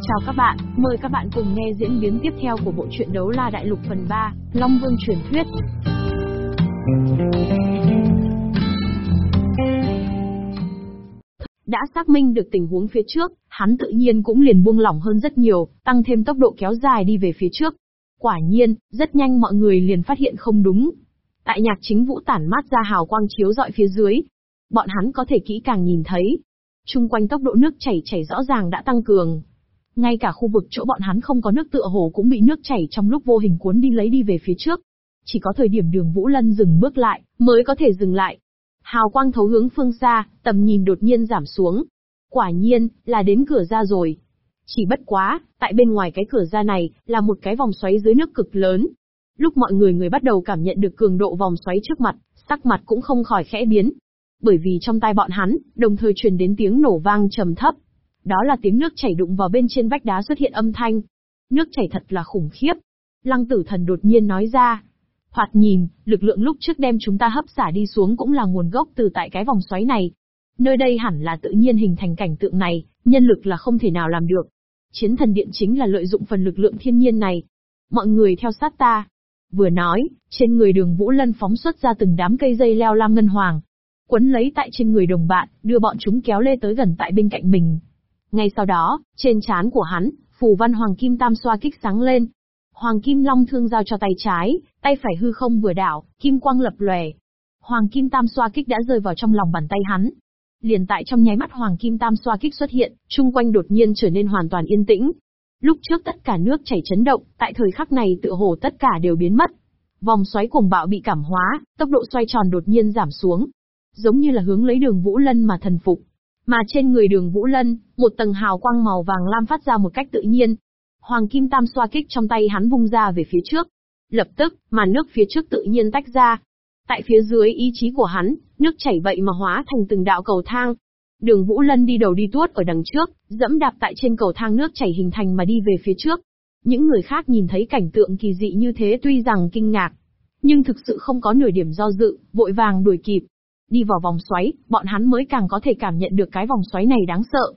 Chào các bạn, mời các bạn cùng nghe diễn biến tiếp theo của bộ truyện Đấu La Đại Lục phần 3, Long Vương truyền thuyết. Đã xác minh được tình huống phía trước, hắn tự nhiên cũng liền buông lỏng hơn rất nhiều, tăng thêm tốc độ kéo dài đi về phía trước. Quả nhiên, rất nhanh mọi người liền phát hiện không đúng. Tại nhạc chính vũ tản mát ra hào quang chiếu dọi phía dưới. Bọn hắn có thể kỹ càng nhìn thấy. Trung quanh tốc độ nước chảy chảy rõ ràng đã tăng cường. Ngay cả khu vực chỗ bọn hắn không có nước tựa hồ cũng bị nước chảy trong lúc vô hình cuốn đi lấy đi về phía trước. Chỉ có thời điểm đường Vũ Lân dừng bước lại, mới có thể dừng lại. Hào quang thấu hướng phương xa, tầm nhìn đột nhiên giảm xuống. Quả nhiên, là đến cửa ra rồi. Chỉ bất quá, tại bên ngoài cái cửa ra này, là một cái vòng xoáy dưới nước cực lớn. Lúc mọi người người bắt đầu cảm nhận được cường độ vòng xoáy trước mặt, sắc mặt cũng không khỏi khẽ biến. Bởi vì trong tai bọn hắn, đồng thời truyền đến tiếng nổ vang trầm thấp. Đó là tiếng nước chảy đụng vào bên trên vách đá xuất hiện âm thanh. Nước chảy thật là khủng khiếp. Lăng tử thần đột nhiên nói ra. Thoạt nhìn, lực lượng lúc trước đem chúng ta hấp xả đi xuống cũng là nguồn gốc từ tại cái vòng xoáy này. Nơi đây hẳn là tự nhiên hình thành cảnh tượng này, nhân lực là không thể nào làm được. Chiến thần điện chính là lợi dụng phần lực lượng thiên nhiên này. Mọi người theo sát ta. Vừa nói, trên người đường Vũ Lân phóng xuất ra từng đám cây dây leo lam ngân hoàng. Quấn lấy tại trên người đồng bạn, đưa bọn chúng kéo lê tới gần tại bên cạnh mình. Ngay sau đó, trên trán của hắn, phù văn hoàng kim tam xoa kích sáng lên. Hoàng kim long thương giao cho tay trái, tay phải hư không vừa đảo, kim quang lập lòe. Hoàng kim tam xoa kích đã rơi vào trong lòng bàn tay hắn. Liền tại trong nháy mắt hoàng kim tam xoa kích xuất hiện, chung quanh đột nhiên trở nên hoàn toàn yên tĩnh. Lúc trước tất cả nước chảy chấn động, tại thời khắc này tựa hồ tất cả đều biến mất. Vòng xoáy cuồng bạo bị cảm hóa, tốc độ xoay tròn đột nhiên giảm xuống. Giống như là hướng lấy đường Vũ Lân mà thần phục. Mà trên người đường Vũ Lân, một tầng hào quang màu vàng lam phát ra một cách tự nhiên. Hoàng kim tam xoa kích trong tay hắn vung ra về phía trước. Lập tức, màn nước phía trước tự nhiên tách ra. Tại phía dưới ý chí của hắn, nước chảy vậy mà hóa thành từng đạo cầu thang. Đường Vũ Lân đi đầu đi tuốt ở đằng trước, dẫm đạp tại trên cầu thang nước chảy hình thành mà đi về phía trước. Những người khác nhìn thấy cảnh tượng kỳ dị như thế tuy rằng kinh ngạc, nhưng thực sự không có nửa điểm do dự, vội vàng đuổi kịp. Đi vào vòng xoáy, bọn hắn mới càng có thể cảm nhận được cái vòng xoáy này đáng sợ.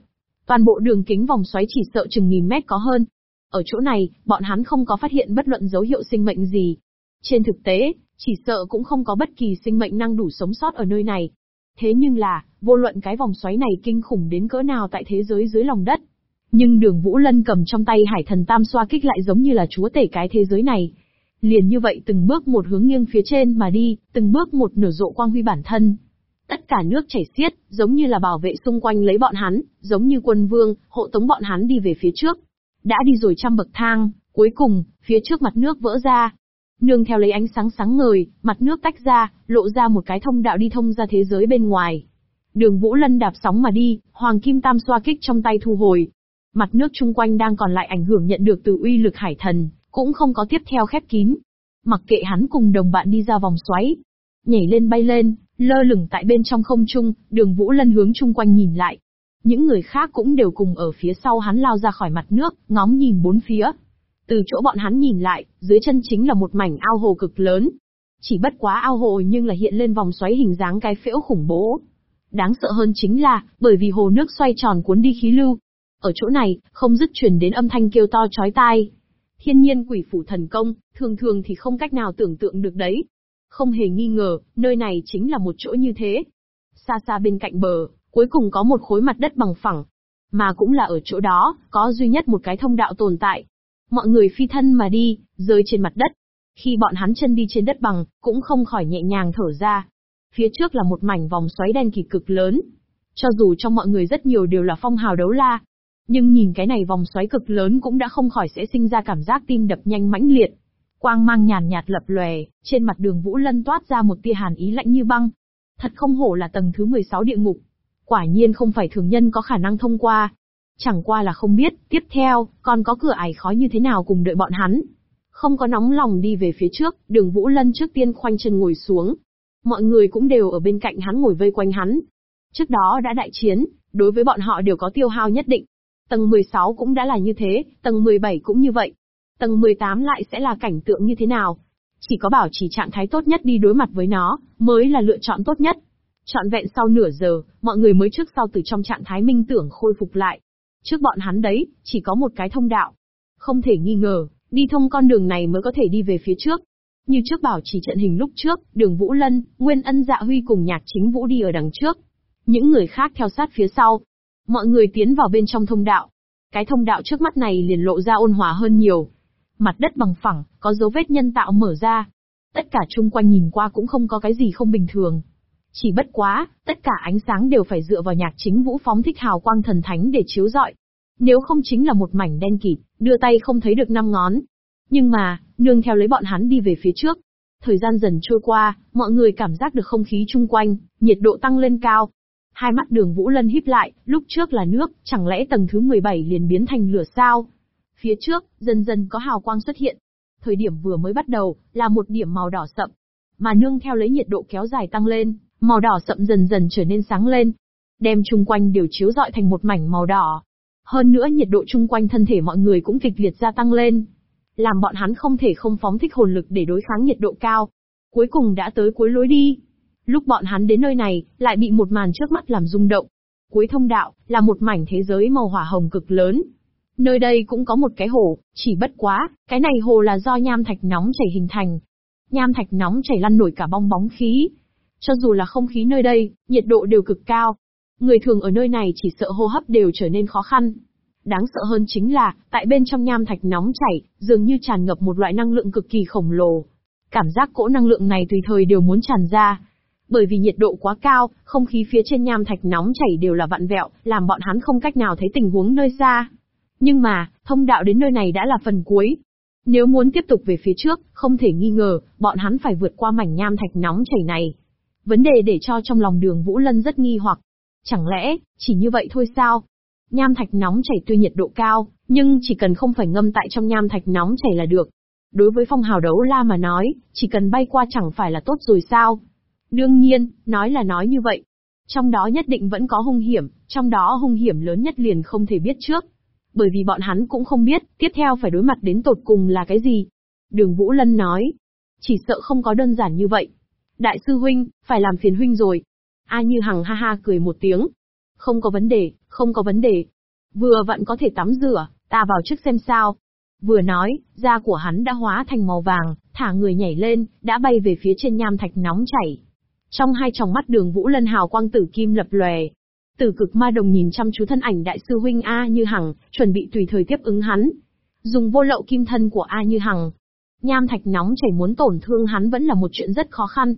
Toàn bộ đường kính vòng xoáy chỉ sợ chừng nghìn mét có hơn. Ở chỗ này, bọn hắn không có phát hiện bất luận dấu hiệu sinh mệnh gì. Trên thực tế, chỉ sợ cũng không có bất kỳ sinh mệnh năng đủ sống sót ở nơi này. Thế nhưng là, vô luận cái vòng xoáy này kinh khủng đến cỡ nào tại thế giới dưới lòng đất. Nhưng đường Vũ Lân cầm trong tay hải thần tam xoa kích lại giống như là chúa tể cái thế giới này. Liền như vậy từng bước một hướng nghiêng phía trên mà đi, từng bước một nở rộ quang huy bản thân. Tất cả nước chảy xiết, giống như là bảo vệ xung quanh lấy bọn hắn, giống như quân vương, hộ tống bọn hắn đi về phía trước. Đã đi rồi trăm bậc thang, cuối cùng, phía trước mặt nước vỡ ra. Nương theo lấy ánh sáng sáng ngời, mặt nước tách ra, lộ ra một cái thông đạo đi thông ra thế giới bên ngoài. Đường Vũ Lân đạp sóng mà đi, Hoàng Kim Tam xoa kích trong tay thu hồi. Mặt nước chung quanh đang còn lại ảnh hưởng nhận được từ uy lực hải thần, cũng không có tiếp theo khép kín. Mặc kệ hắn cùng đồng bạn đi ra vòng xoáy, nhảy lên bay lên, lơ lửng tại bên trong không trung, đường Vũ Lân hướng chung quanh nhìn lại. Những người khác cũng đều cùng ở phía sau hắn lao ra khỏi mặt nước, ngóng nhìn bốn phía. Từ chỗ bọn hắn nhìn lại, dưới chân chính là một mảnh ao hồ cực lớn. Chỉ bất quá ao hồ nhưng là hiện lên vòng xoáy hình dáng cái phễu khủng bố. Đáng sợ hơn chính là, bởi vì hồ nước xoay tròn cuốn đi khí lưu. Ở chỗ này, không dứt truyền đến âm thanh kêu to chói tai. Thiên nhiên quỷ phủ thần công, thường thường thì không cách nào tưởng tượng được đấy. Không hề nghi ngờ, nơi này chính là một chỗ như thế. Xa xa bên cạnh bờ, cuối cùng có một khối mặt đất bằng phẳng. Mà cũng là ở chỗ đó, có duy nhất một cái thông đạo tồn tại. Mọi người phi thân mà đi, rơi trên mặt đất. Khi bọn hắn chân đi trên đất bằng, cũng không khỏi nhẹ nhàng thở ra. Phía trước là một mảnh vòng xoáy đen kỳ cực lớn. Cho dù trong mọi người rất nhiều đều là phong hào đấu la, nhưng nhìn cái này vòng xoáy cực lớn cũng đã không khỏi sẽ sinh ra cảm giác tim đập nhanh mãnh liệt. Quang mang nhàn nhạt lập lòe, trên mặt đường Vũ Lân toát ra một tia hàn ý lạnh như băng. Thật không hổ là tầng thứ 16 địa ngục. Quả nhiên không phải thường nhân có khả năng thông qua. Chẳng qua là không biết, tiếp theo, còn có cửa ải khó như thế nào cùng đợi bọn hắn. Không có nóng lòng đi về phía trước, đường Vũ Lân trước tiên khoanh chân ngồi xuống. Mọi người cũng đều ở bên cạnh hắn ngồi vây quanh hắn. Trước đó đã đại chiến, đối với bọn họ đều có tiêu hao nhất định. Tầng 16 cũng đã là như thế, tầng 17 cũng như vậy. Tầng 18 lại sẽ là cảnh tượng như thế nào? Chỉ có bảo trì trạng thái tốt nhất đi đối mặt với nó, mới là lựa chọn tốt nhất. Chọn vẹn sau nửa giờ, mọi người mới trước sau từ trong trạng thái minh tưởng khôi phục lại. Trước bọn hắn đấy, chỉ có một cái thông đạo. Không thể nghi ngờ, đi thông con đường này mới có thể đi về phía trước. Như trước bảo chỉ trận hình lúc trước, đường Vũ Lân, Nguyên Ân Dạ Huy cùng nhạc chính Vũ đi ở đằng trước. Những người khác theo sát phía sau. Mọi người tiến vào bên trong thông đạo. Cái thông đạo trước mắt này liền lộ ra ôn hòa hơn nhiều. Mặt đất bằng phẳng, có dấu vết nhân tạo mở ra. Tất cả chung quanh nhìn qua cũng không có cái gì không bình thường. Chỉ bất quá, tất cả ánh sáng đều phải dựa vào nhạc chính vũ phóng thích hào quang thần thánh để chiếu rọi. Nếu không chính là một mảnh đen kịt, đưa tay không thấy được năm ngón. Nhưng mà, nương theo lấy bọn hắn đi về phía trước. Thời gian dần trôi qua, mọi người cảm giác được không khí chung quanh, nhiệt độ tăng lên cao. Hai mắt đường Vũ Lân híp lại, lúc trước là nước, chẳng lẽ tầng thứ 17 liền biến thành lửa sao? Phía trước, dần dần có hào quang xuất hiện. Thời điểm vừa mới bắt đầu, là một điểm màu đỏ sậm. Mà nương theo lấy nhiệt độ kéo dài tăng lên, màu đỏ sậm dần dần trở nên sáng lên. Đem chung quanh đều chiếu rọi thành một mảnh màu đỏ. Hơn nữa nhiệt độ chung quanh thân thể mọi người cũng kịch liệt gia tăng lên. Làm bọn hắn không thể không phóng thích hồn lực để đối kháng nhiệt độ cao. Cuối cùng đã tới cuối lối đi. Lúc bọn hắn đến nơi này, lại bị một màn trước mắt làm rung động. Cuối thông đạo, là một mảnh thế giới màu hỏa hồng cực lớn. Nơi đây cũng có một cái hồ, chỉ bất quá, cái này hồ là do nham thạch nóng chảy hình thành. Nham thạch nóng chảy lăn nổi cả bong bóng khí, cho dù là không khí nơi đây, nhiệt độ đều cực cao. Người thường ở nơi này chỉ sợ hô hấp đều trở nên khó khăn. Đáng sợ hơn chính là, tại bên trong nham thạch nóng chảy, dường như tràn ngập một loại năng lượng cực kỳ khổng lồ. Cảm giác cỗ năng lượng này tùy thời đều muốn tràn ra. Bởi vì nhiệt độ quá cao, không khí phía trên nham thạch nóng chảy đều là vặn vẹo, làm bọn hắn không cách nào thấy tình huống nơi xa. Nhưng mà, thông đạo đến nơi này đã là phần cuối. Nếu muốn tiếp tục về phía trước, không thể nghi ngờ, bọn hắn phải vượt qua mảnh nham thạch nóng chảy này. Vấn đề để cho trong lòng đường Vũ Lân rất nghi hoặc. Chẳng lẽ, chỉ như vậy thôi sao? Nham thạch nóng chảy tuy nhiệt độ cao, nhưng chỉ cần không phải ngâm tại trong nham thạch nóng chảy là được. Đối với phong hào đấu la mà nói, chỉ cần bay qua chẳng phải là tốt rồi sao? Đương nhiên, nói là nói như vậy. Trong đó nhất định vẫn có hung hiểm, trong đó hung hiểm lớn nhất liền không thể biết trước. Bởi vì bọn hắn cũng không biết, tiếp theo phải đối mặt đến tột cùng là cái gì. Đường Vũ Lân nói, chỉ sợ không có đơn giản như vậy. Đại sư huynh, phải làm phiền huynh rồi. A Như Hằng ha ha cười một tiếng. Không có vấn đề, không có vấn đề. Vừa vặn có thể tắm rửa, ta vào trước xem sao. Vừa nói, da của hắn đã hóa thành màu vàng, thả người nhảy lên, đã bay về phía trên nham thạch nóng chảy. Trong hai tròng mắt đường Vũ Lân hào quang tử kim lập lòe từ cực ma đồng nhìn chăm chú thân ảnh đại sư huynh A Như Hằng, chuẩn bị tùy thời tiếp ứng hắn. Dùng vô lậu kim thân của A Như Hằng. Nham thạch nóng chảy muốn tổn thương hắn vẫn là một chuyện rất khó khăn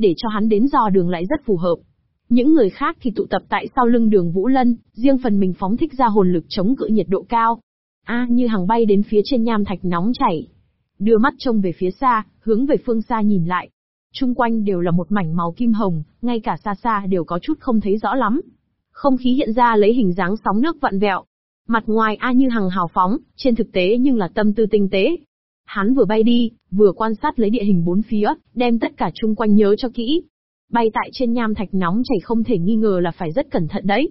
để cho hắn đến dò đường lại rất phù hợp. Những người khác thì tụ tập tại sau lưng đường Vũ Lân, riêng phần mình phóng thích ra hồn lực chống cự nhiệt độ cao. A như hằng bay đến phía trên nham thạch nóng chảy. Đưa mắt trông về phía xa, hướng về phương xa nhìn lại. Trung quanh đều là một mảnh màu kim hồng, ngay cả xa xa đều có chút không thấy rõ lắm. Không khí hiện ra lấy hình dáng sóng nước vặn vẹo. Mặt ngoài A như hằng hào phóng, trên thực tế nhưng là tâm tư tinh tế, Hắn vừa bay đi, vừa quan sát lấy địa hình bốn phía, đem tất cả chung quanh nhớ cho kỹ. Bay tại trên nham thạch nóng chảy không thể nghi ngờ là phải rất cẩn thận đấy.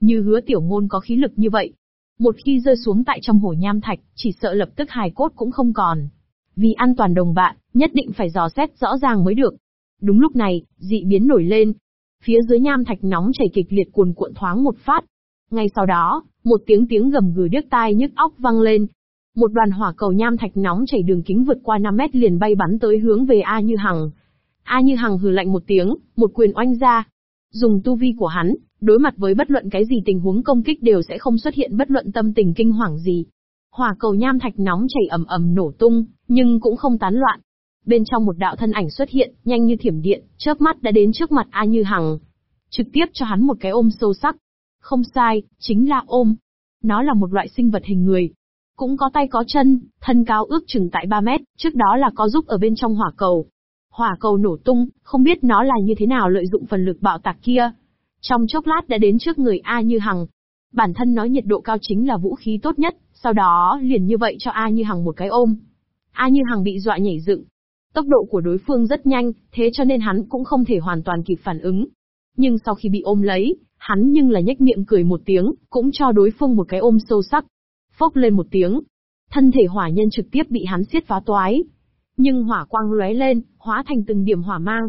Như hứa tiểu ngôn có khí lực như vậy. Một khi rơi xuống tại trong hồ nham thạch, chỉ sợ lập tức hài cốt cũng không còn. Vì an toàn đồng bạn, nhất định phải dò xét rõ ràng mới được. Đúng lúc này, dị biến nổi lên. Phía dưới nham thạch nóng chảy kịch liệt cuồn cuộn thoáng một phát. Ngay sau đó, một tiếng tiếng gầm gừ điếc tai nhức óc vang lên, một đoàn hỏa cầu nham thạch nóng chảy đường kính vượt qua 5 mét liền bay bắn tới hướng về A Như Hằng. A Như Hằng hừ lạnh một tiếng, một quyền oanh ra. Dùng tu vi của hắn, đối mặt với bất luận cái gì tình huống công kích đều sẽ không xuất hiện bất luận tâm tình kinh hoàng gì. Hỏa cầu nham thạch nóng chảy ầm ầm nổ tung, nhưng cũng không tán loạn. Bên trong một đạo thân ảnh xuất hiện, nhanh như thiểm điện, chớp mắt đã đến trước mặt A Như Hằng. Trực tiếp cho hắn một cái ôm sâu sắc. Không sai, chính là ôm. Nó là một loại sinh vật hình người, cũng có tay có chân, thân cao ước chừng tại 3 mét, trước đó là có giúp ở bên trong hỏa cầu. Hỏa cầu nổ tung, không biết nó là như thế nào lợi dụng phần lực bạo tạc kia. Trong chốc lát đã đến trước người A Như Hằng. Bản thân nói nhiệt độ cao chính là vũ khí tốt nhất, sau đó liền như vậy cho A Như Hằng một cái ôm. A Như Hằng bị dọa nhảy dựng. Tốc độ của đối phương rất nhanh, thế cho nên hắn cũng không thể hoàn toàn kịp phản ứng. Nhưng sau khi bị ôm lấy, hắn nhưng là nhếch miệng cười một tiếng, cũng cho đối phương một cái ôm sâu sắc. Phốc lên một tiếng. Thân thể hỏa nhân trực tiếp bị hắn siết phá toái. Nhưng hỏa quang lóe lên, hóa thành từng điểm hỏa mang.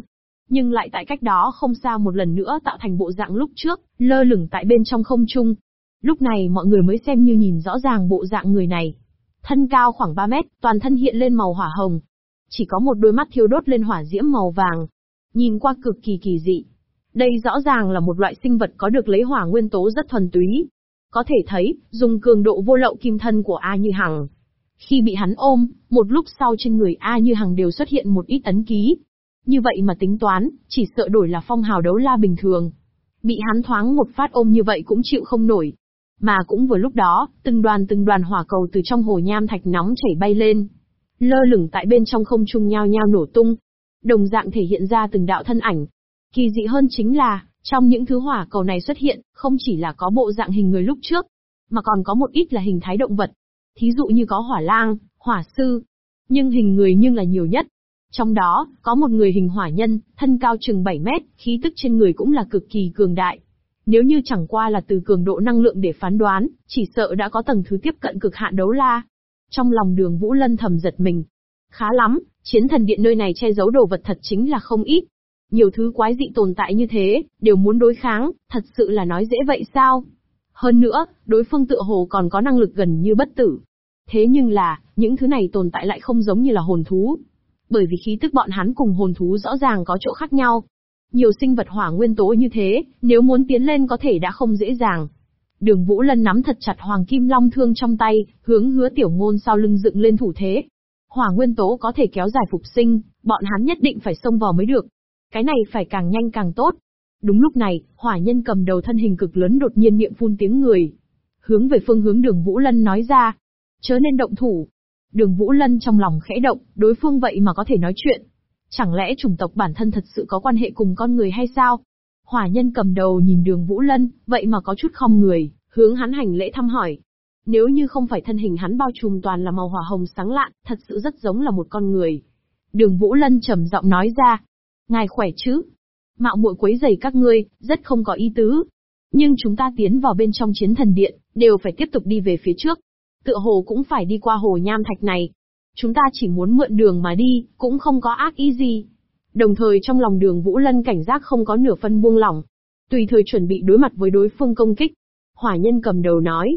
Nhưng lại tại cách đó không xa một lần nữa tạo thành bộ dạng lúc trước, lơ lửng tại bên trong không trung. Lúc này mọi người mới xem như nhìn rõ ràng bộ dạng người này. Thân cao khoảng 3 mét, toàn thân hiện lên màu hỏa hồng. Chỉ có một đôi mắt thiêu đốt lên hỏa diễm màu vàng. Nhìn qua cực kỳ kỳ dị. Đây rõ ràng là một loại sinh vật có được lấy hỏa nguyên tố rất thuần túy. Có thể thấy, dùng cường độ vô lậu kim thân của A Như Hằng. Khi bị hắn ôm, một lúc sau trên người A Như Hằng đều xuất hiện một ít ấn ký. Như vậy mà tính toán, chỉ sợ đổi là phong hào đấu la bình thường. Bị hắn thoáng một phát ôm như vậy cũng chịu không nổi. Mà cũng vừa lúc đó, từng đoàn từng đoàn hỏa cầu từ trong hồ nham thạch nóng chảy bay lên. Lơ lửng tại bên trong không trung nhao nhao nổ tung. Đồng dạng thể hiện ra từng đạo thân ảnh. Kỳ dị hơn chính là, trong những thứ hỏa cầu này xuất hiện, không chỉ là có bộ dạng hình người lúc trước, mà còn có một ít là hình thái động vật. Thí dụ như có hỏa lang, hỏa sư. Nhưng hình người nhưng là nhiều nhất. Trong đó, có một người hình hỏa nhân, thân cao chừng 7 mét, khí tức trên người cũng là cực kỳ cường đại. Nếu như chẳng qua là từ cường độ năng lượng để phán đoán, chỉ sợ đã có tầng thứ tiếp cận cực hạn đấu la. Trong lòng đường Vũ Lân thầm giật mình. Khá lắm, chiến thần điện nơi này che giấu đồ vật thật chính là không ít. Nhiều thứ quái dị tồn tại như thế, đều muốn đối kháng, thật sự là nói dễ vậy sao? Hơn nữa, đối phương tựa hồ còn có năng lực gần như bất tử. Thế nhưng là, những thứ này tồn tại lại không giống như là hồn thú. Bởi vì khí tức bọn hắn cùng hồn thú rõ ràng có chỗ khác nhau. Nhiều sinh vật hỏa nguyên tố như thế, nếu muốn tiến lên có thể đã không dễ dàng. Đường Vũ Lân nắm thật chặt Hoàng Kim Long thương trong tay, hướng hứa tiểu ngôn sau lưng dựng lên thủ thế. Hỏa nguyên tố có thể kéo dài phục sinh, bọn hắn nhất định phải xông vào mới được. Cái này phải càng nhanh càng tốt. Đúng lúc này, hỏa nhân cầm đầu thân hình cực lớn đột nhiên miệng phun tiếng người. Hướng về phương hướng đường Vũ Lân nói ra. Chớ nên động thủ. Đường Vũ Lân trong lòng khẽ động, đối phương vậy mà có thể nói chuyện. Chẳng lẽ chủng tộc bản thân thật sự có quan hệ cùng con người hay sao? Hỏa nhân cầm đầu nhìn đường Vũ Lân, vậy mà có chút không người, hướng hắn hành lễ thăm hỏi. Nếu như không phải thân hình hắn bao trùm toàn là màu hỏa hồng sáng lạn, thật sự rất giống là một con người. Đường Vũ Lân trầm giọng nói ra. Ngài khỏe chứ? Mạo muội quấy giày các ngươi, rất không có ý tứ. Nhưng chúng ta tiến vào bên trong chiến thần điện, đều phải tiếp tục đi về phía trước. Tựa hồ cũng phải đi qua hồ nham thạch này. Chúng ta chỉ muốn mượn đường mà đi, cũng không có ác ý gì. Đồng thời trong lòng đường Vũ Lân cảnh giác không có nửa phân buông lỏng. Tùy thời chuẩn bị đối mặt với đối phương công kích. Hỏa nhân cầm đầu nói.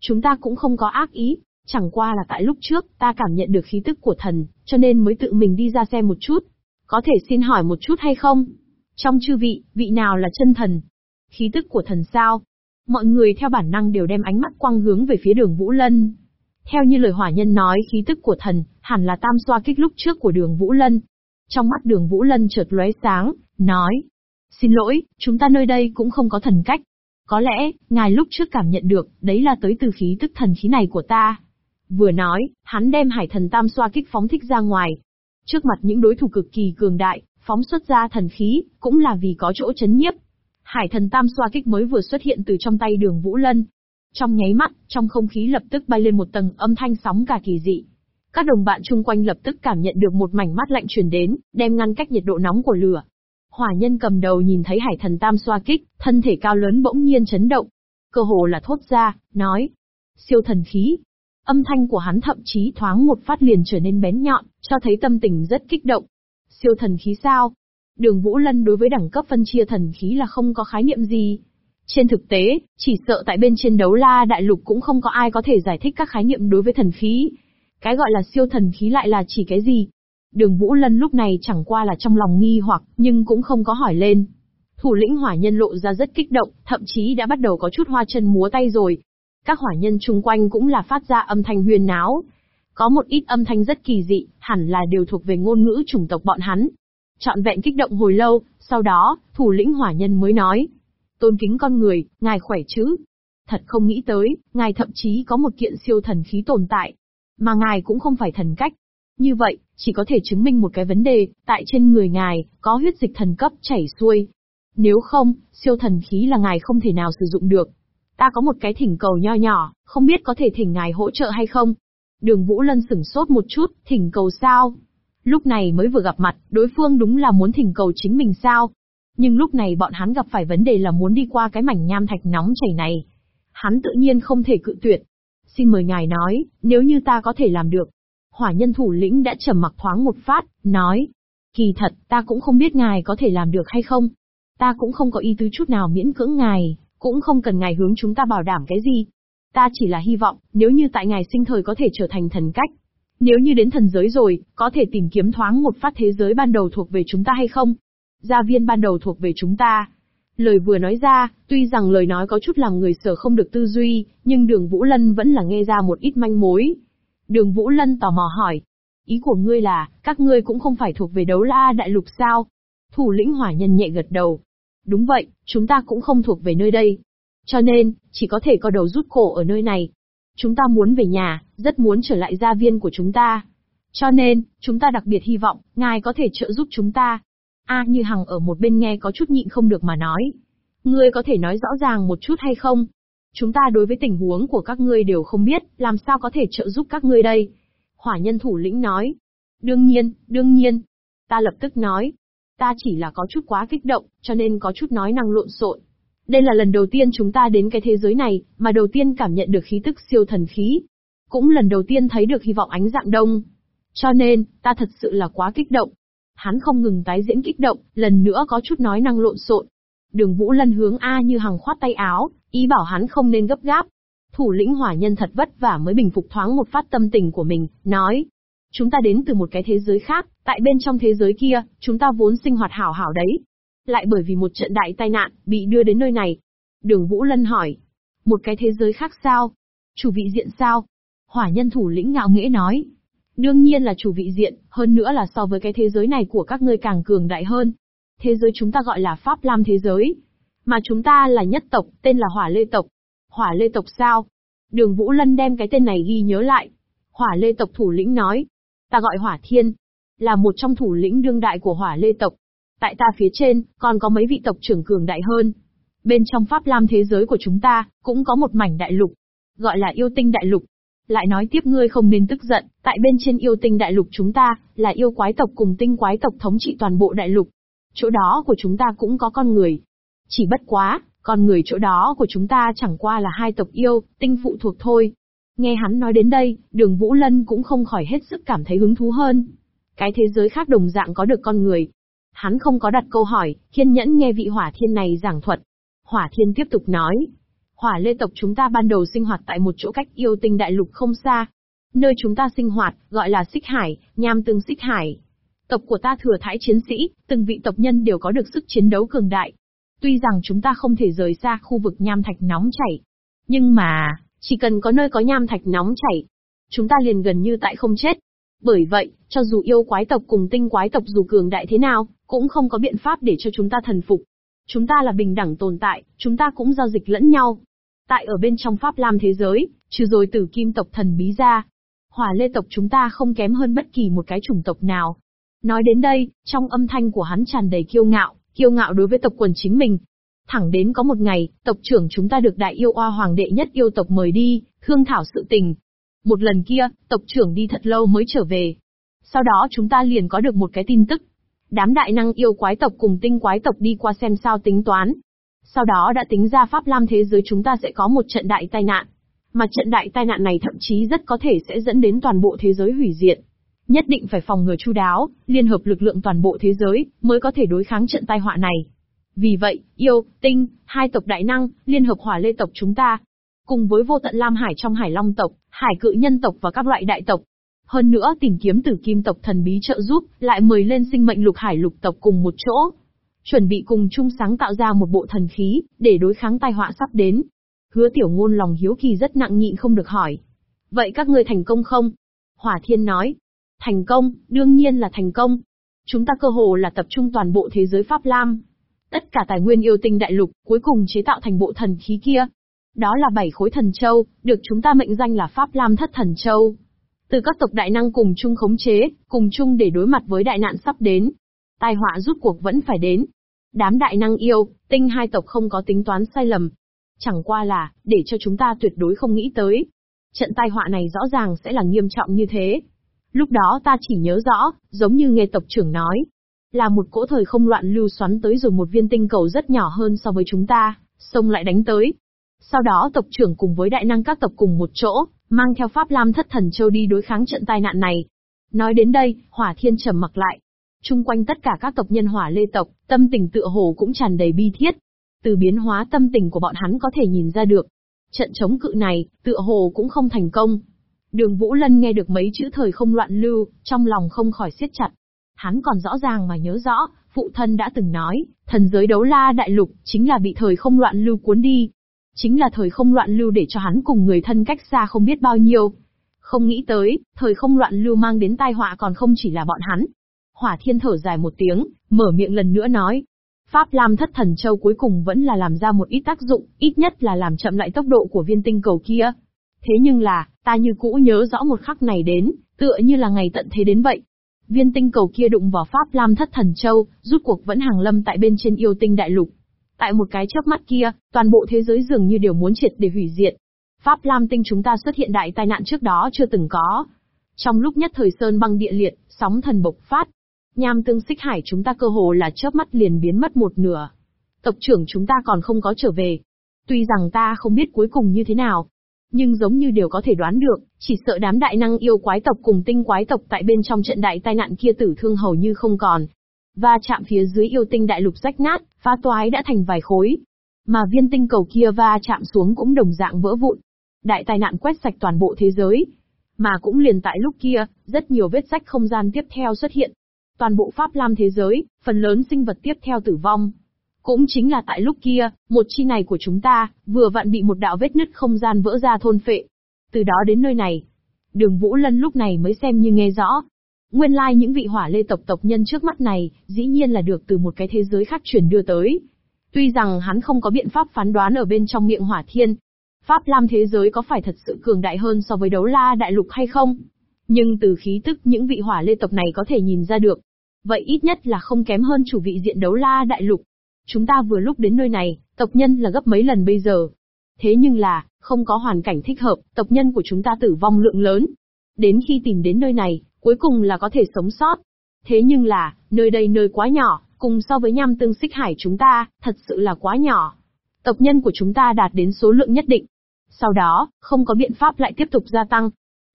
Chúng ta cũng không có ác ý, chẳng qua là tại lúc trước, ta cảm nhận được khí tức của thần, cho nên mới tự mình đi ra xem một chút. Có thể xin hỏi một chút hay không? Trong chư vị, vị nào là chân thần? Khí tức của thần sao? Mọi người theo bản năng đều đem ánh mắt quăng hướng về phía đường Vũ Lân. Theo như lời hỏa nhân nói khí tức của thần, hẳn là tam xoa kích lúc trước của đường Vũ Lân. Trong mắt đường Vũ Lân chợt lóe sáng, nói. Xin lỗi, chúng ta nơi đây cũng không có thần cách. Có lẽ, ngài lúc trước cảm nhận được, đấy là tới từ khí tức thần khí này của ta. Vừa nói, hắn đem hải thần tam xoa kích phóng thích ra ngoài. Trước mặt những đối thủ cực kỳ cường đại, phóng xuất ra thần khí, cũng là vì có chỗ chấn nhiếp. Hải thần tam xoa kích mới vừa xuất hiện từ trong tay đường Vũ Lân. Trong nháy mắt, trong không khí lập tức bay lên một tầng âm thanh sóng cả kỳ dị. Các đồng bạn chung quanh lập tức cảm nhận được một mảnh mắt lạnh truyền đến, đem ngăn cách nhiệt độ nóng của lửa. Hỏa nhân cầm đầu nhìn thấy hải thần tam xoa kích, thân thể cao lớn bỗng nhiên chấn động. Cơ hồ là thốt ra, nói. Siêu thần khí. Âm thanh của hắn thậm chí thoáng một phát liền trở nên bén nhọn, cho thấy tâm tình rất kích động. Siêu thần khí sao? Đường Vũ Lân đối với đẳng cấp phân chia thần khí là không có khái niệm gì. Trên thực tế, chỉ sợ tại bên trên đấu la đại lục cũng không có ai có thể giải thích các khái niệm đối với thần khí. Cái gọi là siêu thần khí lại là chỉ cái gì? Đường Vũ Lân lúc này chẳng qua là trong lòng nghi hoặc, nhưng cũng không có hỏi lên. Thủ lĩnh hỏa nhân lộ ra rất kích động, thậm chí đã bắt đầu có chút hoa chân múa tay rồi. Các hỏa nhân chung quanh cũng là phát ra âm thanh huyền náo. Có một ít âm thanh rất kỳ dị, hẳn là đều thuộc về ngôn ngữ chủng tộc bọn hắn. chọn vẹn kích động hồi lâu, sau đó, thủ lĩnh hỏa nhân mới nói. Tôn kính con người, ngài khỏe chứ? Thật không nghĩ tới, ngài thậm chí có một kiện siêu thần khí tồn tại. Mà ngài cũng không phải thần cách. Như vậy, chỉ có thể chứng minh một cái vấn đề, tại trên người ngài, có huyết dịch thần cấp chảy xuôi. Nếu không, siêu thần khí là ngài không thể nào sử dụng được. Ta có một cái thỉnh cầu nho nhỏ, không biết có thể thỉnh ngài hỗ trợ hay không? Đường Vũ Lân sửng sốt một chút, thỉnh cầu sao? Lúc này mới vừa gặp mặt, đối phương đúng là muốn thỉnh cầu chính mình sao? Nhưng lúc này bọn hắn gặp phải vấn đề là muốn đi qua cái mảnh nham thạch nóng chảy này. Hắn tự nhiên không thể cự tuyệt. Xin mời ngài nói, nếu như ta có thể làm được. Hỏa nhân thủ lĩnh đã trầm mặc thoáng một phát, nói. Kỳ thật, ta cũng không biết ngài có thể làm được hay không. Ta cũng không có ý tứ chút nào miễn cưỡng ngài, cũng không cần ngài hướng chúng ta bảo đảm cái gì. Ta chỉ là hy vọng, nếu như tại ngài sinh thời có thể trở thành thần cách. Nếu như đến thần giới rồi, có thể tìm kiếm thoáng một phát thế giới ban đầu thuộc về chúng ta hay không? Gia viên ban đầu thuộc về chúng ta. Lời vừa nói ra, tuy rằng lời nói có chút làm người sở không được tư duy, nhưng đường Vũ Lân vẫn là nghe ra một ít manh mối. Đường Vũ Lân tò mò hỏi. Ý của ngươi là, các ngươi cũng không phải thuộc về đấu la đại lục sao? Thủ lĩnh hỏa nhân nhẹ gật đầu. Đúng vậy, chúng ta cũng không thuộc về nơi đây. Cho nên, chỉ có thể có đầu rút cổ ở nơi này. Chúng ta muốn về nhà, rất muốn trở lại gia viên của chúng ta. Cho nên, chúng ta đặc biệt hy vọng, ngài có thể trợ giúp chúng ta. A Như Hằng ở một bên nghe có chút nhịn không được mà nói. Ngươi có thể nói rõ ràng một chút hay không? Chúng ta đối với tình huống của các ngươi đều không biết, làm sao có thể trợ giúp các ngươi đây? Hỏa nhân thủ lĩnh nói. Đương nhiên, đương nhiên. Ta lập tức nói. Ta chỉ là có chút quá kích động, cho nên có chút nói năng lộn xộn. Đây là lần đầu tiên chúng ta đến cái thế giới này, mà đầu tiên cảm nhận được khí tức siêu thần khí. Cũng lần đầu tiên thấy được hy vọng ánh dạng đông. Cho nên, ta thật sự là quá kích động. Hắn không ngừng tái diễn kích động, lần nữa có chút nói năng lộn xộn. Đường Vũ Lân hướng A như hằng khoát tay áo, ý bảo hắn không nên gấp gáp. Thủ lĩnh hỏa nhân thật vất vả mới bình phục thoáng một phát tâm tình của mình, nói. Chúng ta đến từ một cái thế giới khác, tại bên trong thế giới kia, chúng ta vốn sinh hoạt hảo hảo đấy. Lại bởi vì một trận đại tai nạn, bị đưa đến nơi này. Đường Vũ Lân hỏi. Một cái thế giới khác sao? Chủ vị diện sao? Hỏa nhân thủ lĩnh ngạo nghễ nói. Đương nhiên là chủ vị diện, hơn nữa là so với cái thế giới này của các ngươi càng cường đại hơn. Thế giới chúng ta gọi là Pháp Lam thế giới. Mà chúng ta là nhất tộc, tên là Hỏa Lê tộc. Hỏa Lê tộc sao? Đường Vũ Lân đem cái tên này ghi nhớ lại. Hỏa Lê tộc thủ lĩnh nói. Ta gọi Hỏa Thiên. Là một trong thủ lĩnh đương đại của Hỏa Lê tộc. Tại ta phía trên, còn có mấy vị tộc trưởng cường đại hơn. Bên trong Pháp Lam thế giới của chúng ta, cũng có một mảnh đại lục. Gọi là yêu tinh đại lục. Lại nói tiếp ngươi không nên tức giận, tại bên trên yêu tinh đại lục chúng ta, là yêu quái tộc cùng tinh quái tộc thống trị toàn bộ đại lục. Chỗ đó của chúng ta cũng có con người. Chỉ bất quá, con người chỗ đó của chúng ta chẳng qua là hai tộc yêu, tinh phụ thuộc thôi. Nghe hắn nói đến đây, đường Vũ Lân cũng không khỏi hết sức cảm thấy hứng thú hơn. Cái thế giới khác đồng dạng có được con người. Hắn không có đặt câu hỏi, kiên nhẫn nghe vị hỏa thiên này giảng thuật. Hỏa thiên tiếp tục nói, Hỏa lê tộc chúng ta ban đầu sinh hoạt tại một chỗ cách yêu tinh đại lục không xa. Nơi chúng ta sinh hoạt, gọi là Xích Hải, nham tương Xích Hải. Tộc của ta thừa thái chiến sĩ, từng vị tộc nhân đều có được sức chiến đấu cường đại. Tuy rằng chúng ta không thể rời xa khu vực nham thạch nóng chảy. Nhưng mà, chỉ cần có nơi có nham thạch nóng chảy, chúng ta liền gần như tại không chết. Bởi vậy, cho dù yêu quái tộc cùng tinh quái tộc dù cường đại thế nào, cũng không có biện pháp để cho chúng ta thần phục. Chúng ta là bình đẳng tồn tại, chúng ta cũng giao dịch lẫn nhau. Tại ở bên trong Pháp Lam thế giới, trừ rồi tử kim tộc thần bí ra, hỏa lê tộc chúng ta không kém hơn bất kỳ một cái chủng tộc nào. Nói đến đây, trong âm thanh của hắn tràn đầy kiêu ngạo, kiêu ngạo đối với tộc quần chính mình. Thẳng đến có một ngày, tộc trưởng chúng ta được đại yêu oa hoàng đệ nhất yêu tộc mời đi, thương thảo sự tình. Một lần kia, tộc trưởng đi thật lâu mới trở về. Sau đó chúng ta liền có được một cái tin tức. Đám đại năng yêu quái tộc cùng tinh quái tộc đi qua xem sao tính toán, sau đó đã tính ra Pháp Lam thế giới chúng ta sẽ có một trận đại tai nạn. Mà trận đại tai nạn này thậm chí rất có thể sẽ dẫn đến toàn bộ thế giới hủy diệt. Nhất định phải phòng ngừa chu đáo, liên hợp lực lượng toàn bộ thế giới, mới có thể đối kháng trận tai họa này. Vì vậy, yêu, tinh, hai tộc đại năng, liên hợp hỏa lê tộc chúng ta, cùng với vô tận Lam Hải trong Hải Long tộc, Hải cự nhân tộc và các loại đại tộc. Hơn nữa tìm kiếm tử kim tộc thần bí trợ giúp, lại mời lên sinh mệnh lục hải lục tộc cùng một chỗ, chuẩn bị cùng chung sáng tạo ra một bộ thần khí, để đối kháng tai họa sắp đến. Hứa tiểu ngôn lòng hiếu kỳ rất nặng nhịn không được hỏi. Vậy các ngươi thành công không? Hỏa thiên nói. Thành công, đương nhiên là thành công. Chúng ta cơ hồ là tập trung toàn bộ thế giới Pháp Lam. Tất cả tài nguyên yêu tinh đại lục, cuối cùng chế tạo thành bộ thần khí kia. Đó là bảy khối thần châu, được chúng ta mệnh danh là Pháp Lam thất thần châu. Từ các tộc đại năng cùng chung khống chế, cùng chung để đối mặt với đại nạn sắp đến, tai họa rút cuộc vẫn phải đến. Đám đại năng yêu, tinh hai tộc không có tính toán sai lầm. Chẳng qua là, để cho chúng ta tuyệt đối không nghĩ tới. Trận tai họa này rõ ràng sẽ là nghiêm trọng như thế. Lúc đó ta chỉ nhớ rõ, giống như nghe tộc trưởng nói. Là một cỗ thời không loạn lưu xoắn tới rồi một viên tinh cầu rất nhỏ hơn so với chúng ta, xông lại đánh tới. Sau đó tộc trưởng cùng với đại năng các tộc cùng một chỗ, mang theo Pháp Lam thất thần châu đi đối kháng trận tai nạn này. Nói đến đây, hỏa thiên trầm mặc lại, Trung quanh tất cả các tộc nhân hỏa lê tộc, tâm tình tựa hồ cũng tràn đầy bi thiết. Từ biến hóa tâm tình của bọn hắn có thể nhìn ra được. Trận chống cự này, tựa hồ cũng không thành công. Đường Vũ Lân nghe được mấy chữ thời không loạn lưu, trong lòng không khỏi siết chặt. Hắn còn rõ ràng mà nhớ rõ, phụ thân đã từng nói, thần giới đấu la đại lục, chính là bị thời không loạn lưu cuốn đi. Chính là thời không loạn lưu để cho hắn cùng người thân cách xa không biết bao nhiêu. Không nghĩ tới, thời không loạn lưu mang đến tai họa còn không chỉ là bọn hắn. Hỏa thiên thở dài một tiếng, mở miệng lần nữa nói. Pháp Lam thất thần châu cuối cùng vẫn là làm ra một ít tác dụng, ít nhất là làm chậm lại tốc độ của viên tinh cầu kia. Thế nhưng là, ta như cũ nhớ rõ một khắc này đến, tựa như là ngày tận thế đến vậy. Viên tinh cầu kia đụng vào Pháp Lam thất thần châu, rút cuộc vẫn hàng lâm tại bên trên yêu tinh đại lục. Tại một cái chớp mắt kia, toàn bộ thế giới dường như đều muốn triệt để hủy diệt. Pháp Lam tinh chúng ta xuất hiện đại tai nạn trước đó chưa từng có. Trong lúc nhất thời sơn băng địa liệt, sóng thần bộc phát. Nham tương xích hải chúng ta cơ hồ là chớp mắt liền biến mất một nửa. Tộc trưởng chúng ta còn không có trở về. Tuy rằng ta không biết cuối cùng như thế nào, nhưng giống như đều có thể đoán được, chỉ sợ đám đại năng yêu quái tộc cùng tinh quái tộc tại bên trong trận đại tai nạn kia tử thương hầu như không còn. và chạm phía dưới yêu tinh đại lục rách nát, phá toái đã thành vài khối. Mà viên tinh cầu kia va chạm xuống cũng đồng dạng vỡ vụn. Đại tai nạn quét sạch toàn bộ thế giới. Mà cũng liền tại lúc kia, rất nhiều vết rách không gian tiếp theo xuất hiện. Toàn bộ Pháp Lam thế giới, phần lớn sinh vật tiếp theo tử vong. Cũng chính là tại lúc kia, một chi này của chúng ta, vừa vặn bị một đạo vết nứt không gian vỡ ra thôn phệ. Từ đó đến nơi này, đường Vũ Lân lúc này mới xem như nghe rõ. Nguyên lai like những vị hỏa lê tộc tộc nhân trước mắt này, dĩ nhiên là được từ một cái thế giới khác chuyển đưa tới. Tuy rằng hắn không có biện pháp phán đoán ở bên trong miệng hỏa thiên, Pháp Lam thế giới có phải thật sự cường đại hơn so với đấu la đại lục hay không? Nhưng từ khí tức những vị hỏa lê tộc này có thể nhìn ra được. Vậy ít nhất là không kém hơn chủ vị diện đấu la đại lục. Chúng ta vừa lúc đến nơi này, tộc nhân là gấp mấy lần bây giờ. Thế nhưng là, không có hoàn cảnh thích hợp, tộc nhân của chúng ta tử vong lượng lớn. Đến khi tìm đến nơi này, cuối cùng là có thể sống sót. Thế nhưng là, nơi đây nơi quá nhỏ, cùng so với nham tương xích hải chúng ta, thật sự là quá nhỏ. Tộc nhân của chúng ta đạt đến số lượng nhất định. Sau đó, không có biện pháp lại tiếp tục gia tăng.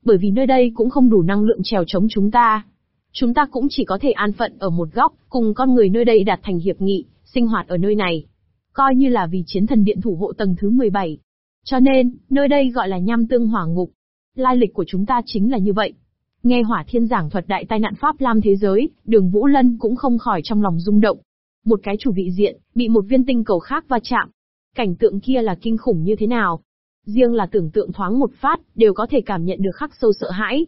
Bởi vì nơi đây cũng không đủ năng lượng trèo chống chúng ta. Chúng ta cũng chỉ có thể an phận ở một góc, cùng con người nơi đây đạt thành hiệp nghị, sinh hoạt ở nơi này. Coi như là vì chiến thần điện thủ hộ tầng thứ 17. Cho nên, nơi đây gọi là nham tương hỏa ngục. Lai lịch của chúng ta chính là như vậy. Nghe hỏa thiên giảng thuật đại tai nạn Pháp Lam thế giới, đường Vũ Lân cũng không khỏi trong lòng rung động. Một cái chủ vị diện, bị một viên tinh cầu khác va chạm. Cảnh tượng kia là kinh khủng như thế nào? Riêng là tưởng tượng thoáng một phát, đều có thể cảm nhận được khắc sâu sợ hãi.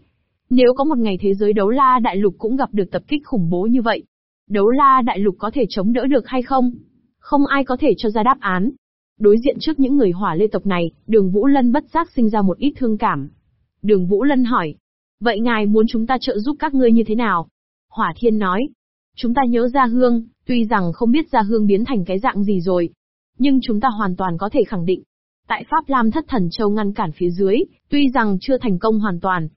Nếu có một ngày thế giới đấu la đại lục cũng gặp được tập kích khủng bố như vậy, Đấu la đại lục có thể chống đỡ được hay không? Không ai có thể cho ra đáp án. Đối diện trước những người hỏa lê tộc này, đường Vũ Lân bất giác sinh ra một ít thương cảm. Đường Vũ Lân hỏi. Vậy ngài muốn chúng ta trợ giúp các ngươi như thế nào? Hỏa Thiên nói. Chúng ta nhớ ra hương, tuy rằng không biết ra hương biến thành cái dạng gì rồi. Nhưng chúng ta hoàn toàn có thể khẳng định. Tại Pháp Lam thất thần châu ngăn cản phía dưới, tuy rằng chưa thành công hoàn toàn.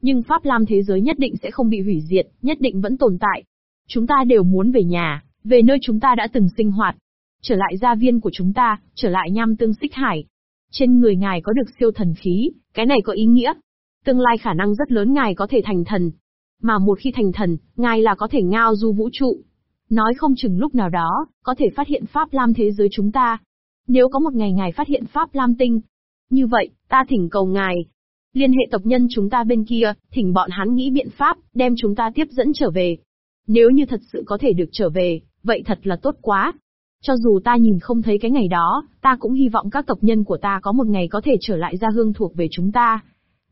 Nhưng Pháp Lam thế giới nhất định sẽ không bị hủy diệt, nhất định vẫn tồn tại. Chúng ta đều muốn về nhà, về nơi chúng ta đã từng sinh hoạt. Trở lại gia viên của chúng ta, trở lại nham tương xích hải. Trên người ngài có được siêu thần khí, cái này có ý nghĩa. Tương lai khả năng rất lớn ngài có thể thành thần. Mà một khi thành thần, ngài là có thể ngao du vũ trụ. Nói không chừng lúc nào đó, có thể phát hiện Pháp Lam thế giới chúng ta. Nếu có một ngày ngài phát hiện Pháp Lam tinh. Như vậy, ta thỉnh cầu ngài, liên hệ tộc nhân chúng ta bên kia, thỉnh bọn hắn nghĩ biện pháp, đem chúng ta tiếp dẫn trở về. Nếu như thật sự có thể được trở về, vậy thật là tốt quá. Cho dù ta nhìn không thấy cái ngày đó, ta cũng hy vọng các tộc nhân của ta có một ngày có thể trở lại ra hương thuộc về chúng ta.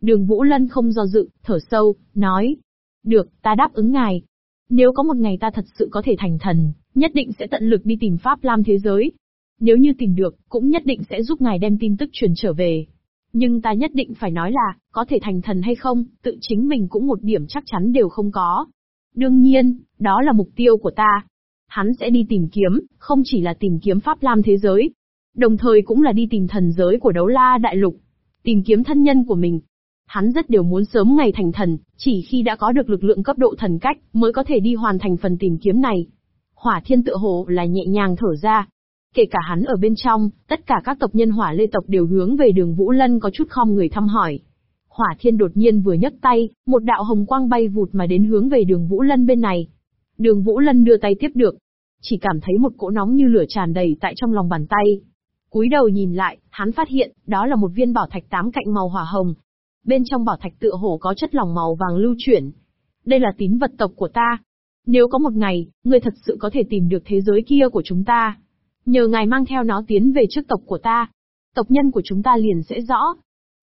Đường Vũ Lân không do dự, thở sâu, nói. Được, ta đáp ứng ngài. Nếu có một ngày ta thật sự có thể thành thần, nhất định sẽ tận lực đi tìm Pháp Lam thế giới. Nếu như tìm được, cũng nhất định sẽ giúp ngài đem tin tức truyền trở về. Nhưng ta nhất định phải nói là, có thể thành thần hay không, tự chính mình cũng một điểm chắc chắn đều không có. Đương nhiên, đó là mục tiêu của ta. Hắn sẽ đi tìm kiếm, không chỉ là tìm kiếm Pháp Lam thế giới, đồng thời cũng là đi tìm thần giới của đấu la đại lục, tìm kiếm thân nhân của mình. Hắn rất đều muốn sớm ngày thành thần, chỉ khi đã có được lực lượng cấp độ thần cách, mới có thể đi hoàn thành phần tìm kiếm này. Hỏa thiên tự hồ là nhẹ nhàng thở ra. Kể cả hắn ở bên trong, tất cả các tộc nhân hỏa lê tộc đều hướng về đường Vũ Lân có chút khom người thăm hỏi. Hỏa thiên đột nhiên vừa nhấc tay, một đạo hồng quang bay vụt mà đến hướng về đường Vũ Lân bên này. Đường Vũ Lân đưa tay tiếp được. Chỉ cảm thấy một cỗ nóng như lửa tràn đầy tại trong lòng bàn tay. Cúi đầu nhìn lại, hắn phát hiện, đó là một viên bảo thạch tám cạnh màu hỏa hồng. Bên trong bảo thạch tựa hồ có chất lỏng màu vàng lưu chuyển. Đây là tín vật tộc của ta. Nếu có một ngày, ngươi thật sự có thể tìm được thế giới kia của chúng ta. Nhờ ngài mang theo nó tiến về trước tộc của ta. Tộc nhân của chúng ta liền sẽ rõ.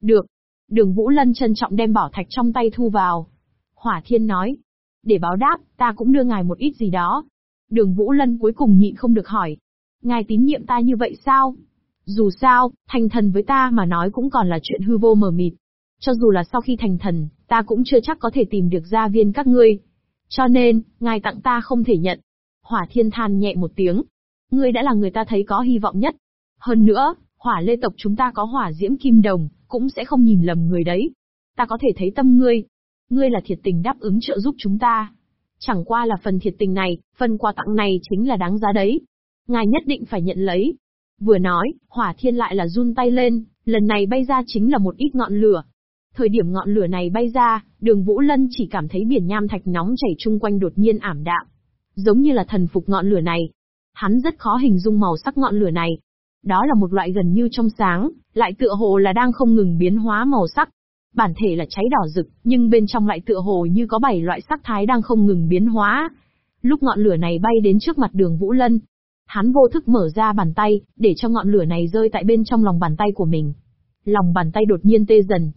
Được. Đường Vũ Lân trân trọng đem bảo thạch trong tay thu vào. Hỏa Thiên nói. Để báo đáp, ta cũng đưa ngài một ít gì đó. Đường Vũ Lân cuối cùng nhịn không được hỏi. Ngài tín nhiệm ta như vậy sao? Dù sao, thành thần với ta mà nói cũng còn là chuyện hư vô mờ mịt. Cho dù là sau khi thành thần, ta cũng chưa chắc có thể tìm được gia viên các ngươi. Cho nên, ngài tặng ta không thể nhận. Hỏa thiên than nhẹ một tiếng. Ngươi đã là người ta thấy có hy vọng nhất. Hơn nữa, hỏa lê tộc chúng ta có hỏa diễm kim đồng, cũng sẽ không nhìn lầm người đấy. Ta có thể thấy tâm ngươi. Ngươi là thiệt tình đáp ứng trợ giúp chúng ta. Chẳng qua là phần thiệt tình này, phần quà tặng này chính là đáng giá đấy. Ngài nhất định phải nhận lấy. Vừa nói, hỏa thiên lại là run tay lên, lần này bay ra chính là một ít ngọn lửa. Thời điểm ngọn lửa này bay ra, đường Vũ Lân chỉ cảm thấy biển nham thạch nóng chảy chung quanh đột nhiên ảm đạm. Giống như là thần phục ngọn lửa này. Hắn rất khó hình dung màu sắc ngọn lửa này. Đó là một loại gần như trong sáng, lại tựa hồ là đang không ngừng biến hóa màu sắc. Bản thể là cháy đỏ rực, nhưng bên trong lại tựa hồ như có bảy loại sắc thái đang không ngừng biến hóa. Lúc ngọn lửa này bay đến trước mặt đường Vũ Lân, Hắn vô thức mở ra bàn tay, để cho ngọn lửa này rơi tại bên trong lòng bàn tay của mình. Lòng bàn tay đột nhiên tê dần.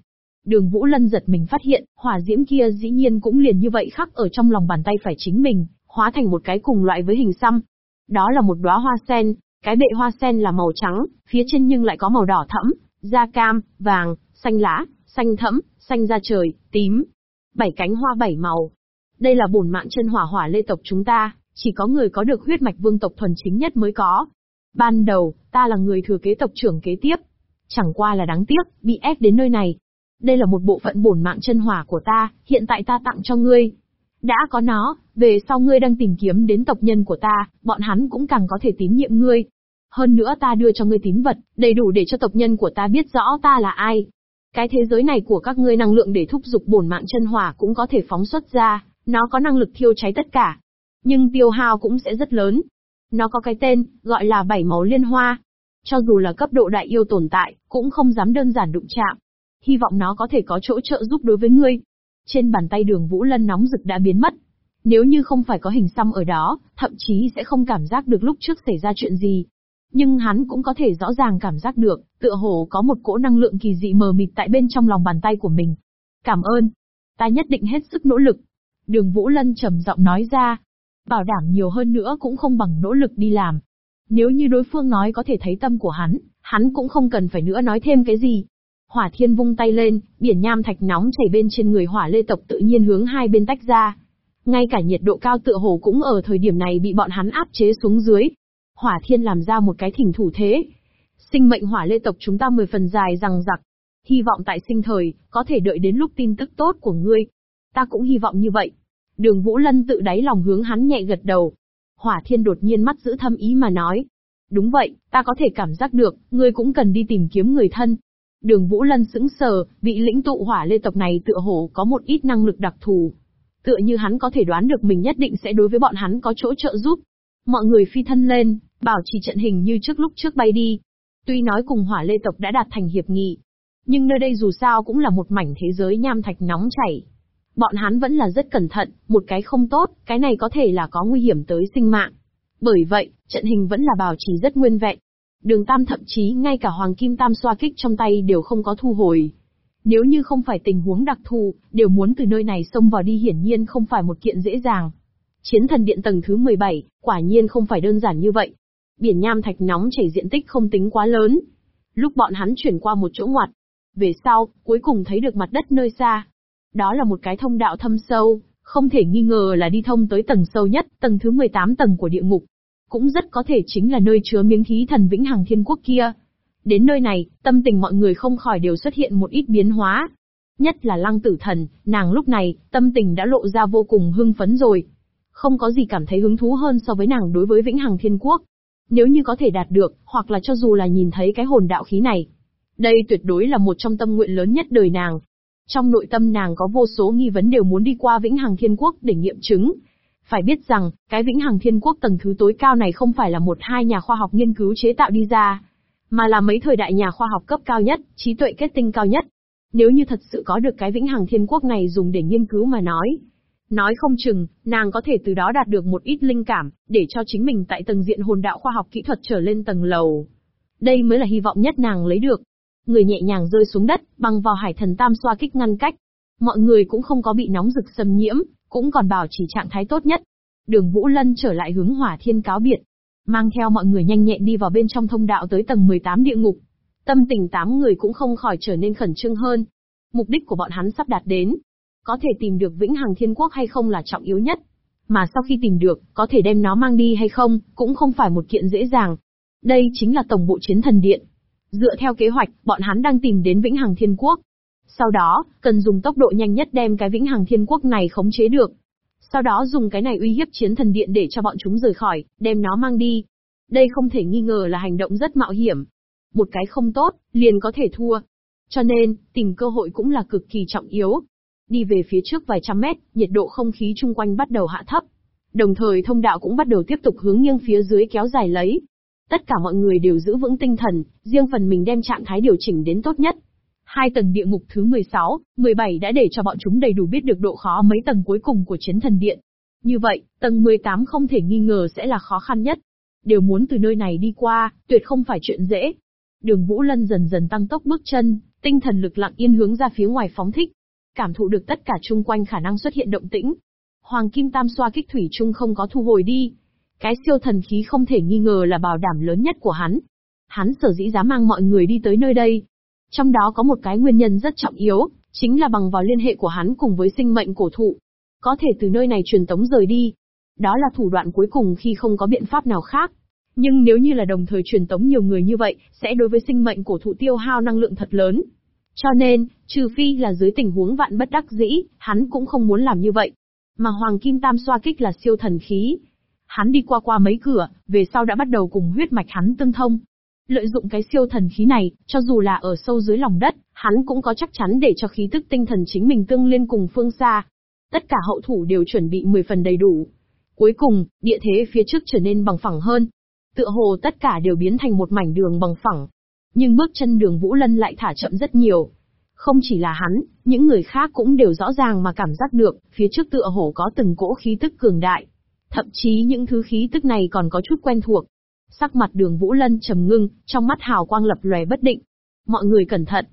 Đường Vũ Lân giật mình phát hiện, hỏa diễm kia dĩ nhiên cũng liền như vậy khắc ở trong lòng bàn tay phải chính mình, hóa thành một cái cùng loại với hình xăm. Đó là một đóa hoa sen, cái bệ hoa sen là màu trắng, phía trên nhưng lại có màu đỏ thẫm, da cam, vàng, xanh lá, xanh thẫm, xanh da trời, tím. Bảy cánh hoa bảy màu. Đây là bổn mạng chân hỏa hỏa lê tộc chúng ta, chỉ có người có được huyết mạch vương tộc thuần chính nhất mới có. Ban đầu, ta là người thừa kế tộc trưởng kế tiếp. Chẳng qua là đáng tiếc, bị ép đến nơi này. Đây là một bộ phận bổn mạng chân hỏa của ta, hiện tại ta tặng cho ngươi. Đã có nó, về sau ngươi đang tìm kiếm đến tộc nhân của ta, bọn hắn cũng càng có thể tín nhiệm ngươi. Hơn nữa ta đưa cho ngươi tín vật, đầy đủ để cho tộc nhân của ta biết rõ ta là ai. Cái thế giới này của các ngươi năng lượng để thúc giục bổn mạng chân hỏa cũng có thể phóng xuất ra, nó có năng lực thiêu cháy tất cả, nhưng tiêu hao cũng sẽ rất lớn. Nó có cái tên, gọi là bảy máu liên hoa. Cho dù là cấp độ đại yêu tồn tại, cũng không dám đơn giản đụng chạm. Hy vọng nó có thể có chỗ trợ giúp đối với ngươi. Trên bàn tay đường Vũ Lân nóng rực đã biến mất. Nếu như không phải có hình xăm ở đó, thậm chí sẽ không cảm giác được lúc trước xảy ra chuyện gì. Nhưng hắn cũng có thể rõ ràng cảm giác được, tựa hồ có một cỗ năng lượng kỳ dị mờ mịt tại bên trong lòng bàn tay của mình. Cảm ơn. Ta nhất định hết sức nỗ lực. Đường Vũ Lân trầm giọng nói ra, Bảo đảm nhiều hơn nữa cũng không bằng nỗ lực đi làm. Nếu như đối phương nói có thể thấy tâm của hắn, hắn cũng không cần phải nữa nói thêm cái gì. Hỏa thiên vung tay lên, biển nham thạch nóng chảy bên trên người hỏa lê tộc tự nhiên hướng hai bên tách ra. Ngay cả nhiệt độ cao tựa hồ cũng ở thời điểm này bị bọn hắn áp chế xuống dưới. Hỏa thiên làm ra một cái thỉnh thủ thế. Sinh mệnh hỏa lê tộc chúng ta mười phần dài rằng giặc. Hy vọng tại sinh thời, có thể đợi đến lúc tin tức tốt của ngươi. Ta cũng hy vọng như vậy. Đường Vũ Lân tự đáy lòng hướng hắn nhẹ gật đầu. Hỏa thiên đột nhiên mắt giữ thâm ý mà nói. Đúng vậy, ta có thể cảm giác được, ngươi cũng cần đi tìm kiếm người thân. Đường Vũ Lân sững sờ, vị lĩnh tụ hỏa lê tộc này tựa hồ có một ít năng lực đặc thù. Tựa như hắn có thể đoán được mình nhất định sẽ đối với bọn hắn có chỗ trợ giúp. Mọi người phi thân lên, bảo trì trận hình như trước lúc trước bay đi. Tuy nói cùng hỏa lê tộc đã đạt thành hiệp nghị, nhưng nơi đây dù sao cũng là một mảnh thế giới nham thạch nóng chảy. Bọn hắn vẫn là rất cẩn thận, một cái không tốt, cái này có thể là có nguy hiểm tới sinh mạng. Bởi vậy, trận hình vẫn là bảo trì rất nguyên vẹn. Đường Tam thậm chí ngay cả Hoàng Kim Tam xoa kích trong tay đều không có thu hồi. Nếu như không phải tình huống đặc thù, đều muốn từ nơi này xông vào đi hiển nhiên không phải một kiện dễ dàng. Chiến thần điện tầng thứ 17, quả nhiên không phải đơn giản như vậy. Biển nham thạch nóng chảy diện tích không tính quá lớn. Lúc bọn hắn chuyển qua một chỗ ngoặt, về sau, cuối cùng thấy được mặt đất nơi xa, đó là một cái thông đạo thâm sâu, không thể nghi ngờ là đi thông tới tầng sâu nhất, tầng thứ 18 tầng của địa ngục. Cũng rất có thể chính là nơi chứa miếng khí thần vĩnh hằng thiên quốc kia. Đến nơi này, tâm tình mọi người không khỏi đều xuất hiện một ít biến hóa. Nhất là lăng tử thần, nàng lúc này, tâm tình đã lộ ra vô cùng hưng phấn rồi. Không có gì cảm thấy hứng thú hơn so với nàng đối với vĩnh hằng thiên quốc. Nếu như có thể đạt được, hoặc là cho dù là nhìn thấy cái hồn đạo khí này. Đây tuyệt đối là một trong tâm nguyện lớn nhất đời nàng, trong nội tâm nàng có vô số nghi vấn đều muốn đi qua Vĩnh Hằng Thiên Quốc để nghiệm chứng. Phải biết rằng, cái vĩnh hằng thiên quốc tầng thứ tối cao này không phải là một hai nhà khoa học nghiên cứu chế tạo đi ra, mà là mấy thời đại nhà khoa học cấp cao nhất, trí tuệ kết tinh cao nhất. Nếu như thật sự có được cái vĩnh hằng thiên quốc này dùng để nghiên cứu mà nói, nói không chừng, nàng có thể từ đó đạt được một ít linh cảm, để cho chính mình tại tầng diện hồn đạo khoa học kỹ thuật trở lên tầng lầu. Đây mới là hy vọng nhất nàng lấy được. Người nhẹ nhàng rơi xuống đất, bằng vào hải thần tam xoa kích ngăn cách. Mọi người cũng không có bị nóng rực xâm nhiễm, cũng còn bảo chỉ trạng thái tốt nhất. Đường Vũ Lân trở lại hướng hỏa thiên cáo biệt, mang theo mọi người nhanh nhẹn đi vào bên trong thông đạo tới tầng 18 địa ngục. Tâm tình tám người cũng không khỏi trở nên khẩn trương hơn. Mục đích của bọn hắn sắp đạt đến. Có thể tìm được vĩnh hằng thiên quốc hay không là trọng yếu nhất. Mà sau khi tìm được, có thể đem nó mang đi hay không, cũng không phải một kiện dễ dàng. Đây chính là tổng bộ chiến thần điện. Dựa theo kế hoạch, bọn hắn đang tìm đến vĩnh hằng thiên quốc. Sau đó, cần dùng tốc độ nhanh nhất đem cái vĩnh hằng thiên quốc này khống chế được. Sau đó dùng cái này uy hiếp chiến thần điện để cho bọn chúng rời khỏi, đem nó mang đi. Đây không thể nghi ngờ là hành động rất mạo hiểm. Một cái không tốt, liền có thể thua. Cho nên, tìm cơ hội cũng là cực kỳ trọng yếu. Đi về phía trước vài trăm mét, nhiệt độ không khí chung quanh bắt đầu hạ thấp. Đồng thời thông đạo cũng bắt đầu tiếp tục hướng nghiêng phía dưới kéo dài lấy. Tất cả mọi người đều giữ vững tinh thần, riêng phần mình đem trạng thái điều chỉnh đến tốt nhất. Hai tầng địa ngục thứ 16, 17 đã để cho bọn chúng đầy đủ biết được độ khó mấy tầng cuối cùng của chiến thần điện. Như vậy, tầng 18 không thể nghi ngờ sẽ là khó khăn nhất. Đều muốn từ nơi này đi qua, tuyệt không phải chuyện dễ. Đường Vũ Lân dần dần tăng tốc bước chân, tinh thần lực lặng yên hướng ra phía ngoài phóng thích. Cảm thụ được tất cả chung quanh khả năng xuất hiện động tĩnh. Hoàng Kim Tam xoa kích thủy chung không có thu hồi đi. Cái siêu thần khí không thể nghi ngờ là bảo đảm lớn nhất của hắn. Hắn sở dĩ dám mang mọi người đi tới nơi đây, trong đó có một cái nguyên nhân rất trọng yếu, chính là bằng vào liên hệ của hắn cùng với sinh mệnh cổ thụ. Có thể từ nơi này truyền tống rời đi. Đó là thủ đoạn cuối cùng khi không có biện pháp nào khác. Nhưng nếu như là đồng thời truyền tống nhiều người như vậy, sẽ đối với sinh mệnh cổ thụ tiêu hao năng lượng thật lớn. Cho nên, trừ phi là dưới tình huống vạn bất đắc dĩ, hắn cũng không muốn làm như vậy. Mà Hoàng Kim Tam xoa kích là siêu thần khí. Hắn đi qua qua mấy cửa, về sau đã bắt đầu cùng huyết mạch hắn tương thông. Lợi dụng cái siêu thần khí này, cho dù là ở sâu dưới lòng đất, hắn cũng có chắc chắn để cho khí tức tinh thần chính mình tương liên cùng phương xa. Tất cả hậu thủ đều chuẩn bị 10 phần đầy đủ. Cuối cùng, địa thế phía trước trở nên bằng phẳng hơn. Tựa hồ tất cả đều biến thành một mảnh đường bằng phẳng. Nhưng bước chân đường Vũ Lân lại thả chậm rất nhiều. Không chỉ là hắn, những người khác cũng đều rõ ràng mà cảm giác được, phía trước tựa hồ có từng cỗ khí tức cường đại. Thậm chí những thứ khí tức này còn có chút quen thuộc, Sắc mặt đường Vũ Lân trầm ngưng, trong mắt hào quang lập lòe bất định. Mọi người cẩn thận.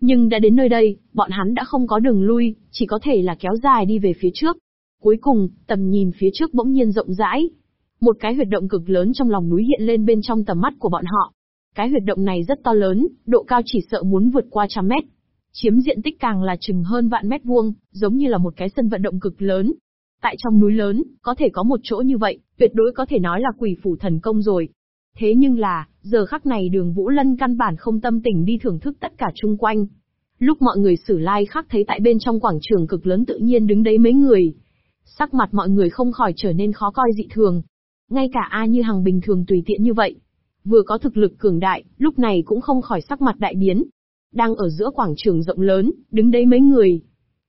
Nhưng đã đến nơi đây, bọn hắn đã không có đường lui, chỉ có thể là kéo dài đi về phía trước. Cuối cùng, tầm nhìn phía trước bỗng nhiên rộng rãi. Một cái huyệt động cực lớn trong lòng núi hiện lên bên trong tầm mắt của bọn họ. Cái huyệt động này rất to lớn, độ cao chỉ sợ muốn vượt qua trăm mét. Chiếm diện tích càng là chừng hơn vạn mét vuông, giống như là một cái sân vận động cực lớn. Tại trong núi lớn, có thể có một chỗ như vậy, tuyệt đối có thể nói là quỷ phủ thần công rồi. Thế nhưng là, giờ khắc này đường Vũ Lân căn bản không tâm tình đi thưởng thức tất cả chung quanh. Lúc mọi người xử lai like khắc thấy tại bên trong quảng trường cực lớn tự nhiên đứng đấy mấy người. Sắc mặt mọi người không khỏi trở nên khó coi dị thường. Ngay cả A như Hằng bình thường tùy tiện như vậy. Vừa có thực lực cường đại, lúc này cũng không khỏi sắc mặt đại biến. Đang ở giữa quảng trường rộng lớn, đứng đấy mấy người.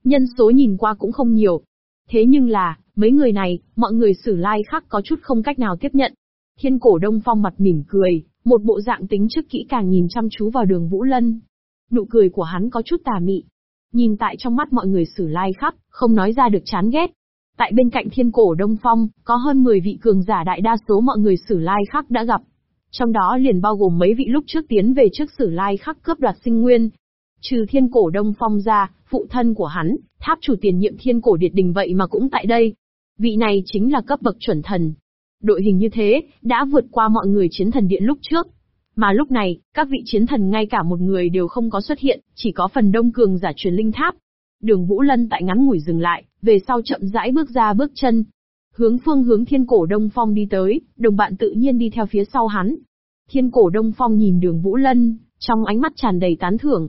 Nhân số nhìn qua cũng không nhiều. Thế nhưng là, mấy người này, mọi người xử lai like khắc có chút không cách nào tiếp nhận. Thiên cổ đông phong mặt mỉm cười, một bộ dạng tính trước kỹ càng nhìn chăm chú vào đường Vũ Lân. Nụ cười của hắn có chút tà mị. Nhìn tại trong mắt mọi người sử lai khắp, không nói ra được chán ghét. Tại bên cạnh thiên cổ đông phong, có hơn 10 vị cường giả đại đa số mọi người sử lai khắc đã gặp. Trong đó liền bao gồm mấy vị lúc trước tiến về trước sử lai khắc cướp đoạt sinh nguyên. Trừ thiên cổ đông phong ra, phụ thân của hắn, tháp chủ tiền nhiệm thiên cổ điệt đình vậy mà cũng tại đây. Vị này chính là cấp bậc chuẩn thần, Đội hình như thế, đã vượt qua mọi người chiến thần điện lúc trước. Mà lúc này, các vị chiến thần ngay cả một người đều không có xuất hiện, chỉ có phần đông cường giả truyền linh tháp. Đường Vũ Lân tại ngắn ngủi dừng lại, về sau chậm rãi bước ra bước chân. Hướng phương hướng thiên cổ Đông Phong đi tới, đồng bạn tự nhiên đi theo phía sau hắn. Thiên cổ Đông Phong nhìn đường Vũ Lân, trong ánh mắt tràn đầy tán thưởng.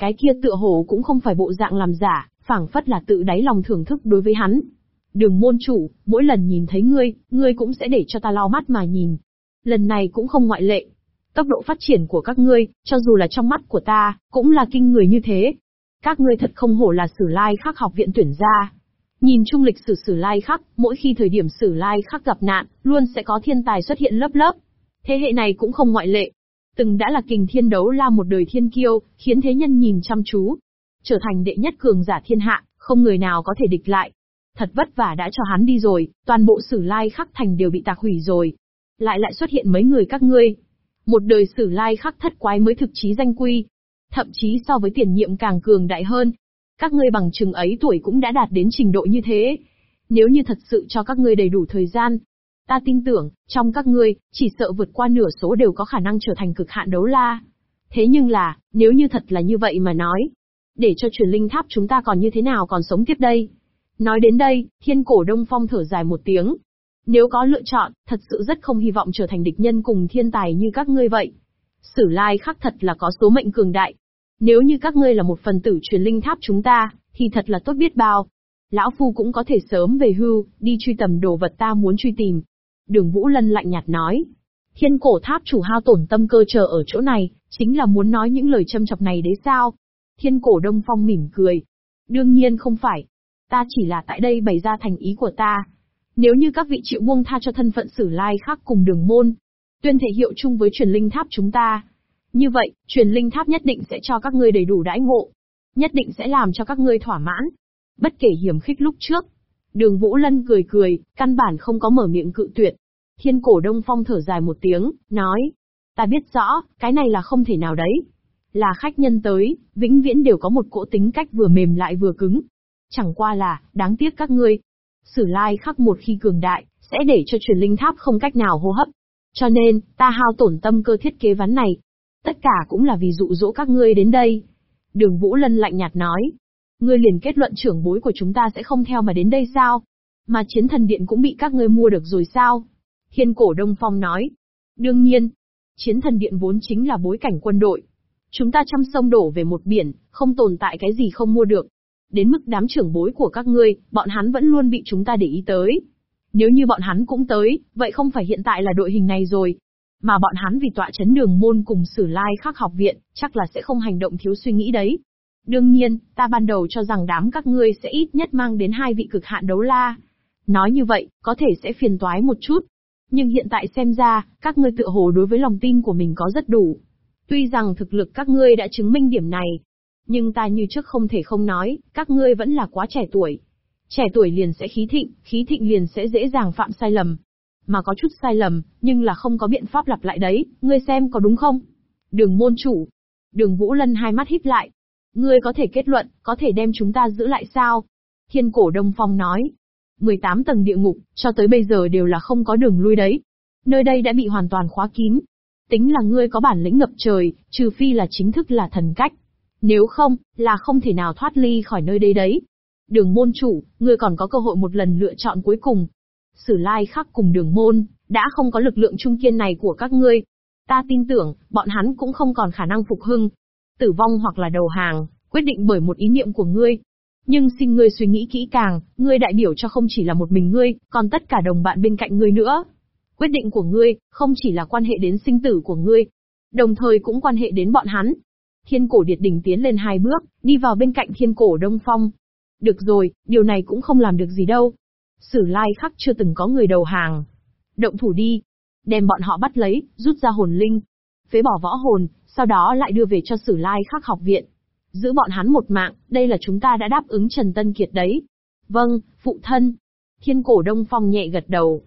Cái kia tựa hồ cũng không phải bộ dạng làm giả, phảng phất là tự đáy lòng thưởng thức đối với hắn. Đường môn chủ, mỗi lần nhìn thấy ngươi, ngươi cũng sẽ để cho ta lau mắt mà nhìn. Lần này cũng không ngoại lệ. Tốc độ phát triển của các ngươi, cho dù là trong mắt của ta, cũng là kinh người như thế. Các ngươi thật không hổ là sử lai khắc học viện tuyển ra. Nhìn chung lịch sử sử lai khắc, mỗi khi thời điểm sử lai khắc gặp nạn, luôn sẽ có thiên tài xuất hiện lớp lớp. Thế hệ này cũng không ngoại lệ. Từng đã là kình thiên đấu la một đời thiên kiêu, khiến thế nhân nhìn chăm chú. Trở thành đệ nhất cường giả thiên hạ, không người nào có thể địch lại. Thật vất vả đã cho hắn đi rồi, toàn bộ sử lai khắc thành đều bị tạc hủy rồi. Lại lại xuất hiện mấy người các ngươi. Một đời sử lai khắc thất quái mới thực chí danh quy. Thậm chí so với tiền nhiệm càng cường đại hơn, các ngươi bằng chừng ấy tuổi cũng đã đạt đến trình độ như thế. Nếu như thật sự cho các ngươi đầy đủ thời gian, ta tin tưởng, trong các ngươi, chỉ sợ vượt qua nửa số đều có khả năng trở thành cực hạn đấu la. Thế nhưng là, nếu như thật là như vậy mà nói, để cho truyền linh tháp chúng ta còn như thế nào còn sống tiếp đây? Nói đến đây, thiên cổ đông phong thở dài một tiếng. Nếu có lựa chọn, thật sự rất không hy vọng trở thành địch nhân cùng thiên tài như các ngươi vậy. Sử lai khắc thật là có số mệnh cường đại, nếu như các ngươi là một phần tử truyền linh tháp chúng ta, thì thật là tốt biết bao. Lão Phu cũng có thể sớm về hưu, đi truy tầm đồ vật ta muốn truy tìm. Đường Vũ Lân lạnh nhạt nói. Thiên cổ tháp chủ hao tổn tâm cơ chờ ở chỗ này, chính là muốn nói những lời châm chọc này đấy sao? Thiên cổ Đông Phong mỉm cười. Đương nhiên không phải. Ta chỉ là tại đây bày ra thành ý của ta. Nếu như các vị chịu buông tha cho thân phận sử lai khác cùng đường môn, tuyên thể hiệu chung với truyền linh tháp chúng ta, như vậy, truyền linh tháp nhất định sẽ cho các ngươi đầy đủ đãi ngộ. Nhất định sẽ làm cho các ngươi thỏa mãn. Bất kể hiểm khích lúc trước. Đường Vũ Lân cười cười, căn bản không có mở miệng cự tuyệt. Thiên cổ Đông Phong thở dài một tiếng, nói. Ta biết rõ, cái này là không thể nào đấy. Là khách nhân tới, vĩnh viễn đều có một cỗ tính cách vừa mềm lại vừa cứng. Chẳng qua là, đáng tiếc các ngươi. Sử lai khắc một khi cường đại, sẽ để cho truyền linh tháp không cách nào hô hấp. Cho nên, ta hao tổn tâm cơ thiết kế ván này, Tất cả cũng là vì dụ dỗ các ngươi đến đây. Đường Vũ Lân lạnh nhạt nói. Ngươi liền kết luận trưởng bối của chúng ta sẽ không theo mà đến đây sao? Mà chiến thần điện cũng bị các ngươi mua được rồi sao? Thiên cổ Đông Phong nói. Đương nhiên, chiến thần điện vốn chính là bối cảnh quân đội. Chúng ta trăm sông đổ về một biển, không tồn tại cái gì không mua được. Đến mức đám trưởng bối của các ngươi, bọn hắn vẫn luôn bị chúng ta để ý tới. Nếu như bọn hắn cũng tới, vậy không phải hiện tại là đội hình này rồi, mà bọn hắn vì tọa chấn đường môn cùng sử lai khắc học viện, chắc là sẽ không hành động thiếu suy nghĩ đấy. Đương nhiên, ta ban đầu cho rằng đám các ngươi sẽ ít nhất mang đến hai vị cực hạn đấu la. Nói như vậy, có thể sẽ phiền toái một chút. Nhưng hiện tại xem ra, các ngươi tự hồ đối với lòng tin của mình có rất đủ. Tuy rằng thực lực các ngươi đã chứng minh điểm này, nhưng ta như trước không thể không nói, các ngươi vẫn là quá trẻ tuổi. Trẻ tuổi liền sẽ khí thịnh, khí thịnh liền sẽ dễ dàng phạm sai lầm, mà có chút sai lầm, nhưng là không có biện pháp lặp lại đấy, ngươi xem có đúng không? Đường môn chủ. Đường Vũ Lân hai mắt híp lại. Ngươi có thể kết luận, có thể đem chúng ta giữ lại sao? Thiên cổ Đông Phong nói. 18 tầng địa ngục, cho tới bây giờ đều là không có đường lui đấy. Nơi đây đã bị hoàn toàn khóa kín. Tính là ngươi có bản lĩnh ngập trời, trừ phi là chính thức là thần cách. Nếu không, là không thể nào thoát ly khỏi nơi đây đấy. Đường môn chủ, ngươi còn có cơ hội một lần lựa chọn cuối cùng, Sử lai khắc cùng đường môn, đã không có lực lượng trung kiên này của các ngươi. Ta tin tưởng, bọn hắn cũng không còn khả năng phục hưng. Tử vong hoặc là đầu hàng, quyết định bởi một ý niệm của ngươi. Nhưng xin ngươi suy nghĩ kỹ càng, ngươi đại biểu cho không chỉ là một mình ngươi, còn tất cả đồng bạn bên cạnh ngươi nữa. Quyết định của ngươi, không chỉ là quan hệ đến sinh tử của ngươi, đồng thời cũng quan hệ đến bọn hắn. Thiên cổ điệt đỉnh tiến lên hai bước, đi vào bên cạnh thiên cổ đông phong. Được rồi, điều này cũng không làm được gì đâu. Sử lai khắc chưa từng có người đầu hàng. Động thủ đi. Đem bọn họ bắt lấy, rút ra hồn linh. Phế bỏ võ hồn, sau đó lại đưa về cho sử lai khắc học viện. Giữ bọn hắn một mạng, đây là chúng ta đã đáp ứng Trần Tân Kiệt đấy. Vâng, phụ thân. Thiên cổ đông phong nhẹ gật đầu.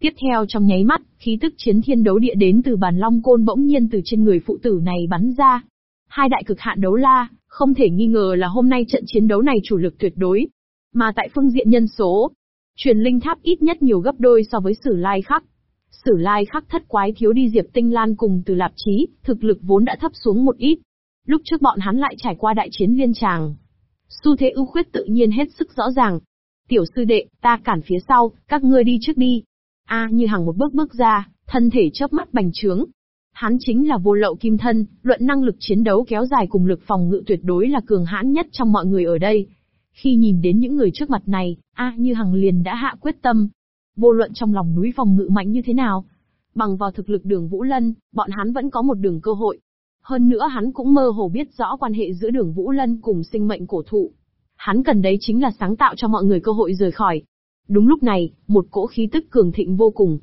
Tiếp theo trong nháy mắt, khí tức chiến thiên đấu địa đến từ bàn long côn bỗng nhiên từ trên người phụ tử này bắn ra. Hai đại cực hạn đấu la, không thể nghi ngờ là hôm nay trận chiến đấu này chủ lực tuyệt đối. Mà tại phương diện nhân số, Truyền linh tháp ít nhất nhiều gấp đôi so với sử lai khắc. Sử lai khắc thất quái thiếu đi Diệp Tinh Lan cùng từ lạp chí, thực lực vốn đã thấp xuống một ít. Lúc trước bọn hắn lại trải qua đại chiến liên tràng. Xu thế ưu khuyết tự nhiên hết sức rõ ràng. Tiểu sư đệ, ta cản phía sau, các ngươi đi trước đi. A như hàng một bước bước ra, thân thể chớp mắt bành trướng. Hắn chính là vô lậu kim thân, luận năng lực chiến đấu kéo dài cùng lực phòng ngự tuyệt đối là cường hãn nhất trong mọi người ở đây. Khi nhìn đến những người trước mặt này, A Như Hằng liền đã hạ quyết tâm. Vô luận trong lòng núi phòng ngự mạnh như thế nào, bằng vào thực lực đường Vũ Lân, bọn hắn vẫn có một đường cơ hội. Hơn nữa hắn cũng mơ hồ biết rõ quan hệ giữa đường Vũ Lân cùng sinh mệnh cổ thụ. Hắn cần đấy chính là sáng tạo cho mọi người cơ hội rời khỏi. Đúng lúc này, một cỗ khí tức cường thịnh vô cùng,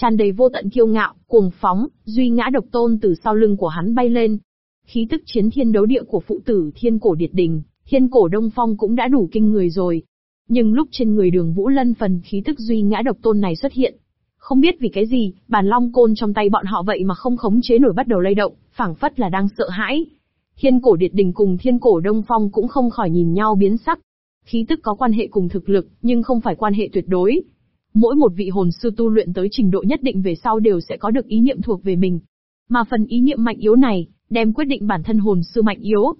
tràn đầy vô tận kiêu ngạo, cuồng phóng, duy ngã độc tôn từ sau lưng của hắn bay lên. Khí tức chiến thiên đấu địa của phụ tử thiên cổ điệt đình, thiên cổ đông phong cũng đã đủ kinh người rồi. Nhưng lúc trên người đường Vũ Lân phần khí tức duy ngã độc tôn này xuất hiện. Không biết vì cái gì, bàn long côn trong tay bọn họ vậy mà không khống chế nổi bắt đầu lay động, phảng phất là đang sợ hãi. Thiên cổ điệt đình cùng thiên cổ đông phong cũng không khỏi nhìn nhau biến sắc. Khí tức có quan hệ cùng thực lực, nhưng không phải quan hệ tuyệt đối. Mỗi một vị hồn sư tu luyện tới trình độ nhất định về sau đều sẽ có được ý niệm thuộc về mình. Mà phần ý niệm mạnh yếu này, đem quyết định bản thân hồn sư mạnh yếu.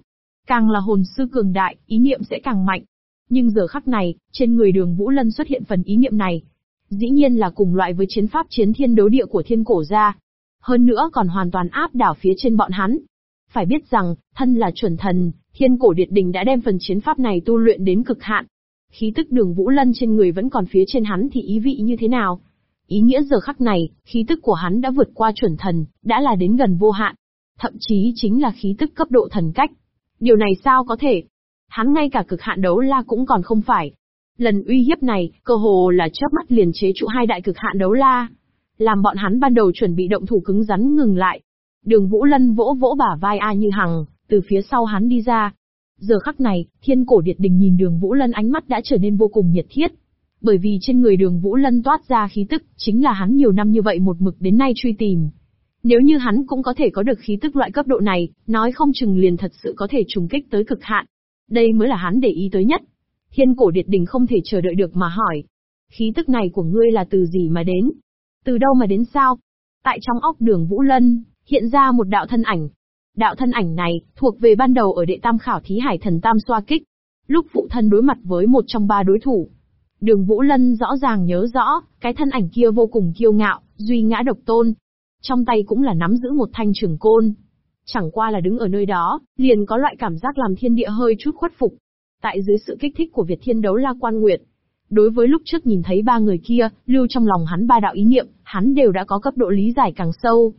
Càng là hồn sư cường đại, ý niệm sẽ càng mạnh. Nhưng giờ khắc này, trên người đường Vũ Lân xuất hiện phần ý niệm này. Dĩ nhiên là cùng loại với chiến pháp chiến thiên đấu địa của thiên cổ gia. Hơn nữa còn hoàn toàn áp đảo phía trên bọn hắn. Phải biết rằng, thân là chuẩn thần, thiên cổ điệt đình đã đem phần chiến pháp này tu luyện đến cực hạn. Khí tức đường Vũ Lân trên người vẫn còn phía trên hắn thì ý vị như thế nào? Ý nghĩa giờ khắc này, khí tức của hắn đã vượt qua chuẩn thần, đã là đến gần vô hạn. Thậm chí chính là khí tức cấp độ thần cách. Điều này sao có thể? Hắn ngay cả cực hạn đấu la cũng còn không phải. Lần uy hiếp này, cơ hồ là chớp mắt liền chế trụ hai đại cực hạn đấu la. Làm bọn hắn ban đầu chuẩn bị động thủ cứng rắn ngừng lại. Đường Vũ Lân vỗ vỗ bả vai A Như Hằng, từ phía sau hắn đi ra, Giờ khắc này, thiên cổ điệt đình nhìn đường Vũ Lân ánh mắt đã trở nên vô cùng nhiệt thiết. Bởi vì trên người đường Vũ Lân toát ra khí tức, chính là hắn nhiều năm như vậy một mực đến nay truy tìm. Nếu như hắn cũng có thể có được khí tức loại cấp độ này, nói không chừng liền thật sự có thể trùng kích tới cực hạn. Đây mới là hắn để ý tới nhất. Thiên cổ điệt đình không thể chờ đợi được mà hỏi. Khí tức này của ngươi là từ gì mà đến? Từ đâu mà đến sao? Tại trong óc đường Vũ Lân, hiện ra một đạo thân ảnh, Đạo thân ảnh này, thuộc về ban đầu ở đệ tam khảo thí hải thần tam xoa kích. Lúc phụ thân đối mặt với một trong ba đối thủ. Đường Vũ Lân rõ ràng nhớ rõ, cái thân ảnh kia vô cùng kiêu ngạo, duy ngã độc tôn. Trong tay cũng là nắm giữ một thanh trường côn. Chẳng qua là đứng ở nơi đó, liền có loại cảm giác làm thiên địa hơi chút khuất phục. Tại dưới sự kích thích của Việt Thiên Đấu La Quan Nguyệt, đối với lúc trước nhìn thấy ba người kia, lưu trong lòng hắn ba đạo ý niệm, hắn đều đã có cấp độ lý giải càng sâu.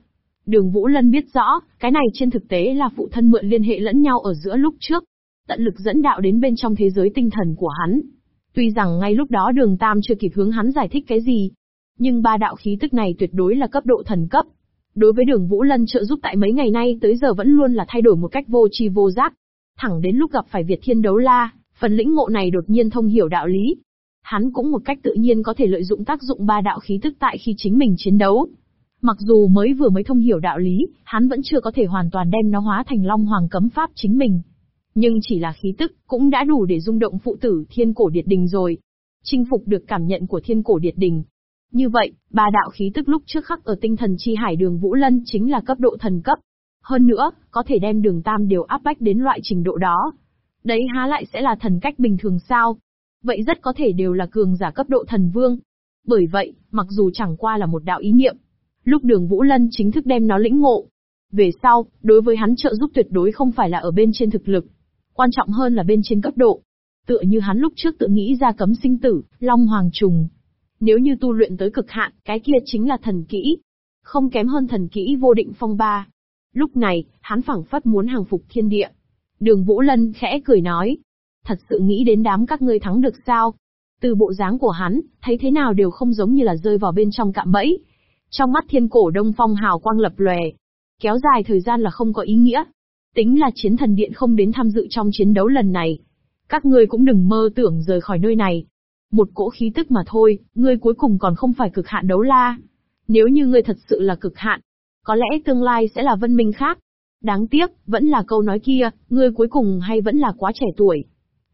Đường Vũ Lân biết rõ, cái này trên thực tế là phụ thân mượn liên hệ lẫn nhau ở giữa lúc trước. Tận lực dẫn đạo đến bên trong thế giới tinh thần của hắn. Tuy rằng ngay lúc đó đường Tam chưa kịp hướng hắn giải thích cái gì. Nhưng ba đạo khí tức này tuyệt đối là cấp độ thần cấp. Đối với đường Vũ Lân trợ giúp tại mấy ngày nay tới giờ vẫn luôn là thay đổi một cách vô tri vô giác. Thẳng đến lúc gặp phải Việt Thiên Đấu La, phần lĩnh ngộ này đột nhiên thông hiểu đạo lý. Hắn cũng một cách tự nhiên có thể lợi dụng tác dụng ba đạo khí tức tại khi chính mình chiến đấu. Mặc dù mới vừa mới thông hiểu đạo lý, hắn vẫn chưa có thể hoàn toàn đem nó hóa thành long hoàng cấm pháp chính mình. Nhưng chỉ là khí tức, cũng đã đủ để rung động phụ tử thiên cổ điệt đình rồi. Chinh phục được cảm nhận của thiên cổ điệt đình. Như vậy, ba đạo khí tức lúc trước khắc ở tinh thần chi hải đường Vũ Lân chính là cấp độ thần cấp. Hơn nữa, có thể đem đường tam đều áp bách đến loại trình độ đó. Đấy há lại sẽ là thần cách bình thường sao? Vậy rất có thể đều là cường giả cấp độ thần vương. Bởi vậy, mặc dù chẳng qua là một đạo ý niệm, Lúc đường Vũ Lân chính thức đem nó lĩnh ngộ. Về sau, đối với hắn trợ giúp tuyệt đối không phải là ở bên trên thực lực. Quan trọng hơn là bên trên cấp độ. Tựa như hắn lúc trước tự nghĩ ra cấm sinh tử, long hoàng trùng. Nếu như tu luyện tới cực hạn, cái kia chính là thần kỹ. Không kém hơn thần kỹ vô định phong ba. Lúc này, hắn phảng phất muốn hàng phục thiên địa. Đường Vũ Lân khẽ cười nói. Thật sự nghĩ đến đám các ngươi thắng được sao? Từ bộ dáng của hắn, thấy thế nào đều không giống như là rơi vào bên trong cạm bẫy. Trong mắt thiên cổ đông phong hào quang lập lòe. Kéo dài thời gian là không có ý nghĩa. Tính là chiến thần điện không đến tham dự trong chiến đấu lần này. Các ngươi cũng đừng mơ tưởng rời khỏi nơi này. Một cỗ khí tức mà thôi, ngươi cuối cùng còn không phải cực hạn đấu la. Nếu như ngươi thật sự là cực hạn, có lẽ tương lai sẽ là vân minh khác. Đáng tiếc, vẫn là câu nói kia, ngươi cuối cùng hay vẫn là quá trẻ tuổi.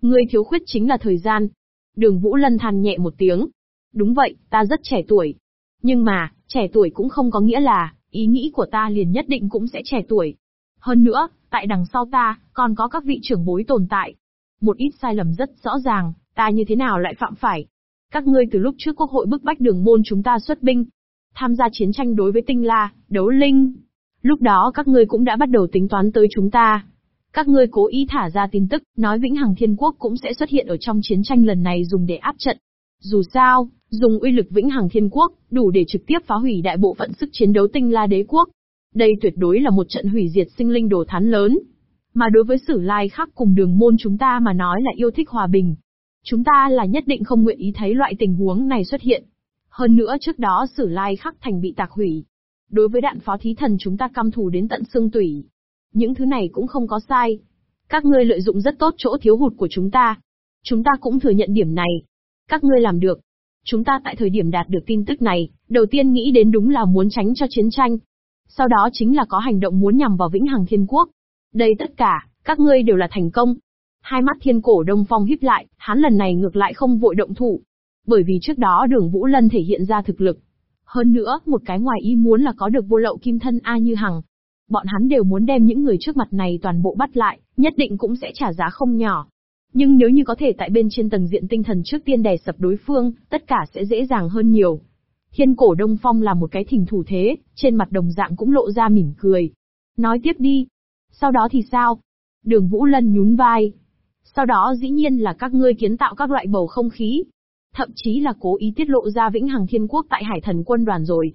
Ngươi thiếu khuyết chính là thời gian. Đường Vũ Lân than nhẹ một tiếng. Đúng vậy, ta rất trẻ tuổi. Nhưng mà, Trẻ tuổi cũng không có nghĩa là, ý nghĩ của ta liền nhất định cũng sẽ trẻ tuổi. Hơn nữa, tại đằng sau ta, còn có các vị trưởng bối tồn tại. Một ít sai lầm rất rõ ràng, ta như thế nào lại phạm phải. Các ngươi từ lúc trước quốc hội bức bách đường môn chúng ta xuất binh, tham gia chiến tranh đối với tinh la, đấu linh. Lúc đó các ngươi cũng đã bắt đầu tính toán tới chúng ta. Các ngươi cố ý thả ra tin tức, nói Vĩnh Hằng Thiên Quốc cũng sẽ xuất hiện ở trong chiến tranh lần này dùng để áp trận. Dù sao, dùng uy lực vĩnh hằng thiên quốc, đủ để trực tiếp phá hủy đại bộ phận sức chiến đấu tinh la đế quốc. Đây tuyệt đối là một trận hủy diệt sinh linh đồ thán lớn. Mà đối với sử lai khắc cùng đường môn chúng ta mà nói là yêu thích hòa bình. Chúng ta là nhất định không nguyện ý thấy loại tình huống này xuất hiện. Hơn nữa trước đó sử lai khắc thành bị tạc hủy. Đối với đạn pháo thí thần chúng ta căm thù đến tận xương tủy. Những thứ này cũng không có sai. Các ngươi lợi dụng rất tốt chỗ thiếu hụt của chúng ta. Chúng ta cũng thừa nhận điểm này. Các ngươi làm được. Chúng ta tại thời điểm đạt được tin tức này, đầu tiên nghĩ đến đúng là muốn tránh cho chiến tranh. Sau đó chính là có hành động muốn nhằm vào Vĩnh Hằng Thiên Quốc. Đây tất cả, các ngươi đều là thành công. Hai mắt thiên cổ đông phong híp lại, hắn lần này ngược lại không vội động thủ. Bởi vì trước đó đường Vũ Lân thể hiện ra thực lực. Hơn nữa, một cái ngoài ý muốn là có được vô lậu kim thân A như hằng. Bọn hắn đều muốn đem những người trước mặt này toàn bộ bắt lại, nhất định cũng sẽ trả giá không nhỏ. Nhưng nếu như có thể tại bên trên tầng diện tinh thần trước tiên đè sập đối phương, tất cả sẽ dễ dàng hơn nhiều. Thiên cổ Đông Phong là một cái thỉnh thủ thế, trên mặt đồng dạng cũng lộ ra mỉm cười. Nói tiếp đi. Sau đó thì sao? Đường Vũ Lân nhún vai. Sau đó dĩ nhiên là các ngươi kiến tạo các loại bầu không khí. Thậm chí là cố ý tiết lộ ra vĩnh hằng thiên quốc tại hải thần quân đoàn rồi.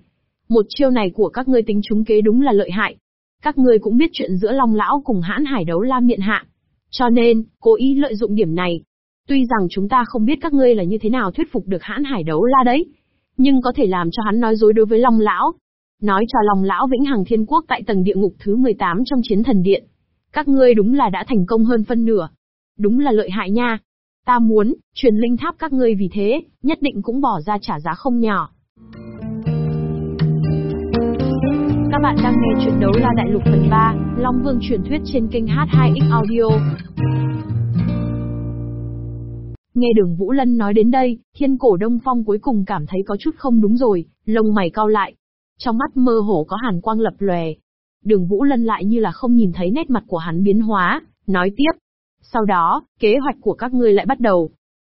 Một chiêu này của các ngươi tính trúng kế đúng là lợi hại. Các ngươi cũng biết chuyện giữa Long Lão cùng hãn hải đấu la miện hạ. Cho nên, cố ý lợi dụng điểm này. Tuy rằng chúng ta không biết các ngươi là như thế nào thuyết phục được hãn hải đấu la đấy. Nhưng có thể làm cho hắn nói dối đối với Long Lão. Nói cho Long Lão vĩnh hằng thiên quốc tại tầng địa ngục thứ 18 trong chiến thần điện. Các ngươi đúng là đã thành công hơn phân nửa. Đúng là lợi hại nha. Ta muốn, truyền linh tháp các ngươi vì thế, nhất định cũng bỏ ra trả giá không nhỏ. Các bạn đang nghe chuyện đấu la đại lục phần 3, Long Vương truyền thuyết trên kênh H2X Audio. Nghe đường Vũ Lân nói đến đây, thiên cổ đông phong cuối cùng cảm thấy có chút không đúng rồi, lông mày cau lại. Trong mắt mơ hồ có hàn quang lập lòe. Đường Vũ Lân lại như là không nhìn thấy nét mặt của hắn biến hóa, nói tiếp. Sau đó, kế hoạch của các ngươi lại bắt đầu.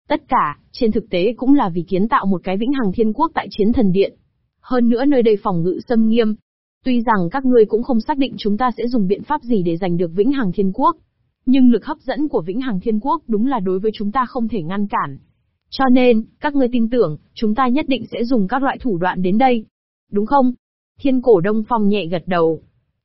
Tất cả, trên thực tế cũng là vì kiến tạo một cái vĩnh hằng thiên quốc tại chiến thần điện. Hơn nữa nơi đây phòng ngự xâm nghiêm, Tuy rằng các ngươi cũng không xác định chúng ta sẽ dùng biện pháp gì để giành được Vĩnh Hằng Thiên Quốc, nhưng lực hấp dẫn của Vĩnh Hằng Thiên Quốc đúng là đối với chúng ta không thể ngăn cản. Cho nên, các ngươi tin tưởng, chúng ta nhất định sẽ dùng các loại thủ đoạn đến đây. Đúng không? Thiên cổ Đông Phong nhẹ gật đầu.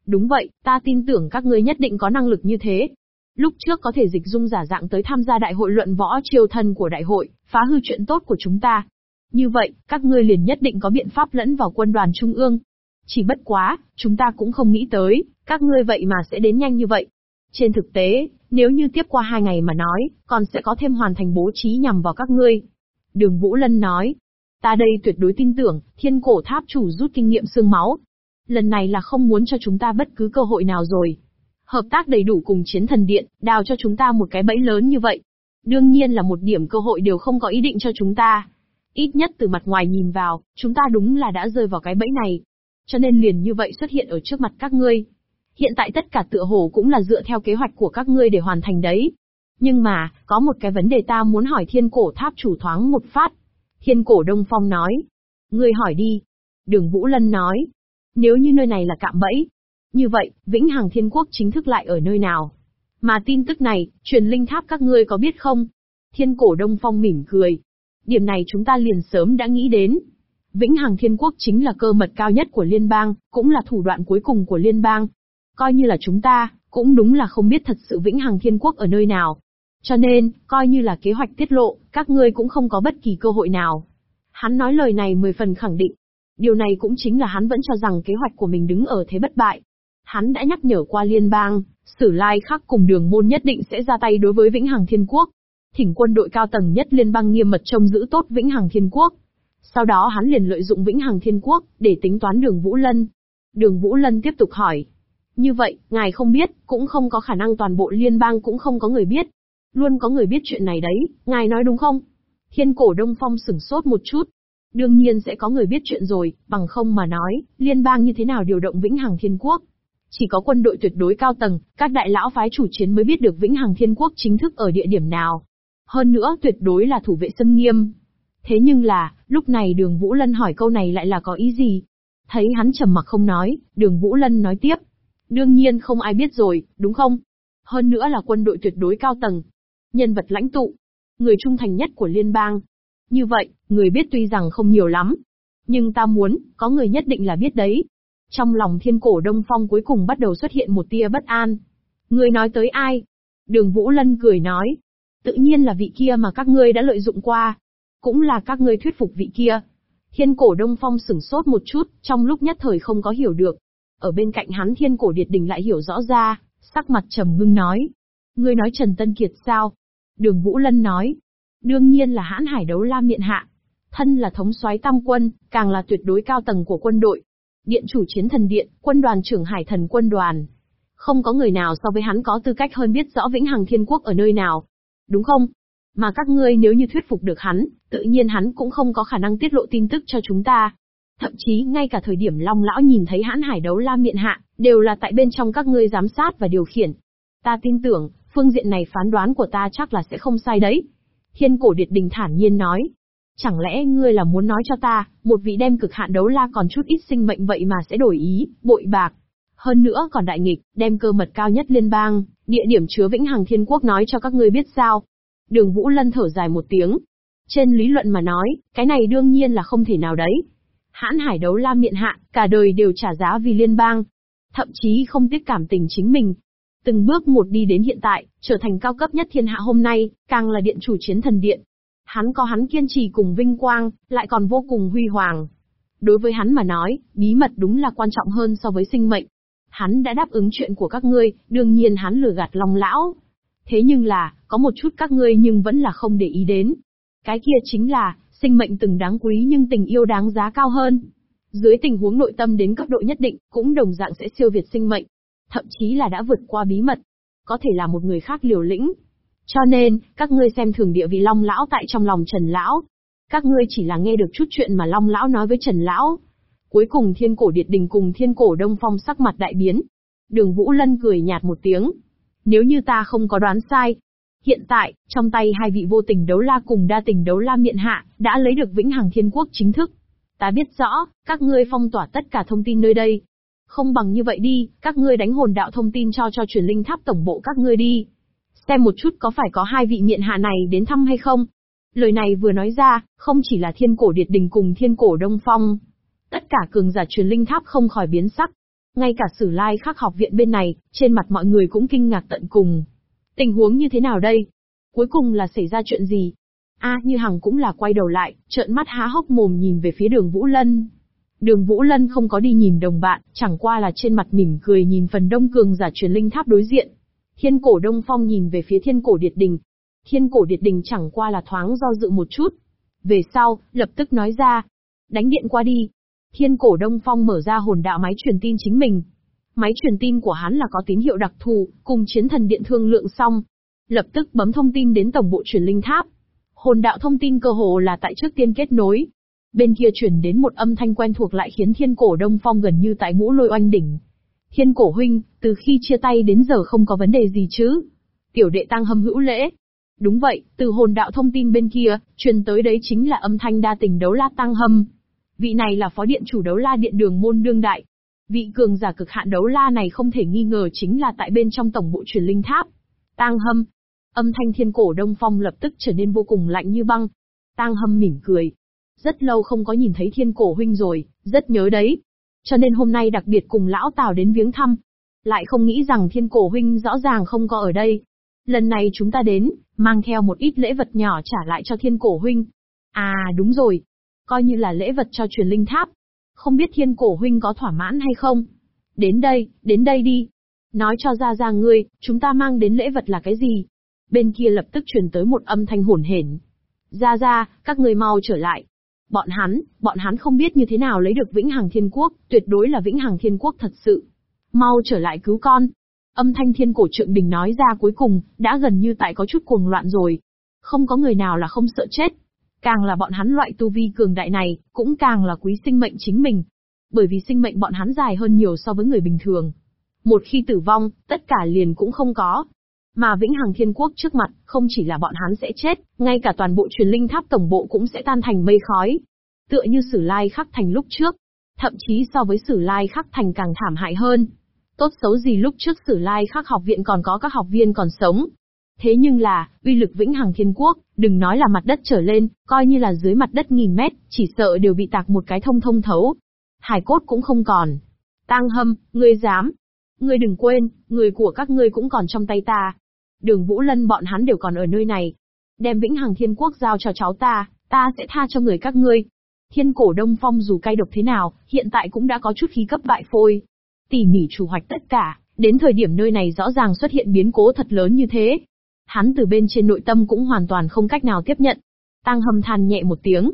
Đúng vậy, ta tin tưởng các ngươi nhất định có năng lực như thế. Lúc trước có thể dịch dung giả dạng tới tham gia đại hội luận võ triều thân của đại hội, phá hư chuyện tốt của chúng ta. Như vậy, các ngươi liền nhất định có biện pháp lẫn vào quân đoàn trung ương, chỉ bất quá, chúng ta cũng không nghĩ tới, các ngươi vậy mà sẽ đến nhanh như vậy. Trên thực tế, nếu như tiếp qua hai ngày mà nói, còn sẽ có thêm hoàn thành bố trí nhằm vào các ngươi. Đường Vũ Lân nói, ta đây tuyệt đối tin tưởng, thiên cổ tháp chủ rút kinh nghiệm xương máu. Lần này là không muốn cho chúng ta bất cứ cơ hội nào rồi. Hợp tác đầy đủ cùng chiến thần điện, đào cho chúng ta một cái bẫy lớn như vậy. Đương nhiên là một điểm cơ hội đều không có ý định cho chúng ta. Ít nhất từ mặt ngoài nhìn vào, chúng ta đúng là đã rơi vào cái bẫy này. Cho nên liền như vậy xuất hiện ở trước mặt các ngươi. Hiện tại tất cả tựa hồ cũng là dựa theo kế hoạch của các ngươi để hoàn thành đấy. Nhưng mà, có một cái vấn đề ta muốn hỏi thiên cổ tháp chủ thoáng một phát. Thiên cổ Đông Phong nói. Ngươi hỏi đi. Đường Vũ Lân nói. Nếu như nơi này là cạm bẫy. Như vậy, Vĩnh Hằng Thiên Quốc chính thức lại ở nơi nào? Mà tin tức này, truyền linh tháp các ngươi có biết không? Thiên cổ Đông Phong mỉm cười. Điểm này chúng ta liền sớm đã nghĩ đến, Vĩnh Hằng Thiên Quốc chính là cơ mật cao nhất của liên bang, cũng là thủ đoạn cuối cùng của liên bang. Coi như là chúng ta, cũng đúng là không biết thật sự Vĩnh Hằng Thiên Quốc ở nơi nào. Cho nên, coi như là kế hoạch tiết lộ, các ngươi cũng không có bất kỳ cơ hội nào. Hắn nói lời này mười phần khẳng định. Điều này cũng chính là hắn vẫn cho rằng kế hoạch của mình đứng ở thế bất bại. Hắn đã nhắc nhở qua liên bang, sử lai khắc cùng đường môn nhất định sẽ ra tay đối với Vĩnh Hằng Thiên Quốc. Thỉnh quân đội cao tầng nhất liên bang nghiêm mật trông giữ tốt Vĩnh Hằng Thiên Quốc. Sau đó hắn liền lợi dụng Vĩnh Hằng Thiên Quốc, để tính toán đường Vũ Lân. Đường Vũ Lân tiếp tục hỏi. Như vậy, ngài không biết, cũng không có khả năng toàn bộ liên bang cũng không có người biết. Luôn có người biết chuyện này đấy, ngài nói đúng không? Thiên cổ Đông Phong sửng sốt một chút. Đương nhiên sẽ có người biết chuyện rồi, bằng không mà nói, liên bang như thế nào điều động Vĩnh Hằng Thiên Quốc. Chỉ có quân đội tuyệt đối cao tầng, các đại lão phái chủ chiến mới biết được Vĩnh Hằng Thiên Quốc chính thức ở địa điểm nào. Hơn nữa tuyệt đối là thủ vệ xâm nghiêm, Thế nhưng là, lúc này đường Vũ Lân hỏi câu này lại là có ý gì? Thấy hắn trầm mặc không nói, đường Vũ Lân nói tiếp. Đương nhiên không ai biết rồi, đúng không? Hơn nữa là quân đội tuyệt đối cao tầng. Nhân vật lãnh tụ. Người trung thành nhất của liên bang. Như vậy, người biết tuy rằng không nhiều lắm. Nhưng ta muốn, có người nhất định là biết đấy. Trong lòng thiên cổ Đông Phong cuối cùng bắt đầu xuất hiện một tia bất an. người nói tới ai? Đường Vũ Lân cười nói. Tự nhiên là vị kia mà các ngươi đã lợi dụng qua. Cũng là các ngươi thuyết phục vị kia. Thiên cổ Đông Phong sửng sốt một chút, trong lúc nhất thời không có hiểu được. Ở bên cạnh hắn thiên cổ Điệt Đình lại hiểu rõ ra, sắc mặt trầm ngưng nói. Ngươi nói Trần Tân Kiệt sao? Đường Vũ Lân nói. Đương nhiên là hãn hải đấu la miện hạ. Thân là thống soái tam quân, càng là tuyệt đối cao tầng của quân đội. Điện chủ chiến thần điện, quân đoàn trưởng hải thần quân đoàn. Không có người nào so với hắn có tư cách hơn biết rõ vĩnh hằng thiên quốc ở nơi nào. Đúng không? Mà các ngươi nếu như thuyết phục được hắn, tự nhiên hắn cũng không có khả năng tiết lộ tin tức cho chúng ta. Thậm chí ngay cả thời điểm Long Lão nhìn thấy hãn hải đấu la miện hạ, đều là tại bên trong các ngươi giám sát và điều khiển. Ta tin tưởng, phương diện này phán đoán của ta chắc là sẽ không sai đấy. Thiên cổ Điệt Đình thản nhiên nói. Chẳng lẽ ngươi là muốn nói cho ta, một vị đem cực hạn đấu la còn chút ít sinh mệnh vậy mà sẽ đổi ý, bội bạc. Hơn nữa còn đại nghịch, đem cơ mật cao nhất liên bang, địa điểm chứa vĩnh hằng thiên quốc nói cho các ngươi biết sao. Đường Vũ Lân thở dài một tiếng. Trên lý luận mà nói, cái này đương nhiên là không thể nào đấy. Hãn hải đấu la miện hạ, cả đời đều trả giá vì liên bang. Thậm chí không tiếc cảm tình chính mình, Từng bước một đi đến hiện tại, trở thành cao cấp nhất thiên hạ hôm nay, càng là điện chủ chiến thần điện. Hắn có hắn kiên trì cùng vinh quang, lại còn vô cùng huy hoàng. Đối với hắn mà nói, bí mật đúng là quan trọng hơn so với sinh mệnh. Hắn đã đáp ứng chuyện của các ngươi, đương nhiên hắn lừa gạt long lão. Thế nhưng là, có một chút các ngươi nhưng vẫn là không để ý đến. Cái kia chính là, sinh mệnh từng đáng quý nhưng tình yêu đáng giá cao hơn. Dưới tình huống nội tâm đến cấp độ nhất định, cũng đồng dạng sẽ siêu việt sinh mệnh thậm chí là đã vượt qua bí mật, có thể là một người khác liều lĩnh. Cho nên, các ngươi xem thường địa vị Long Lão tại trong lòng Trần Lão. Các ngươi chỉ là nghe được chút chuyện mà Long Lão nói với Trần Lão. Cuối cùng thiên cổ điệt đình cùng thiên cổ đông phong sắc mặt đại biến. Đường Vũ Lân cười nhạt một tiếng. Nếu như ta không có đoán sai, hiện tại, trong tay hai vị vô tình đấu la cùng đa tình đấu la miện hạ, đã lấy được vĩnh hằng thiên quốc chính thức. Ta biết rõ, các ngươi phong tỏa tất cả thông tin nơi đây, không bằng như vậy đi, các ngươi đánh hồn đạo thông tin cho cho truyền linh tháp tổng bộ các ngươi đi. Xem một chút có phải có hai vị miện hạ này đến thăm hay không. Lời này vừa nói ra, không chỉ là thiên cổ điệt đình cùng thiên cổ đông phong. Tất cả cường giả truyền linh tháp không khỏi biến sắc. Ngay cả sử lai khắc học viện bên này, trên mặt mọi người cũng kinh ngạc tận cùng. Tình huống như thế nào đây? Cuối cùng là xảy ra chuyện gì? A như hằng cũng là quay đầu lại, trợn mắt há hốc mồm nhìn về phía đường Vũ Lân. Đường Vũ Lân không có đi nhìn đồng bạn, chẳng qua là trên mặt mỉm cười nhìn phần đông cường giả truyền linh tháp đối diện. Thiên cổ Đông Phong nhìn về phía thiên cổ Điệt Đình. Thiên cổ Điệt Đình chẳng qua là thoáng do dự một chút. Về sau, lập tức nói ra. Đánh điện qua đi. Thiên cổ Đông Phong mở ra hồn đạo máy truyền tin chính mình. Máy truyền tin của hắn là có tín hiệu đặc thù, cùng chiến thần điện thương lượng xong. Lập tức bấm thông tin đến tổng bộ truyền linh tháp. Hồn đạo thông tin cơ hồ là tại trước tiên kết nối, Bên kia truyền đến một âm thanh quen thuộc lại khiến thiên cổ đông phong gần như tại ngũ lôi oanh đỉnh. Thiên cổ huynh, từ khi chia tay đến giờ không có vấn đề gì chứ? Tiểu đệ tăng hâm hữu lễ. Đúng vậy, từ hồn đạo thông tin bên kia, truyền tới đấy chính là âm thanh đa tình đấu la tăng hâm. Vị này là phó điện chủ đấu la điện đường môn đương đại. Vị cường giả cực hạn đấu la này không thể nghi ngờ chính là tại bên trong tổng bộ truyền linh tháp. Tang hâm. Âm thanh thiên cổ đông phong lập tức trở nên vô cùng lạnh như băng. Tang hâm mỉm cười, rất lâu không có nhìn thấy thiên cổ huynh rồi, rất nhớ đấy. Cho nên hôm nay đặc biệt cùng lão Tào đến viếng thăm. Lại không nghĩ rằng thiên cổ huynh rõ ràng không có ở đây. Lần này chúng ta đến, mang theo một ít lễ vật nhỏ trả lại cho thiên cổ huynh. À đúng rồi, coi như là lễ vật cho truyền linh tháp. Không biết thiên cổ huynh có thỏa mãn hay không? Đến đây, đến đây đi. Nói cho ra ra ngươi, chúng ta mang đến lễ vật là cái gì? Bên kia lập tức truyền tới một âm thanh hồn hển. Ra ra, các người mau trở lại, Bọn hắn, bọn hắn không biết như thế nào lấy được vĩnh hằng thiên quốc, tuyệt đối là vĩnh hằng thiên quốc thật sự. Mau trở lại cứu con. Âm thanh thiên cổ trượng đình nói ra cuối cùng, đã gần như tại có chút cuồng loạn rồi. Không có người nào là không sợ chết. Càng là bọn hắn loại tu vi cường đại này, cũng càng là quý sinh mệnh chính mình. Bởi vì sinh mệnh bọn hắn dài hơn nhiều so với người bình thường. Một khi tử vong, tất cả liền cũng không có, mà Vĩnh Hằng Thiên Quốc trước mặt, không chỉ là bọn hắn sẽ chết, ngay cả toàn bộ truyền linh tháp tổng bộ cũng sẽ tan thành mây khói. Tựa như Sử Lai Khắc Thành lúc trước, thậm chí so với Sử Lai Khắc Thành càng thảm hại hơn. Tốt xấu gì lúc trước Sử Lai Khắc học viện còn có các học viên còn sống. Thế nhưng là, uy lực Vĩnh Hằng Thiên Quốc, đừng nói là mặt đất trở lên, coi như là dưới mặt đất nghìn mét, chỉ sợ đều bị tạc một cái thông thông thấu. Hải cốt cũng không còn. Tang hâm, ngươi dám. Ngươi đừng quên, người của các ngươi cũng còn trong tay ta. Đường Vũ Lân bọn hắn đều còn ở nơi này. Đem Vĩnh Hằng Thiên Quốc giao cho cháu ta, ta sẽ tha cho người các ngươi. Thiên cổ Đông Phong dù cay độc thế nào, hiện tại cũng đã có chút khí cấp bại phôi. Tỉ mỉ chủ hoạch tất cả, đến thời điểm nơi này rõ ràng xuất hiện biến cố thật lớn như thế. Hắn từ bên trên nội tâm cũng hoàn toàn không cách nào tiếp nhận. Tăng hầm than nhẹ một tiếng.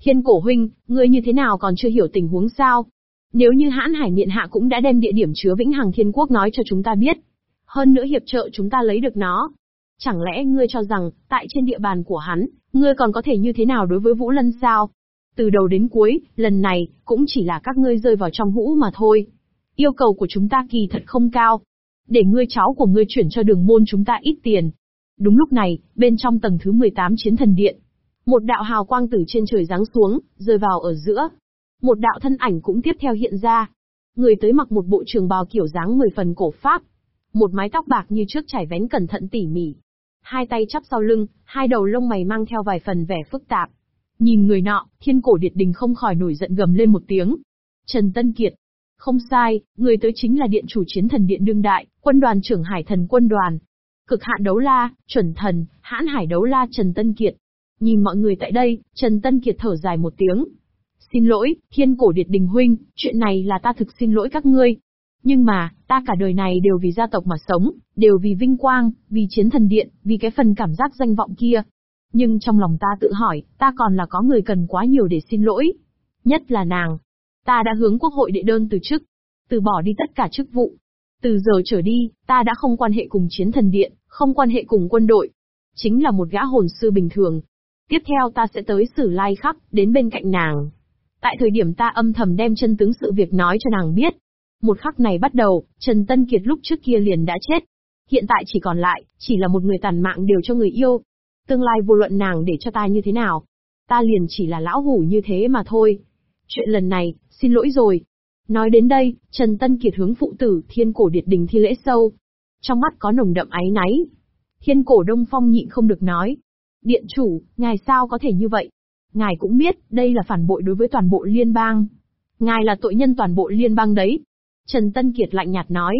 Thiên cổ huynh, ngươi như thế nào còn chưa hiểu tình huống sao? Nếu như hãn hải miện hạ cũng đã đem địa điểm chứa vĩnh hằng thiên quốc nói cho chúng ta biết. Hơn nữa hiệp trợ chúng ta lấy được nó. Chẳng lẽ ngươi cho rằng, tại trên địa bàn của hắn, ngươi còn có thể như thế nào đối với Vũ Lân sao? Từ đầu đến cuối, lần này, cũng chỉ là các ngươi rơi vào trong hũ mà thôi. Yêu cầu của chúng ta kỳ thật không cao. Để ngươi cháu của ngươi chuyển cho đường môn chúng ta ít tiền. Đúng lúc này, bên trong tầng thứ 18 chiến thần điện, một đạo hào quang từ trên trời giáng xuống, rơi vào ở giữa. Một đạo thân ảnh cũng tiếp theo hiện ra. Người tới mặc một bộ trường bào kiểu dáng mười phần cổ pháp. Một mái tóc bạc như trước trải vén cẩn thận tỉ mỉ. Hai tay chắp sau lưng, hai đầu lông mày mang theo vài phần vẻ phức tạp. Nhìn người nọ, thiên cổ điệt đình không khỏi nổi giận gầm lên một tiếng. Trần Tân Kiệt. Không sai, người tới chính là điện chủ chiến thần điện đương đại, quân đoàn trưởng hải thần quân đoàn. Cực hạn đấu la, chuẩn thần, hãn hải đấu la Trần Tân Kiệt. Nhìn mọi người tại đây, Trần Tân Kiệt thở dài một tiếng. Xin lỗi, thiên cổ điệt đình huynh, chuyện này là ta thực xin lỗi các ngươi. Nhưng mà, ta cả đời này đều vì gia tộc mà sống, đều vì vinh quang, vì chiến thần điện, vì cái phần cảm giác danh vọng kia. Nhưng trong lòng ta tự hỏi, ta còn là có người cần quá nhiều để xin lỗi. Nhất là nàng. Ta đã hướng quốc hội đệ đơn từ chức, từ bỏ đi tất cả chức vụ. Từ giờ trở đi, ta đã không quan hệ cùng chiến thần điện, không quan hệ cùng quân đội. Chính là một gã hồn sư bình thường, Tiếp theo ta sẽ tới Sử Lai Khắc, đến bên cạnh nàng. Tại thời điểm ta âm thầm đem chân tướng sự việc nói cho nàng biết. Một khắc này bắt đầu, Trần Tân Kiệt lúc trước kia liền đã chết. Hiện tại chỉ còn lại, chỉ là một người tàn mạng đều cho người yêu. Tương lai vô luận nàng để cho ta như thế nào. Ta liền chỉ là lão hủ như thế mà thôi. Chuyện lần này, xin lỗi rồi. Nói đến đây, Trần Tân Kiệt hướng phụ tử thiên cổ điệt đình thi lễ sâu. Trong mắt có nồng đậm áy náy. Thiên cổ đông phong nhịn không được nói, Điện chủ, ngài sao có thể như vậy? Ngài cũng biết, đây là phản bội đối với toàn bộ liên bang. Ngài là tội nhân toàn bộ liên bang đấy. Trần Tân Kiệt lạnh nhạt nói.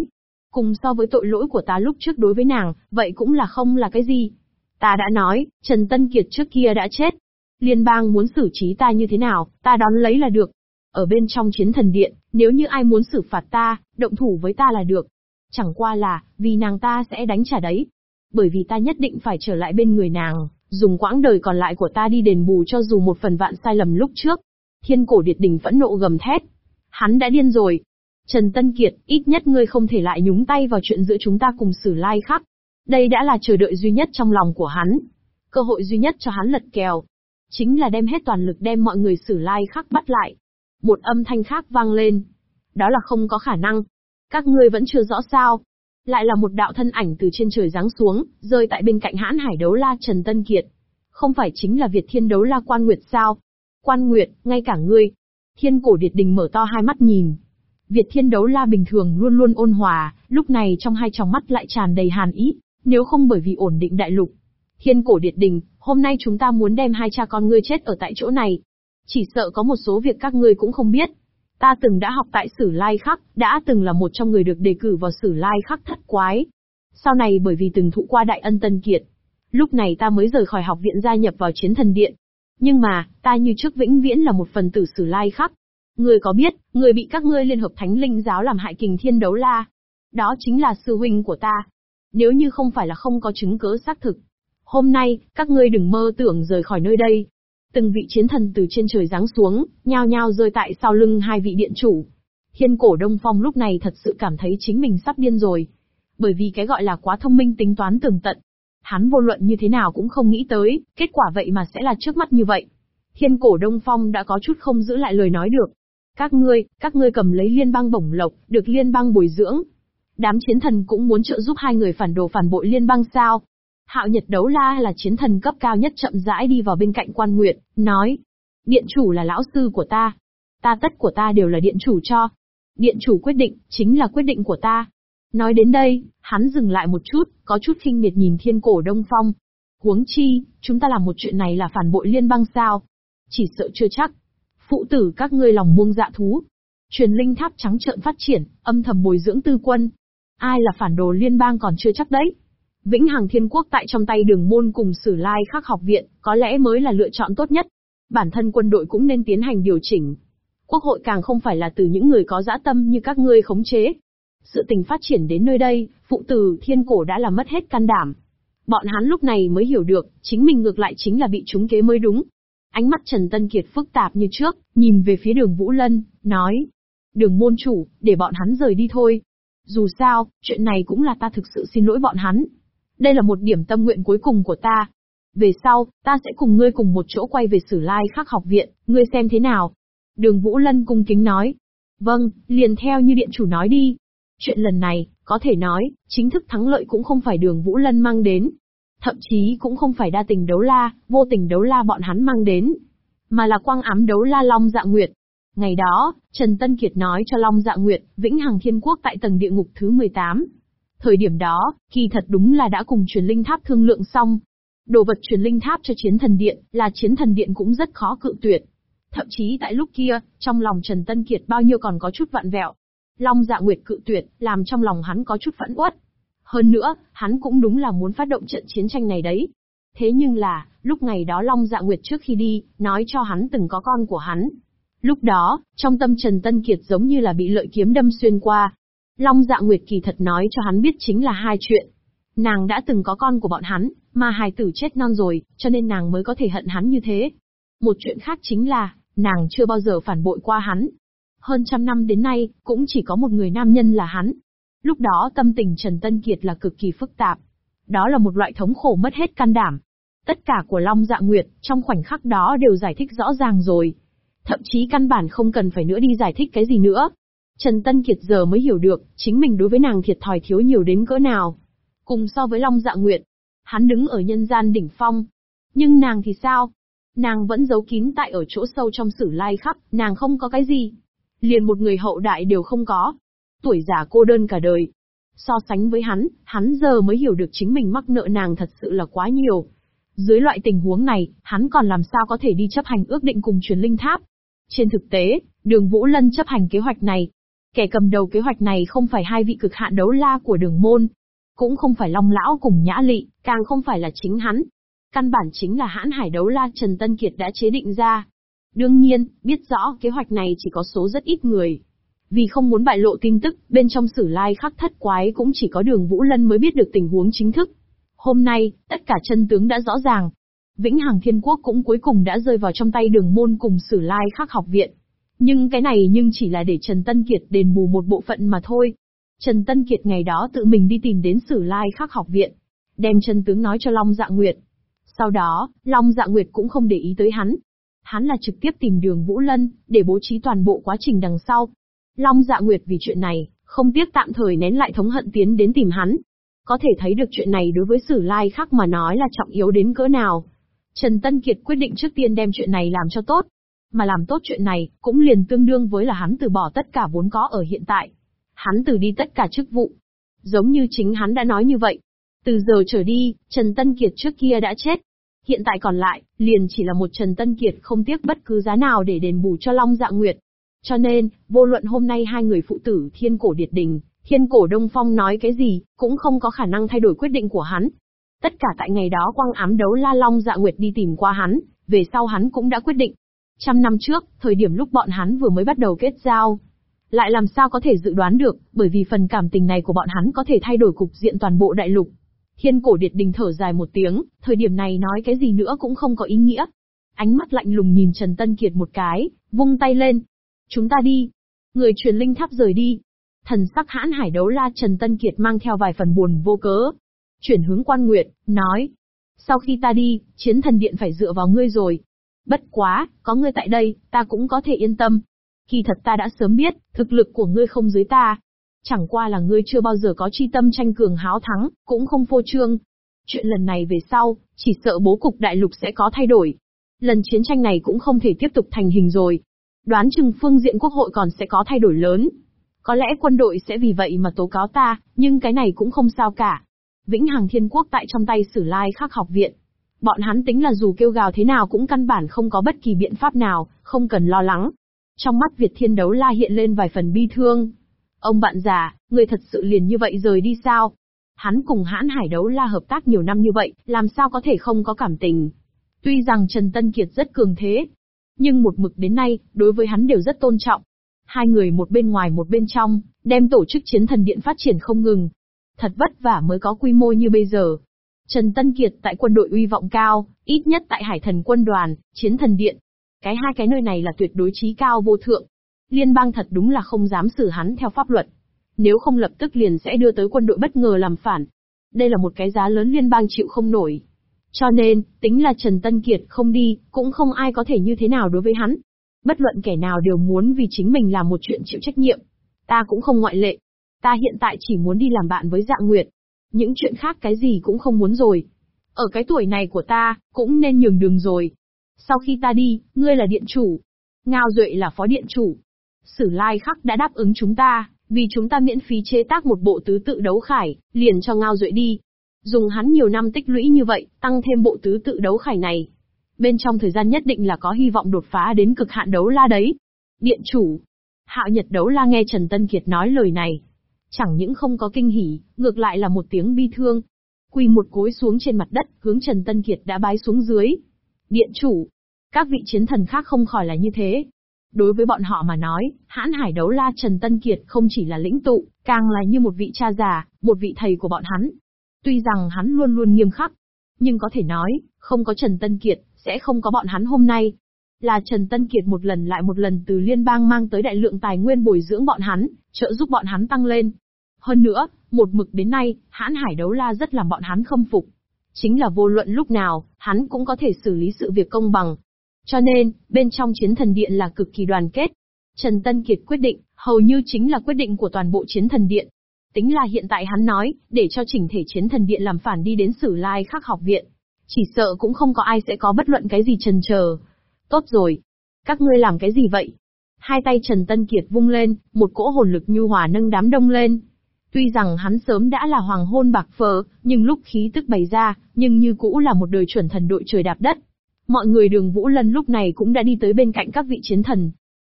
Cùng so với tội lỗi của ta lúc trước đối với nàng, vậy cũng là không là cái gì. Ta đã nói, Trần Tân Kiệt trước kia đã chết. Liên bang muốn xử trí ta như thế nào, ta đón lấy là được. Ở bên trong chiến thần điện, nếu như ai muốn xử phạt ta, động thủ với ta là được. Chẳng qua là, vì nàng ta sẽ đánh trả đấy. Bởi vì ta nhất định phải trở lại bên người nàng dùng quãng đời còn lại của ta đi đền bù cho dù một phần vạn sai lầm lúc trước. Thiên cổ điệt đình phẫn nộ gầm thét. Hắn đã điên rồi. Trần Tân Kiệt, ít nhất ngươi không thể lại nhúng tay vào chuyện giữa chúng ta cùng xử lai khắc. Đây đã là chờ đợi duy nhất trong lòng của hắn. Cơ hội duy nhất cho hắn lật kèo. Chính là đem hết toàn lực đem mọi người xử lai khắc bắt lại. Một âm thanh khác vang lên. Đó là không có khả năng. Các ngươi vẫn chưa rõ sao. Lại là một đạo thân ảnh từ trên trời giáng xuống, rơi tại bên cạnh hãn hải đấu la Trần Tân Kiệt. Không phải chính là Việt Thiên đấu la Quan Nguyệt sao? Quan Nguyệt, ngay cả ngươi. Thiên cổ điệt đình mở to hai mắt nhìn. Việt Thiên đấu la bình thường luôn luôn ôn hòa, lúc này trong hai tròng mắt lại tràn đầy hàn ý, nếu không bởi vì ổn định đại lục. Thiên cổ điệt đình, hôm nay chúng ta muốn đem hai cha con ngươi chết ở tại chỗ này. Chỉ sợ có một số việc các ngươi cũng không biết. Ta từng đã học tại Sử Lai Khắc, đã từng là một trong người được đề cử vào Sử Lai Khắc thất quái. Sau này bởi vì từng thụ qua đại ân tân kiệt, lúc này ta mới rời khỏi học viện gia nhập vào chiến thần điện. Nhưng mà, ta như trước vĩnh viễn là một phần tử Sử Lai Khắc. Người có biết, người bị các ngươi liên hợp thánh linh giáo làm hại kình thiên đấu la. Đó chính là sư huynh của ta. Nếu như không phải là không có chứng cớ xác thực. Hôm nay, các ngươi đừng mơ tưởng rời khỏi nơi đây. Từng vị chiến thần từ trên trời giáng xuống, nhao nhao rơi tại sau lưng hai vị điện chủ. Thiên cổ Đông Phong lúc này thật sự cảm thấy chính mình sắp điên rồi. Bởi vì cái gọi là quá thông minh tính toán tường tận. Hắn vô luận như thế nào cũng không nghĩ tới, kết quả vậy mà sẽ là trước mắt như vậy. Thiên cổ Đông Phong đã có chút không giữ lại lời nói được. Các ngươi, các ngươi cầm lấy liên bang bổng lộc, được liên bang bồi dưỡng. Đám chiến thần cũng muốn trợ giúp hai người phản đồ phản bội liên bang sao? Hạo Nhật Đấu La là chiến thần cấp cao nhất chậm rãi đi vào bên cạnh quan nguyệt, nói. Điện chủ là lão sư của ta. Ta tất của ta đều là điện chủ cho. Điện chủ quyết định, chính là quyết định của ta. Nói đến đây, hắn dừng lại một chút, có chút khinh miệt nhìn thiên cổ đông phong. Huống chi, chúng ta làm một chuyện này là phản bội liên bang sao? Chỉ sợ chưa chắc. Phụ tử các ngươi lòng muông dạ thú. Truyền linh tháp trắng trợn phát triển, âm thầm bồi dưỡng tư quân. Ai là phản đồ liên bang còn chưa chắc đấy. Vĩnh Hằng Thiên Quốc tại trong tay đường môn cùng Sử Lai Khắc học viện, có lẽ mới là lựa chọn tốt nhất. Bản thân quân đội cũng nên tiến hành điều chỉnh. Quốc hội càng không phải là từ những người có dã tâm như các ngươi khống chế. Sự tình phát triển đến nơi đây, phụ tử thiên cổ đã là mất hết can đảm. Bọn hắn lúc này mới hiểu được, chính mình ngược lại chính là bị trúng kế mới đúng. Ánh mắt Trần Tân Kiệt phức tạp như trước, nhìn về phía đường Vũ Lân, nói. Đường môn chủ, để bọn hắn rời đi thôi. Dù sao, chuyện này cũng là ta thực sự xin lỗi bọn hắn. Đây là một điểm tâm nguyện cuối cùng của ta. Về sau, ta sẽ cùng ngươi cùng một chỗ quay về Sử Lai Khắc học viện, ngươi xem thế nào. Đường Vũ Lân cung kính nói. Vâng, liền theo như điện chủ nói đi. Chuyện lần này, có thể nói, chính thức thắng lợi cũng không phải đường Vũ Lân mang đến. Thậm chí cũng không phải đa tình đấu la, vô tình đấu la bọn hắn mang đến. Mà là quang ám đấu la Long Dạ Nguyệt. Ngày đó, Trần Tân Kiệt nói cho Long Dạ Nguyệt, Vĩnh Hằng Thiên Quốc tại tầng địa ngục thứ 18. Thời điểm đó, kỳ thật đúng là đã cùng truyền linh tháp thương lượng xong. Đồ vật truyền linh tháp cho chiến thần điện, là chiến thần điện cũng rất khó cự tuyệt. Thậm chí tại lúc kia, trong lòng Trần Tân Kiệt bao nhiêu còn có chút vặn vẹo. Long dạ nguyệt cự tuyệt, làm trong lòng hắn có chút phẫn uất. Hơn nữa, hắn cũng đúng là muốn phát động trận chiến tranh này đấy. Thế nhưng là, lúc ngày đó Long Dạ Nguyệt trước khi đi, nói cho hắn từng có con của hắn. Lúc đó, trong tâm Trần Tân Kiệt giống như là bị lợi kiếm đâm xuyên qua. Long Dạ Nguyệt kỳ thật nói cho hắn biết chính là hai chuyện. Nàng đã từng có con của bọn hắn, mà hài tử chết non rồi, cho nên nàng mới có thể hận hắn như thế. Một chuyện khác chính là, nàng chưa bao giờ phản bội qua hắn. Hơn trăm năm đến nay, cũng chỉ có một người nam nhân là hắn. Lúc đó tâm tình Trần Tân Kiệt là cực kỳ phức tạp. Đó là một loại thống khổ mất hết can đảm. Tất cả của Long Dạ Nguyệt, trong khoảnh khắc đó đều giải thích rõ ràng rồi. Thậm chí căn bản không cần phải nữa đi giải thích cái gì nữa. Trần Tân Kiệt giờ mới hiểu được, chính mình đối với nàng thiệt thòi thiếu nhiều đến cỡ nào. Cùng so với Long Dạ Nguyệt, hắn đứng ở nhân gian đỉnh phong. Nhưng nàng thì sao? Nàng vẫn giấu kín tại ở chỗ sâu trong sử lai khắp, nàng không có cái gì. Liền một người hậu đại đều không có. Tuổi già cô đơn cả đời. So sánh với hắn, hắn giờ mới hiểu được chính mình mắc nợ nàng thật sự là quá nhiều. Dưới loại tình huống này, hắn còn làm sao có thể đi chấp hành ước định cùng truyền linh tháp. Trên thực tế, đường Vũ Lân chấp hành kế hoạch này. Kẻ cầm đầu kế hoạch này không phải hai vị cực hạn đấu la của đường môn. Cũng không phải Long Lão cùng Nhã Lị, càng không phải là chính hắn, Căn bản chính là hãn hải đấu la Trần Tân Kiệt đã chế định ra. Đương nhiên, biết rõ kế hoạch này chỉ có số rất ít người. Vì không muốn bại lộ tin tức, bên trong sử lai khắc thất quái cũng chỉ có đường Vũ Lân mới biết được tình huống chính thức. Hôm nay, tất cả chân tướng đã rõ ràng. Vĩnh Hằng Thiên Quốc cũng cuối cùng đã rơi vào trong tay đường môn cùng sử lai khắc học viện. Nhưng cái này nhưng chỉ là để Trần Tân Kiệt đền bù một bộ phận mà thôi. Trần Tân Kiệt ngày đó tự mình đi tìm đến sử lai khắc học viện. Đem chân tướng nói cho Long Dạ Nguyệt. Sau đó, Long Dạ Nguyệt cũng không để ý tới hắn. Hắn là trực tiếp tìm đường Vũ Lân, để bố trí toàn bộ quá trình đằng sau. Long Dạ Nguyệt vì chuyện này, không tiếc tạm thời nén lại thống hận tiến đến tìm hắn. Có thể thấy được chuyện này đối với Sử Lai khắc mà nói là trọng yếu đến cỡ nào. Trần Tân Kiệt quyết định trước tiên đem chuyện này làm cho tốt. Mà làm tốt chuyện này, cũng liền tương đương với là hắn từ bỏ tất cả vốn có ở hiện tại. Hắn từ đi tất cả chức vụ. Giống như chính hắn đã nói như vậy. Từ giờ trở đi, Trần Tân Kiệt trước kia đã chết, Hiện tại còn lại, liền chỉ là một Trần Tân Kiệt không tiếc bất cứ giá nào để đền bù cho Long Dạ Nguyệt. Cho nên, vô luận hôm nay hai người phụ tử Thiên Cổ Điệt Đình, Thiên Cổ Đông Phong nói cái gì, cũng không có khả năng thay đổi quyết định của hắn. Tất cả tại ngày đó quang ám đấu La Long Dạ Nguyệt đi tìm qua hắn, về sau hắn cũng đã quyết định. Trăm năm trước, thời điểm lúc bọn hắn vừa mới bắt đầu kết giao, lại làm sao có thể dự đoán được, bởi vì phần cảm tình này của bọn hắn có thể thay đổi cục diện toàn bộ đại lục. Thiên cổ điệt đình thở dài một tiếng, thời điểm này nói cái gì nữa cũng không có ý nghĩa. Ánh mắt lạnh lùng nhìn Trần Tân Kiệt một cái, vung tay lên. Chúng ta đi. Người truyền linh tháp rời đi. Thần sắc hãn hải đấu la Trần Tân Kiệt mang theo vài phần buồn vô cớ. Chuyển hướng quan nguyệt, nói. Sau khi ta đi, chiến thần điện phải dựa vào ngươi rồi. Bất quá, có ngươi tại đây, ta cũng có thể yên tâm. Kỳ thật ta đã sớm biết, thực lực của ngươi không dưới ta, Chẳng qua là ngươi chưa bao giờ có chi tâm tranh cường háo thắng, cũng không phô trương. Chuyện lần này về sau, chỉ sợ bố cục đại lục sẽ có thay đổi. Lần chiến tranh này cũng không thể tiếp tục thành hình rồi. Đoán chừng phương diện quốc hội còn sẽ có thay đổi lớn. Có lẽ quân đội sẽ vì vậy mà tố cáo ta, nhưng cái này cũng không sao cả. Vĩnh Hằng Thiên Quốc tại trong tay Sử Lai Khắc học viện. Bọn hắn tính là dù kêu gào thế nào cũng căn bản không có bất kỳ biện pháp nào, không cần lo lắng. Trong mắt Việt Thiên Đấu La hiện lên vài phần bi thương. Ông bạn già, người thật sự liền như vậy rời đi sao? Hắn cùng hãn hải đấu la hợp tác nhiều năm như vậy, làm sao có thể không có cảm tình? Tuy rằng Trần Tân Kiệt rất cường thế, nhưng một mực đến nay, đối với hắn đều rất tôn trọng. Hai người một bên ngoài một bên trong, đem tổ chức chiến thần điện phát triển không ngừng. Thật vất vả mới có quy mô như bây giờ. Trần Tân Kiệt tại quân đội uy vọng cao, ít nhất tại hải thần quân đoàn, chiến thần điện. Cái hai cái nơi này là tuyệt đối trí cao vô thượng. Liên bang thật đúng là không dám xử hắn theo pháp luật. Nếu không lập tức liền sẽ đưa tới quân đội bất ngờ làm phản. Đây là một cái giá lớn liên bang chịu không nổi. Cho nên, tính là Trần Tân Kiệt không đi, cũng không ai có thể như thế nào đối với hắn. Bất luận kẻ nào đều muốn vì chính mình làm một chuyện chịu trách nhiệm. Ta cũng không ngoại lệ. Ta hiện tại chỉ muốn đi làm bạn với Dạ Nguyệt. Những chuyện khác cái gì cũng không muốn rồi. Ở cái tuổi này của ta, cũng nên nhường đường rồi. Sau khi ta đi, ngươi là điện chủ. Ngao Duệ là phó điện chủ. Sử Lai Khắc đã đáp ứng chúng ta, vì chúng ta miễn phí chế tác một bộ tứ tự đấu khải, liền cho Ngao Duệ đi. Dùng hắn nhiều năm tích lũy như vậy, tăng thêm bộ tứ tự đấu khải này. Bên trong thời gian nhất định là có hy vọng đột phá đến cực hạn đấu la đấy. Điện chủ. Hạo Nhật đấu la nghe Trần Tân Kiệt nói lời này. Chẳng những không có kinh hỉ, ngược lại là một tiếng bi thương. Quỳ một cối xuống trên mặt đất, hướng Trần Tân Kiệt đã bái xuống dưới. Điện chủ. Các vị chiến thần khác không khỏi là như thế, Đối với bọn họ mà nói, hãn hải đấu la Trần Tân Kiệt không chỉ là lĩnh tụ, càng là như một vị cha già, một vị thầy của bọn hắn. Tuy rằng hắn luôn luôn nghiêm khắc, nhưng có thể nói, không có Trần Tân Kiệt, sẽ không có bọn hắn hôm nay. Là Trần Tân Kiệt một lần lại một lần từ liên bang mang tới đại lượng tài nguyên bồi dưỡng bọn hắn, trợ giúp bọn hắn tăng lên. Hơn nữa, một mực đến nay, hãn hải đấu la rất làm bọn hắn khâm phục. Chính là vô luận lúc nào, hắn cũng có thể xử lý sự việc công bằng. Cho nên, bên trong chiến thần điện là cực kỳ đoàn kết. Trần Tân Kiệt quyết định, hầu như chính là quyết định của toàn bộ chiến thần điện. Tính là hiện tại hắn nói, để cho chỉnh thể chiến thần điện làm phản đi đến sử lai khắc học viện. Chỉ sợ cũng không có ai sẽ có bất luận cái gì trần chờ. Tốt rồi. Các ngươi làm cái gì vậy? Hai tay Trần Tân Kiệt vung lên, một cỗ hồn lực nhu hòa nâng đám đông lên. Tuy rằng hắn sớm đã là hoàng hôn bạc phờ, nhưng lúc khí tức bày ra, nhưng như cũ là một đời chuẩn thần đội trời đạp đất. Mọi người đường Vũ Lân lúc này cũng đã đi tới bên cạnh các vị chiến thần.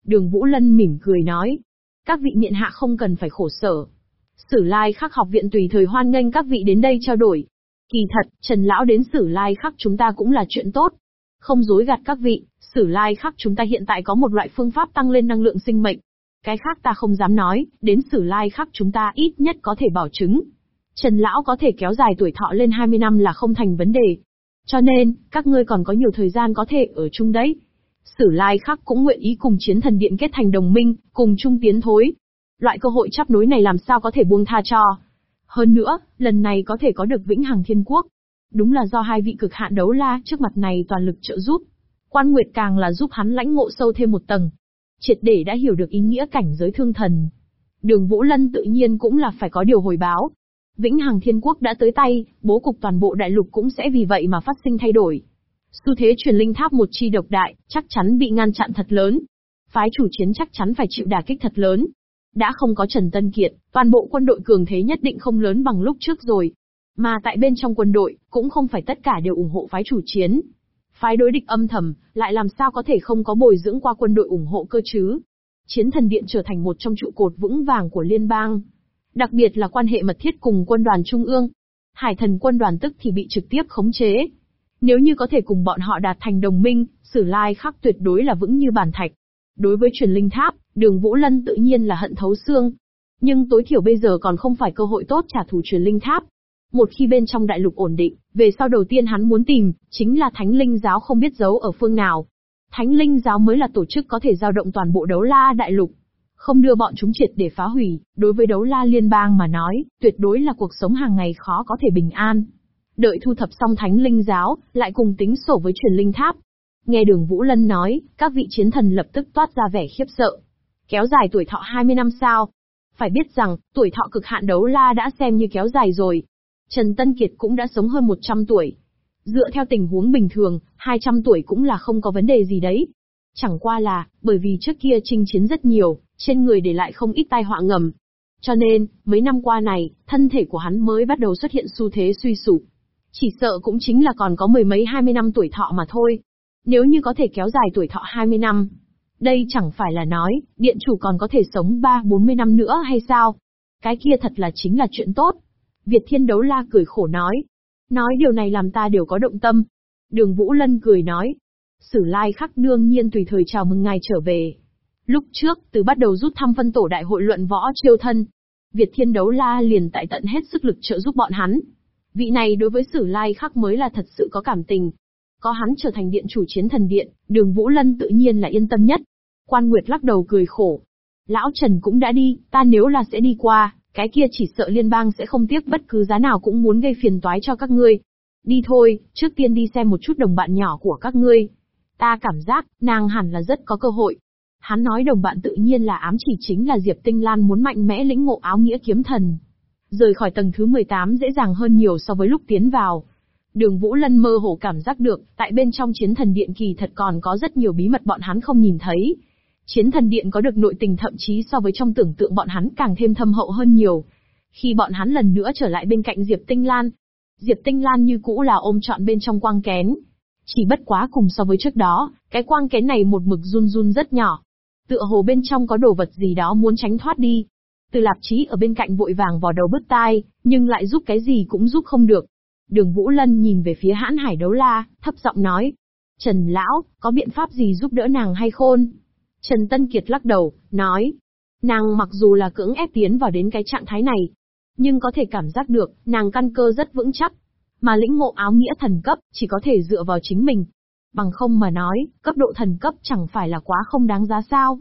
Đường Vũ Lân mỉm cười nói. Các vị miện hạ không cần phải khổ sở. Sử lai khắc học viện tùy thời hoan nghênh các vị đến đây trao đổi. Kỳ thật, Trần Lão đến sử lai khắc chúng ta cũng là chuyện tốt. Không dối gạt các vị, sử lai khắc chúng ta hiện tại có một loại phương pháp tăng lên năng lượng sinh mệnh. Cái khác ta không dám nói, đến sử lai khắc chúng ta ít nhất có thể bảo chứng. Trần Lão có thể kéo dài tuổi thọ lên 20 năm là không thành vấn đề. Cho nên, các ngươi còn có nhiều thời gian có thể ở chung đấy. Sử lai khắc cũng nguyện ý cùng chiến thần điện kết thành đồng minh, cùng chung tiến thối. Loại cơ hội chắp nối này làm sao có thể buông tha cho. Hơn nữa, lần này có thể có được vĩnh hằng thiên quốc. Đúng là do hai vị cực hạn đấu la trước mặt này toàn lực trợ giúp. Quan Nguyệt càng là giúp hắn lãnh ngộ sâu thêm một tầng. Triệt để đã hiểu được ý nghĩa cảnh giới thương thần. Đường Vũ Lân tự nhiên cũng là phải có điều hồi báo, Vĩnh Hằng Thiên Quốc đã tới tay, bố cục toàn bộ đại lục cũng sẽ vì vậy mà phát sinh thay đổi. Xu thế truyền linh tháp một chi độc đại, chắc chắn bị ngăn chặn thật lớn. Phái chủ chiến chắc chắn phải chịu đả kích thật lớn. Đã không có Trần Tân Kiệt, toàn bộ quân đội cường thế nhất định không lớn bằng lúc trước rồi. Mà tại bên trong quân đội, cũng không phải tất cả đều ủng hộ phái chủ chiến. Phái đối địch âm thầm, lại làm sao có thể không có bồi dưỡng qua quân đội ủng hộ cơ chứ? Chiến thần điện trở thành một trong trụ cột vững vàng của liên bang. Đặc biệt là quan hệ mật thiết cùng quân đoàn trung ương. Hải thần quân đoàn tức thì bị trực tiếp khống chế. Nếu như có thể cùng bọn họ đạt thành đồng minh, sử lai khắc tuyệt đối là vững như bàn thạch. Đối với truyền linh tháp, đường Vũ Lân tự nhiên là hận thấu xương. Nhưng tối thiểu bây giờ còn không phải cơ hội tốt trả thù truyền linh tháp. Một khi bên trong đại lục ổn định, về sau đầu tiên hắn muốn tìm, chính là thánh linh giáo không biết giấu ở phương nào. Thánh linh giáo mới là tổ chức có thể giao động toàn bộ đấu la đại lục. Không đưa bọn chúng triệt để phá hủy, đối với đấu la liên bang mà nói, tuyệt đối là cuộc sống hàng ngày khó có thể bình an. Đợi thu thập xong thánh linh giáo, lại cùng tính sổ với truyền linh tháp. Nghe đường Vũ Lân nói, các vị chiến thần lập tức toát ra vẻ khiếp sợ. Kéo dài tuổi thọ 20 năm sao? Phải biết rằng, tuổi thọ cực hạn đấu la đã xem như kéo dài rồi. Trần Tân Kiệt cũng đã sống hơn 100 tuổi. Dựa theo tình huống bình thường, 200 tuổi cũng là không có vấn đề gì đấy. Chẳng qua là, bởi vì trước kia chinh chiến rất nhiều, trên người để lại không ít tai họa ngầm. Cho nên, mấy năm qua này, thân thể của hắn mới bắt đầu xuất hiện xu thế suy sụp. Chỉ sợ cũng chính là còn có mười mấy hai mươi năm tuổi thọ mà thôi. Nếu như có thể kéo dài tuổi thọ 20 năm, Đây chẳng phải là nói, điện chủ còn có thể sống 3-40 năm nữa hay sao? Cái kia thật là chính là chuyện tốt. Việt Thiên Đấu La cười khổ nói. Nói điều này làm ta đều có động tâm. Đường Vũ Lân cười nói. Sử lai khắc đương nhiên tùy thời chào mừng ngài trở về. Lúc trước, từ bắt đầu rút thăm phân tổ đại hội luận võ chiêu thân. Việt Thiên Đấu La liền tại tận hết sức lực trợ giúp bọn hắn. Vị này đối với Sử Lai Khắc mới là thật sự có cảm tình. Có hắn trở thành điện chủ chiến thần điện, đường Vũ Lân tự nhiên là yên tâm nhất. Quan Nguyệt lắc đầu cười khổ. Lão Trần cũng đã đi, ta nếu là sẽ đi qua, cái kia chỉ sợ liên bang sẽ không tiếc bất cứ giá nào cũng muốn gây phiền toái cho các ngươi. Đi thôi, trước tiên đi xem một chút đồng bạn nhỏ của các ngươi. Ta cảm giác, nàng hẳn là rất có cơ hội. Hắn nói đồng bạn tự nhiên là ám chỉ chính là Diệp Tinh Lan muốn mạnh mẽ lĩnh ngộ áo nghĩa kiếm thần. Rời khỏi tầng thứ 18 dễ dàng hơn nhiều so với lúc tiến vào. Đường Vũ Lân mơ hồ cảm giác được, tại bên trong chiến thần điện kỳ thật còn có rất nhiều bí mật bọn hắn không nhìn thấy. Chiến thần điện có được nội tình thậm chí so với trong tưởng tượng bọn hắn càng thêm thâm hậu hơn nhiều. Khi bọn hắn lần nữa trở lại bên cạnh Diệp Tinh Lan, Diệp Tinh Lan như cũ là ôm trọn bên trong quang kén. Chỉ bất quá cùng so với trước đó, cái quang kén này một mực run run rất nhỏ. Tựa hồ bên trong có đồ vật gì đó muốn tránh thoát đi. Từ lạp chí ở bên cạnh vội vàng vò đầu bứt tai, nhưng lại giúp cái gì cũng giúp không được. Đường Vũ Lân nhìn về phía hãn hải đấu la, thấp giọng nói. Trần Lão, có biện pháp gì giúp đỡ nàng hay khôn? Trần Tân Kiệt lắc đầu, nói. Nàng mặc dù là cưỡng ép tiến vào đến cái trạng thái này, nhưng có thể cảm giác được, nàng căn cơ rất vững chắc. Mà lĩnh ngộ áo nghĩa thần cấp, chỉ có thể dựa vào chính mình. Bằng không mà nói, cấp độ thần cấp chẳng phải là quá không đáng giá sao.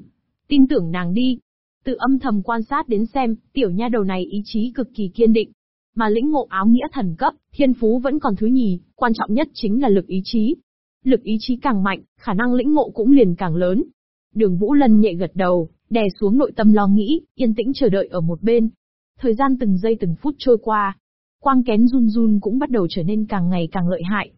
Tin tưởng nàng đi. Tự âm thầm quan sát đến xem, tiểu nha đầu này ý chí cực kỳ kiên định. Mà lĩnh ngộ áo nghĩa thần cấp, thiên phú vẫn còn thứ nhì, quan trọng nhất chính là lực ý chí. Lực ý chí càng mạnh, khả năng lĩnh ngộ cũng liền càng lớn. Đường Vũ Lân nhẹ gật đầu, đè xuống nội tâm lo nghĩ, yên tĩnh chờ đợi ở một bên. Thời gian từng giây từng phút trôi qua, quang kén run run cũng bắt đầu trở nên càng ngày càng lợi hại.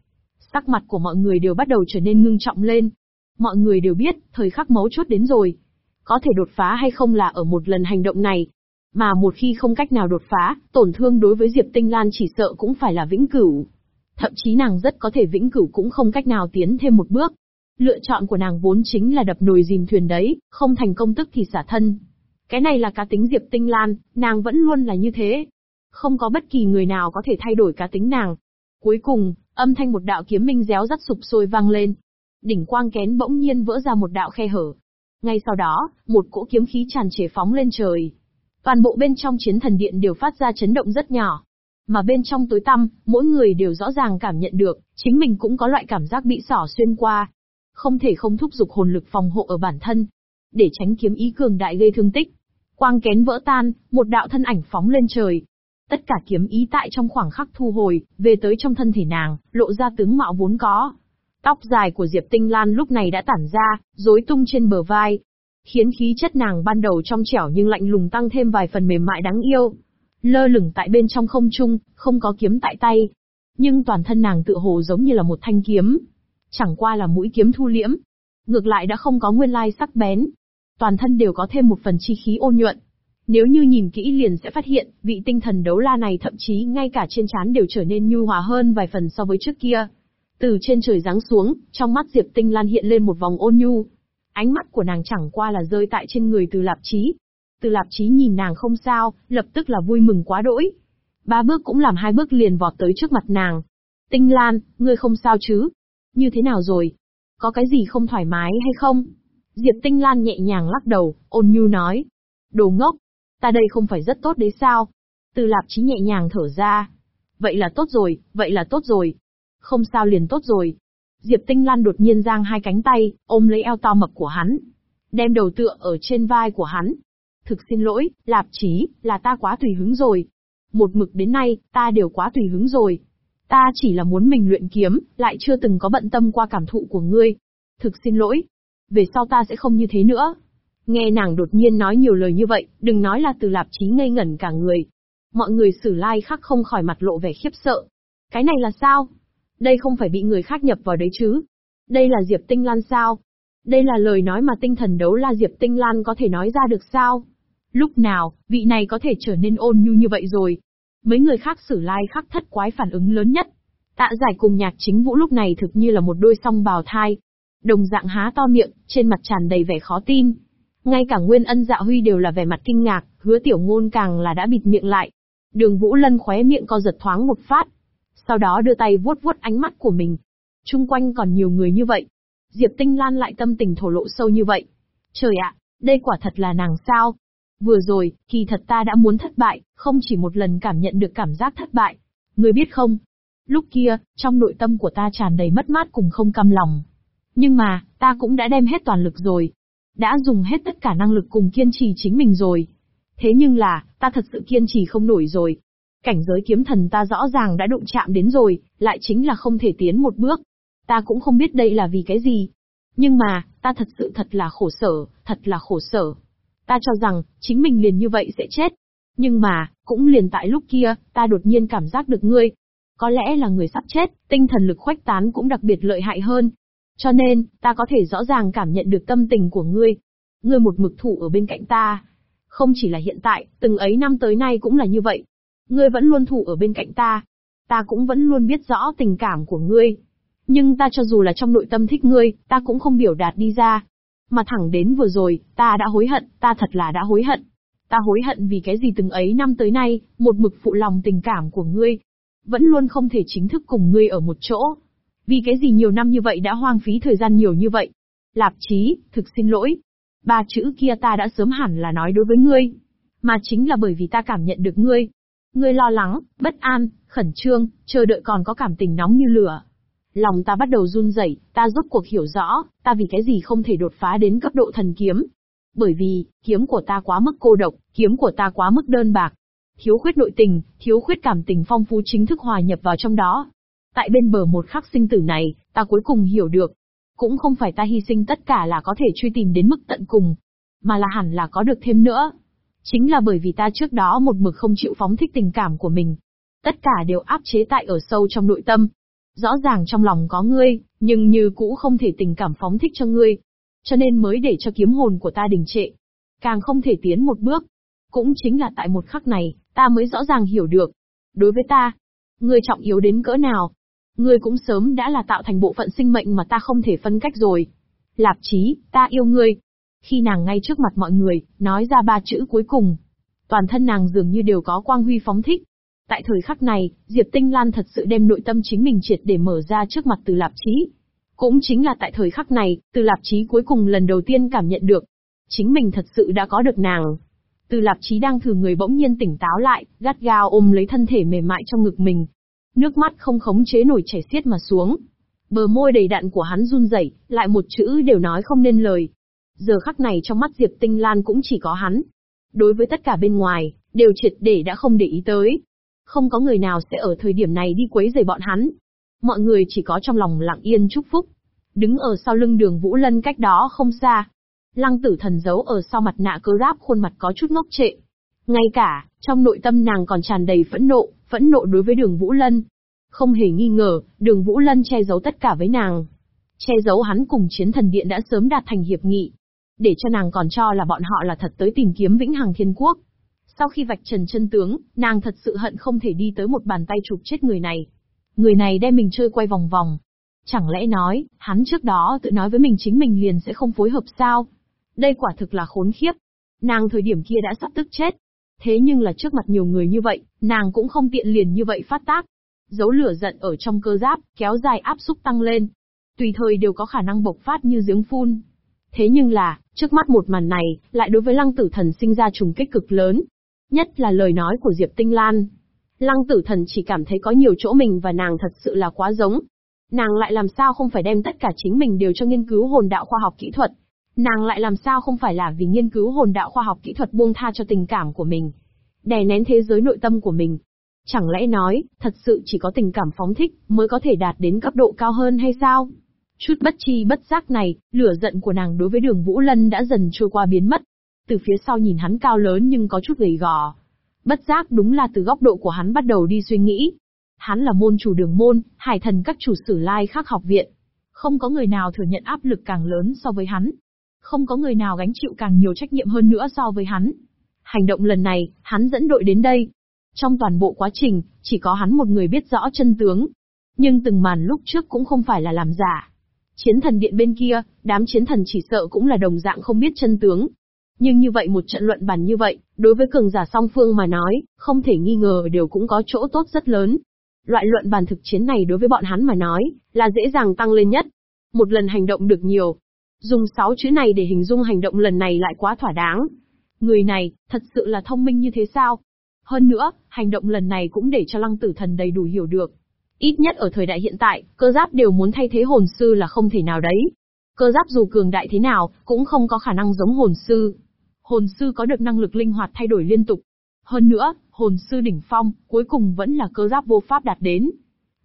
Sắc mặt của mọi người đều bắt đầu trở nên ngưng trọng lên. Mọi người đều biết, thời khắc mấu chốt đến rồi. Có thể đột phá hay không là ở một lần hành động này. Mà một khi không cách nào đột phá, tổn thương đối với Diệp Tinh Lan chỉ sợ cũng phải là vĩnh cửu. Thậm chí nàng rất có thể vĩnh cửu cũng không cách nào tiến thêm một bước. Lựa chọn của nàng vốn chính là đập nồi dìm thuyền đấy, không thành công tức thì xả thân. Cái này là cá tính Diệp Tinh Lan, nàng vẫn luôn là như thế. Không có bất kỳ người nào có thể thay đổi cá tính nàng. Cuối cùng, âm thanh một đạo kiếm minh réo rắt sụp sôi vang lên. Đỉnh quang kén bỗng nhiên vỡ ra một đạo khe hở. Ngay sau đó, một cỗ kiếm khí tràn trề phóng lên trời. Toàn bộ bên trong chiến thần điện đều phát ra chấn động rất nhỏ. Mà bên trong tối tăm, mỗi người đều rõ ràng cảm nhận được, chính mình cũng có loại cảm giác bị sỏ xuyên qua. Không thể không thúc giục hồn lực phòng hộ ở bản thân, để tránh kiếm ý cường đại gây thương tích. Quang kén vỡ tan, một đạo thân ảnh phóng lên trời. Tất cả kiếm ý tại trong khoảng khắc thu hồi, về tới trong thân thể nàng, lộ ra tướng mạo vốn có. Tóc dài của Diệp Tinh Lan lúc này đã tản ra, rối tung trên bờ vai. Khiến khí chất nàng ban đầu trong trẻo nhưng lạnh lùng tăng thêm vài phần mềm mại đáng yêu. Lơ lửng tại bên trong không trung, không có kiếm tại tay. Nhưng toàn thân nàng tự hồ giống như là một thanh kiếm. Chẳng qua là mũi kiếm thu liễm. Ngược lại đã không có nguyên lai sắc bén, toàn thân đều có thêm một phần chi khí ôn nhuận. Nếu như nhìn kỹ liền sẽ phát hiện, vị tinh thần đấu la này thậm chí ngay cả trên trán đều trở nên nhu hòa hơn vài phần so với trước kia. Từ trên trời giáng xuống, trong mắt Diệp Tinh Lan hiện lên một vòng ôn nhu. Ánh mắt của nàng chẳng qua là rơi tại trên người Từ Lạp Chí. Từ Lạp Chí nhìn nàng không sao, lập tức là vui mừng quá đỗi. Ba bước cũng làm hai bước liền vọt tới trước mặt nàng. Tinh Lan, ngươi không sao chứ? Như thế nào rồi? Có cái gì không thoải mái hay không? Diệp Tinh Lan nhẹ nhàng lắc đầu, ôn nhu nói. Đồ ngốc, ta đây không phải rất tốt đấy sao? Từ lạp chí nhẹ nhàng thở ra. Vậy là tốt rồi, vậy là tốt rồi. Không sao liền tốt rồi. Diệp Tinh Lan đột nhiên giang hai cánh tay, ôm lấy eo to mập của hắn. Đem đầu tựa ở trên vai của hắn. Thực xin lỗi, lạp chí, là ta quá tùy hứng rồi. Một mực đến nay, ta đều quá tùy hứng rồi. Ta chỉ là muốn mình luyện kiếm, lại chưa từng có bận tâm qua cảm thụ của ngươi. Thực xin lỗi, về sau ta sẽ không như thế nữa. Nghe nàng đột nhiên nói nhiều lời như vậy, đừng nói là từ lạp chí ngây ngẩn cả người. Mọi người xử lai like khác không khỏi mặt lộ vẻ khiếp sợ. Cái này là sao? Đây không phải bị người khác nhập vào đấy chứ? Đây là Diệp Tinh Lan sao? Đây là lời nói mà tinh thần đấu la Diệp Tinh Lan có thể nói ra được sao? Lúc nào, vị này có thể trở nên ôn nhu như vậy rồi? Mấy người khác xử lai khắc thất quái phản ứng lớn nhất. Tạ giải cùng nhạc chính vũ lúc này thực như là một đôi song bào thai, Đồng dạng há to miệng, trên mặt tràn đầy vẻ khó tin. Ngay cả Nguyên Ân Dạ Huy đều là vẻ mặt kinh ngạc, hứa tiểu ngôn càng là đã bịt miệng lại. Đường Vũ Lân khóe miệng co giật thoáng một phát. Sau đó đưa tay vuốt vuốt ánh mắt của mình. Trung quanh còn nhiều người như vậy. Diệp Tinh Lan lại tâm tình thổ lộ sâu như vậy. Trời ạ, đây quả thật là nàng sao? Vừa rồi, kỳ thật ta đã muốn thất bại, không chỉ một lần cảm nhận được cảm giác thất bại. Người biết không? Lúc kia, trong nội tâm của ta tràn đầy mất mát cùng không cam lòng. Nhưng mà, ta cũng đã đem hết toàn lực rồi. Đã dùng hết tất cả năng lực cùng kiên trì chính mình rồi. Thế nhưng là, ta thật sự kiên trì không nổi rồi. Cảnh giới kiếm thần ta rõ ràng đã đụng chạm đến rồi, lại chính là không thể tiến một bước. Ta cũng không biết đây là vì cái gì. Nhưng mà, ta thật sự thật là khổ sở, thật là khổ sở. Ta cho rằng, chính mình liền như vậy sẽ chết. Nhưng mà, cũng liền tại lúc kia, ta đột nhiên cảm giác được ngươi. Có lẽ là người sắp chết, tinh thần lực khuếch tán cũng đặc biệt lợi hại hơn. Cho nên, ta có thể rõ ràng cảm nhận được tâm tình của ngươi. Ngươi một mực thủ ở bên cạnh ta. Không chỉ là hiện tại, từng ấy năm tới nay cũng là như vậy. Ngươi vẫn luôn thủ ở bên cạnh ta. Ta cũng vẫn luôn biết rõ tình cảm của ngươi. Nhưng ta cho dù là trong nội tâm thích ngươi, ta cũng không biểu đạt đi ra. Mà thẳng đến vừa rồi, ta đã hối hận, ta thật là đã hối hận. Ta hối hận vì cái gì từng ấy năm tới nay, một mực phụ lòng tình cảm của ngươi. Vẫn luôn không thể chính thức cùng ngươi ở một chỗ. Vì cái gì nhiều năm như vậy đã hoang phí thời gian nhiều như vậy. Lạp chí, thực xin lỗi. Ba chữ kia ta đã sớm hẳn là nói đối với ngươi. Mà chính là bởi vì ta cảm nhận được ngươi. Ngươi lo lắng, bất an, khẩn trương, chờ đợi còn có cảm tình nóng như lửa. Lòng ta bắt đầu run rẩy, ta rốt cuộc hiểu rõ, ta vì cái gì không thể đột phá đến cấp độ thần kiếm. Bởi vì, kiếm của ta quá mức cô độc, kiếm của ta quá mức đơn bạc. Thiếu khuyết nội tình, thiếu khuyết cảm tình phong phú chính thức hòa nhập vào trong đó. Tại bên bờ một khắc sinh tử này, ta cuối cùng hiểu được. Cũng không phải ta hy sinh tất cả là có thể truy tìm đến mức tận cùng, mà là hẳn là có được thêm nữa. Chính là bởi vì ta trước đó một mực không chịu phóng thích tình cảm của mình. Tất cả đều áp chế tại ở sâu trong nội tâm, Rõ ràng trong lòng có ngươi, nhưng như cũ không thể tình cảm phóng thích cho ngươi. Cho nên mới để cho kiếm hồn của ta đình trệ. Càng không thể tiến một bước. Cũng chính là tại một khắc này, ta mới rõ ràng hiểu được. Đối với ta, ngươi trọng yếu đến cỡ nào. Ngươi cũng sớm đã là tạo thành bộ phận sinh mệnh mà ta không thể phân cách rồi. Lạp chí, ta yêu ngươi. Khi nàng ngay trước mặt mọi người, nói ra ba chữ cuối cùng. Toàn thân nàng dường như đều có quang huy phóng thích, Tại thời khắc này, Diệp Tinh Lan thật sự đem nội tâm chính mình triệt để mở ra trước mặt Từ Lạp Chí. Cũng chính là tại thời khắc này, Từ Lạp Chí cuối cùng lần đầu tiên cảm nhận được. Chính mình thật sự đã có được nàng. Từ Lạp Chí đang thử người bỗng nhiên tỉnh táo lại, gắt gao ôm lấy thân thể mềm mại trong ngực mình. Nước mắt không khống chế nổi chảy xiết mà xuống. Bờ môi đầy đặn của hắn run rẩy, lại một chữ đều nói không nên lời. Giờ khắc này trong mắt Diệp Tinh Lan cũng chỉ có hắn. Đối với tất cả bên ngoài, đều triệt để đã không để ý tới. Không có người nào sẽ ở thời điểm này đi quấy rầy bọn hắn. Mọi người chỉ có trong lòng lặng yên chúc phúc. Đứng ở sau lưng đường Vũ Lân cách đó không xa. Lăng tử thần giấu ở sau mặt nạ cơ ráp khuôn mặt có chút ngốc trệ. Ngay cả, trong nội tâm nàng còn tràn đầy phẫn nộ, phẫn nộ đối với đường Vũ Lân. Không hề nghi ngờ, đường Vũ Lân che giấu tất cả với nàng. Che giấu hắn cùng chiến thần điện đã sớm đạt thành hiệp nghị. Để cho nàng còn cho là bọn họ là thật tới tìm kiếm vĩnh hằng thiên quốc. Sau khi vạch trần chân tướng, nàng thật sự hận không thể đi tới một bàn tay chụp chết người này. Người này đem mình chơi quay vòng vòng. Chẳng lẽ nói, hắn trước đó tự nói với mình chính mình liền sẽ không phối hợp sao? Đây quả thực là khốn khiếp. Nàng thời điểm kia đã sắp tức chết. Thế nhưng là trước mặt nhiều người như vậy, nàng cũng không tiện liền như vậy phát tác. Dấu lửa giận ở trong cơ giáp, kéo dài áp xúc tăng lên. Tùy thời đều có khả năng bộc phát như giếng phun. Thế nhưng là, trước mắt một màn này, lại đối với lăng tử thần sinh ra trùng kích cực lớn. Nhất là lời nói của Diệp Tinh Lan. Lăng tử thần chỉ cảm thấy có nhiều chỗ mình và nàng thật sự là quá giống. Nàng lại làm sao không phải đem tất cả chính mình đều cho nghiên cứu hồn đạo khoa học kỹ thuật. Nàng lại làm sao không phải là vì nghiên cứu hồn đạo khoa học kỹ thuật buông tha cho tình cảm của mình. Đè nén thế giới nội tâm của mình. Chẳng lẽ nói, thật sự chỉ có tình cảm phóng thích mới có thể đạt đến cấp độ cao hơn hay sao? Chút bất chi bất giác này, lửa giận của nàng đối với đường Vũ Lân đã dần trôi qua biến mất. Từ phía sau nhìn hắn cao lớn nhưng có chút gầy gò. Bất giác đúng là từ góc độ của hắn bắt đầu đi suy nghĩ. Hắn là môn chủ đường môn, hải thần các chủ sử lai khác học viện. Không có người nào thừa nhận áp lực càng lớn so với hắn. Không có người nào gánh chịu càng nhiều trách nhiệm hơn nữa so với hắn. Hành động lần này, hắn dẫn đội đến đây. Trong toàn bộ quá trình, chỉ có hắn một người biết rõ chân tướng. Nhưng từng màn lúc trước cũng không phải là làm giả. Chiến thần điện bên kia, đám chiến thần chỉ sợ cũng là đồng dạng không biết chân tướng. Nhưng như vậy một trận luận bàn như vậy, đối với cường giả song phương mà nói, không thể nghi ngờ đều cũng có chỗ tốt rất lớn. Loại luận bàn thực chiến này đối với bọn hắn mà nói, là dễ dàng tăng lên nhất. Một lần hành động được nhiều. Dùng sáu chữ này để hình dung hành động lần này lại quá thỏa đáng. Người này, thật sự là thông minh như thế sao? Hơn nữa, hành động lần này cũng để cho lăng tử thần đầy đủ hiểu được. Ít nhất ở thời đại hiện tại, cơ giáp đều muốn thay thế hồn sư là không thể nào đấy. Cơ giáp dù cường đại thế nào, cũng không có khả năng giống hồn sư. Hồn sư có được năng lực linh hoạt thay đổi liên tục. Hơn nữa, hồn sư đỉnh phong, cuối cùng vẫn là cơ giáp vô pháp đạt đến.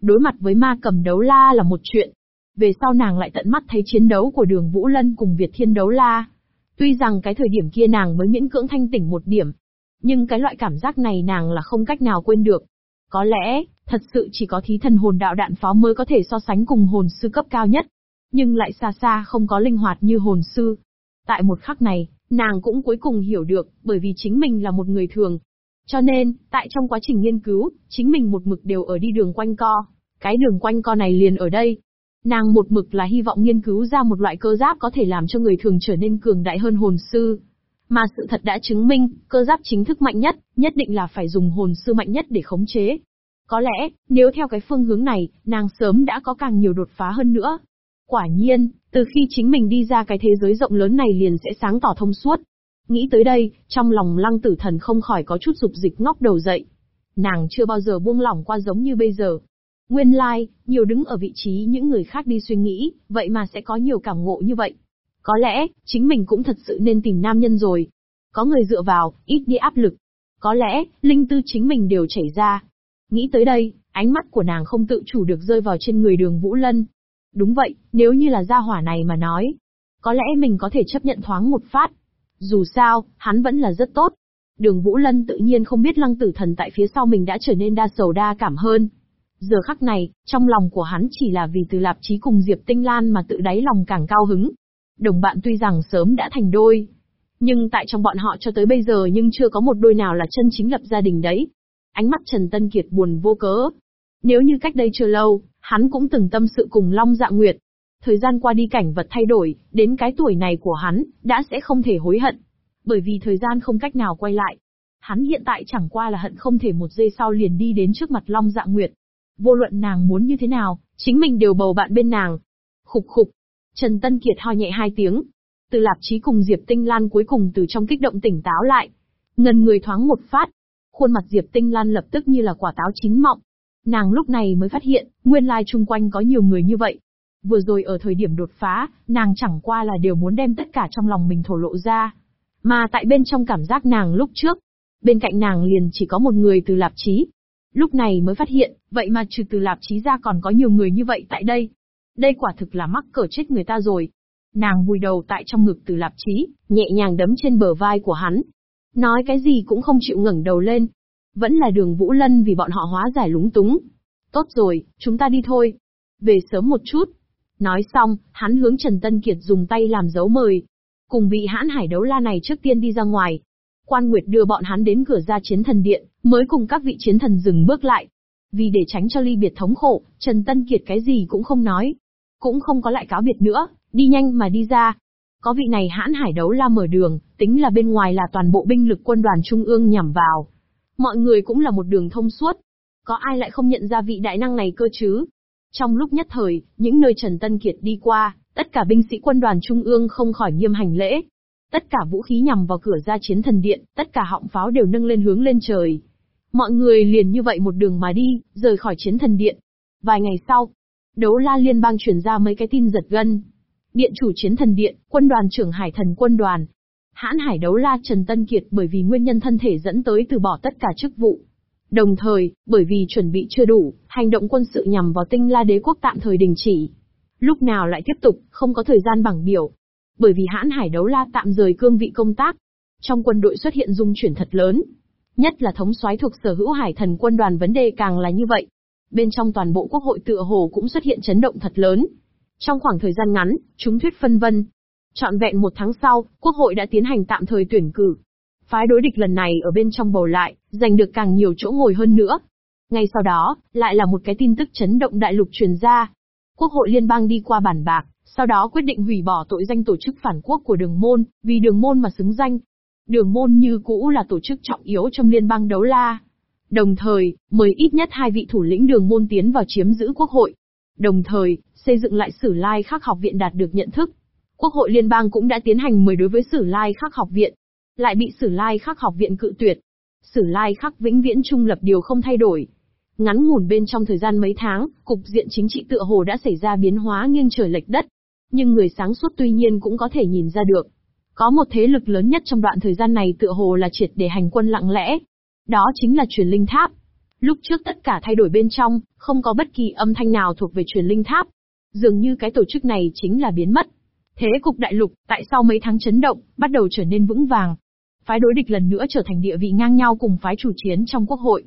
Đối mặt với ma cầm đấu la là một chuyện. Về sau nàng lại tận mắt thấy chiến đấu của đường Vũ Lân cùng Việt Thiên đấu la. Tuy rằng cái thời điểm kia nàng mới miễn cưỡng thanh tỉnh một điểm, nhưng cái loại cảm giác này nàng là không cách nào quên được. Có lẽ, thật sự chỉ có thí thần hồn đạo đạn pháo mới có thể so sánh cùng hồn sư cấp cao nhất. Nhưng lại xa xa không có linh hoạt như hồn sư. Tại một khắc này, nàng cũng cuối cùng hiểu được, bởi vì chính mình là một người thường. Cho nên, tại trong quá trình nghiên cứu, chính mình một mực đều ở đi đường quanh co. Cái đường quanh co này liền ở đây. Nàng một mực là hy vọng nghiên cứu ra một loại cơ giáp có thể làm cho người thường trở nên cường đại hơn hồn sư. Mà sự thật đã chứng minh, cơ giáp chính thức mạnh nhất, nhất định là phải dùng hồn sư mạnh nhất để khống chế. Có lẽ, nếu theo cái phương hướng này, nàng sớm đã có càng nhiều đột phá hơn nữa. Quả nhiên, từ khi chính mình đi ra cái thế giới rộng lớn này liền sẽ sáng tỏ thông suốt. Nghĩ tới đây, trong lòng lăng tử thần không khỏi có chút dục dịch ngóc đầu dậy. Nàng chưa bao giờ buông lỏng qua giống như bây giờ. Nguyên lai, like, nhiều đứng ở vị trí những người khác đi suy nghĩ, vậy mà sẽ có nhiều cảm ngộ như vậy. Có lẽ, chính mình cũng thật sự nên tìm nam nhân rồi. Có người dựa vào, ít đi áp lực. Có lẽ, linh tư chính mình đều chảy ra. Nghĩ tới đây, ánh mắt của nàng không tự chủ được rơi vào trên người đường Vũ Lân. Đúng vậy, nếu như là gia hỏa này mà nói. Có lẽ mình có thể chấp nhận thoáng một phát. Dù sao, hắn vẫn là rất tốt. Đường Vũ Lân tự nhiên không biết lăng tử thần tại phía sau mình đã trở nên đa sầu đa cảm hơn. Giờ khắc này, trong lòng của hắn chỉ là vì từ lạp chí cùng Diệp Tinh Lan mà tự đáy lòng càng cao hứng. Đồng bạn tuy rằng sớm đã thành đôi, nhưng tại trong bọn họ cho tới bây giờ nhưng chưa có một đôi nào là chân chính lập gia đình đấy. Ánh mắt Trần Tân Kiệt buồn vô cớ. Nếu như cách đây chưa lâu, hắn cũng từng tâm sự cùng Long Dạ Nguyệt. Thời gian qua đi cảnh vật thay đổi, đến cái tuổi này của hắn, đã sẽ không thể hối hận. Bởi vì thời gian không cách nào quay lại. Hắn hiện tại chẳng qua là hận không thể một giây sau liền đi đến trước mặt Long Dạ Nguyệt. Vô luận nàng muốn như thế nào, chính mình đều bầu bạn bên nàng. Khục khục, Trần Tân Kiệt ho nhẹ hai tiếng. Từ lạp chí cùng Diệp Tinh Lan cuối cùng từ trong kích động tỉnh táo lại. Ngần người thoáng một phát. Khuôn mặt Diệp Tinh Lan lập tức như là quả táo chín mọng. Nàng lúc này mới phát hiện, nguyên lai chung quanh có nhiều người như vậy. Vừa rồi ở thời điểm đột phá, nàng chẳng qua là đều muốn đem tất cả trong lòng mình thổ lộ ra. Mà tại bên trong cảm giác nàng lúc trước, bên cạnh nàng liền chỉ có một người từ lạp chí. Lúc này mới phát hiện, vậy mà trừ từ lạp chí ra còn có nhiều người như vậy tại đây. Đây quả thực là mắc cỡ chết người ta rồi. Nàng vùi đầu tại trong ngực từ lạp chí, nhẹ nhàng đấm trên bờ vai của hắn. Nói cái gì cũng không chịu ngẩng đầu lên. Vẫn là đường Vũ Lân vì bọn họ hóa giải lúng túng. Tốt rồi, chúng ta đi thôi. Về sớm một chút. Nói xong, hắn hướng Trần Tân Kiệt dùng tay làm dấu mời. Cùng vị hãn hải đấu la này trước tiên đi ra ngoài. Quan Nguyệt đưa bọn hắn đến cửa ra chiến thần điện, mới cùng các vị chiến thần dừng bước lại. Vì để tránh cho ly biệt thống khổ, Trần Tân Kiệt cái gì cũng không nói, cũng không có lại cáo biệt nữa, đi nhanh mà đi ra. Có vị này hãn hải đấu la mở đường, tính là bên ngoài là toàn bộ binh lực quân đoàn trung ương nhằm vào. Mọi người cũng là một đường thông suốt. Có ai lại không nhận ra vị đại năng này cơ chứ? Trong lúc nhất thời, những nơi Trần Tân Kiệt đi qua, tất cả binh sĩ quân đoàn trung ương không khỏi nghiêm hành lễ. Tất cả vũ khí nhằm vào cửa ra chiến thần điện, tất cả họng pháo đều nâng lên hướng lên trời. Mọi người liền như vậy một đường mà đi, rời khỏi chiến thần điện. Vài ngày sau, Đấu la liên bang truyền ra mấy cái tin giật gân. Điện chủ chiến thần điện, quân đoàn trưởng hải thần quân đoàn. Hãn hải đấu la Trần Tân Kiệt bởi vì nguyên nhân thân thể dẫn tới từ bỏ tất cả chức vụ. Đồng thời, bởi vì chuẩn bị chưa đủ, hành động quân sự nhằm vào tinh la đế quốc tạm thời đình chỉ. Lúc nào lại tiếp tục, không có thời gian bằng biểu. Bởi vì hãn hải đấu la tạm rời cương vị công tác. Trong quân đội xuất hiện dung chuyển thật lớn. Nhất là thống soái thuộc sở hữu hải thần quân đoàn vấn đề càng là như vậy bên trong toàn bộ quốc hội tựa hồ cũng xuất hiện chấn động thật lớn. Trong khoảng thời gian ngắn, chúng thuyết phân vân chọn vẹn một tháng sau, quốc hội đã tiến hành tạm thời tuyển cử. Phái đối địch lần này ở bên trong bầu lại, giành được càng nhiều chỗ ngồi hơn nữa. Ngay sau đó, lại là một cái tin tức chấn động đại lục truyền ra. Quốc hội liên bang đi qua bản bạc, Sau đó quyết định hủy bỏ tội danh tổ chức phản quốc của đường môn, vì đường môn mà xứng danh. Đường môn như cũ là tổ chức trọng yếu trong liên bang đấu la. Đồng thời, mời ít nhất hai vị thủ lĩnh đường môn tiến vào chiếm giữ quốc hội. Đồng thời, xây dựng lại sử lai khắc học viện đạt được nhận thức. Quốc hội liên bang cũng đã tiến hành mời đối với sử lai khắc học viện. Lại bị sử lai khắc học viện cự tuyệt. Sử lai khắc vĩnh viễn trung lập điều không thay đổi. Ngắn ngủn bên trong thời gian mấy tháng, cục diện chính trị tựa hồ đã xảy ra biến hóa nghiêng trời lệch đất. Nhưng người sáng suốt tuy nhiên cũng có thể nhìn ra được. Có một thế lực lớn nhất trong đoạn thời gian này tựa hồ là triệt để hành quân lặng lẽ. Đó chính là truyền linh tháp. Lúc trước tất cả thay đổi bên trong, không có bất kỳ âm thanh nào thuộc về truyền linh tháp. Dường như cái tổ chức này chính là biến mất. Thế cục đại lục, tại sau mấy tháng chấn động, bắt đầu trở nên vững vàng. Phái đối địch lần nữa trở thành địa vị ngang nhau cùng phái chủ chiến trong quốc hội.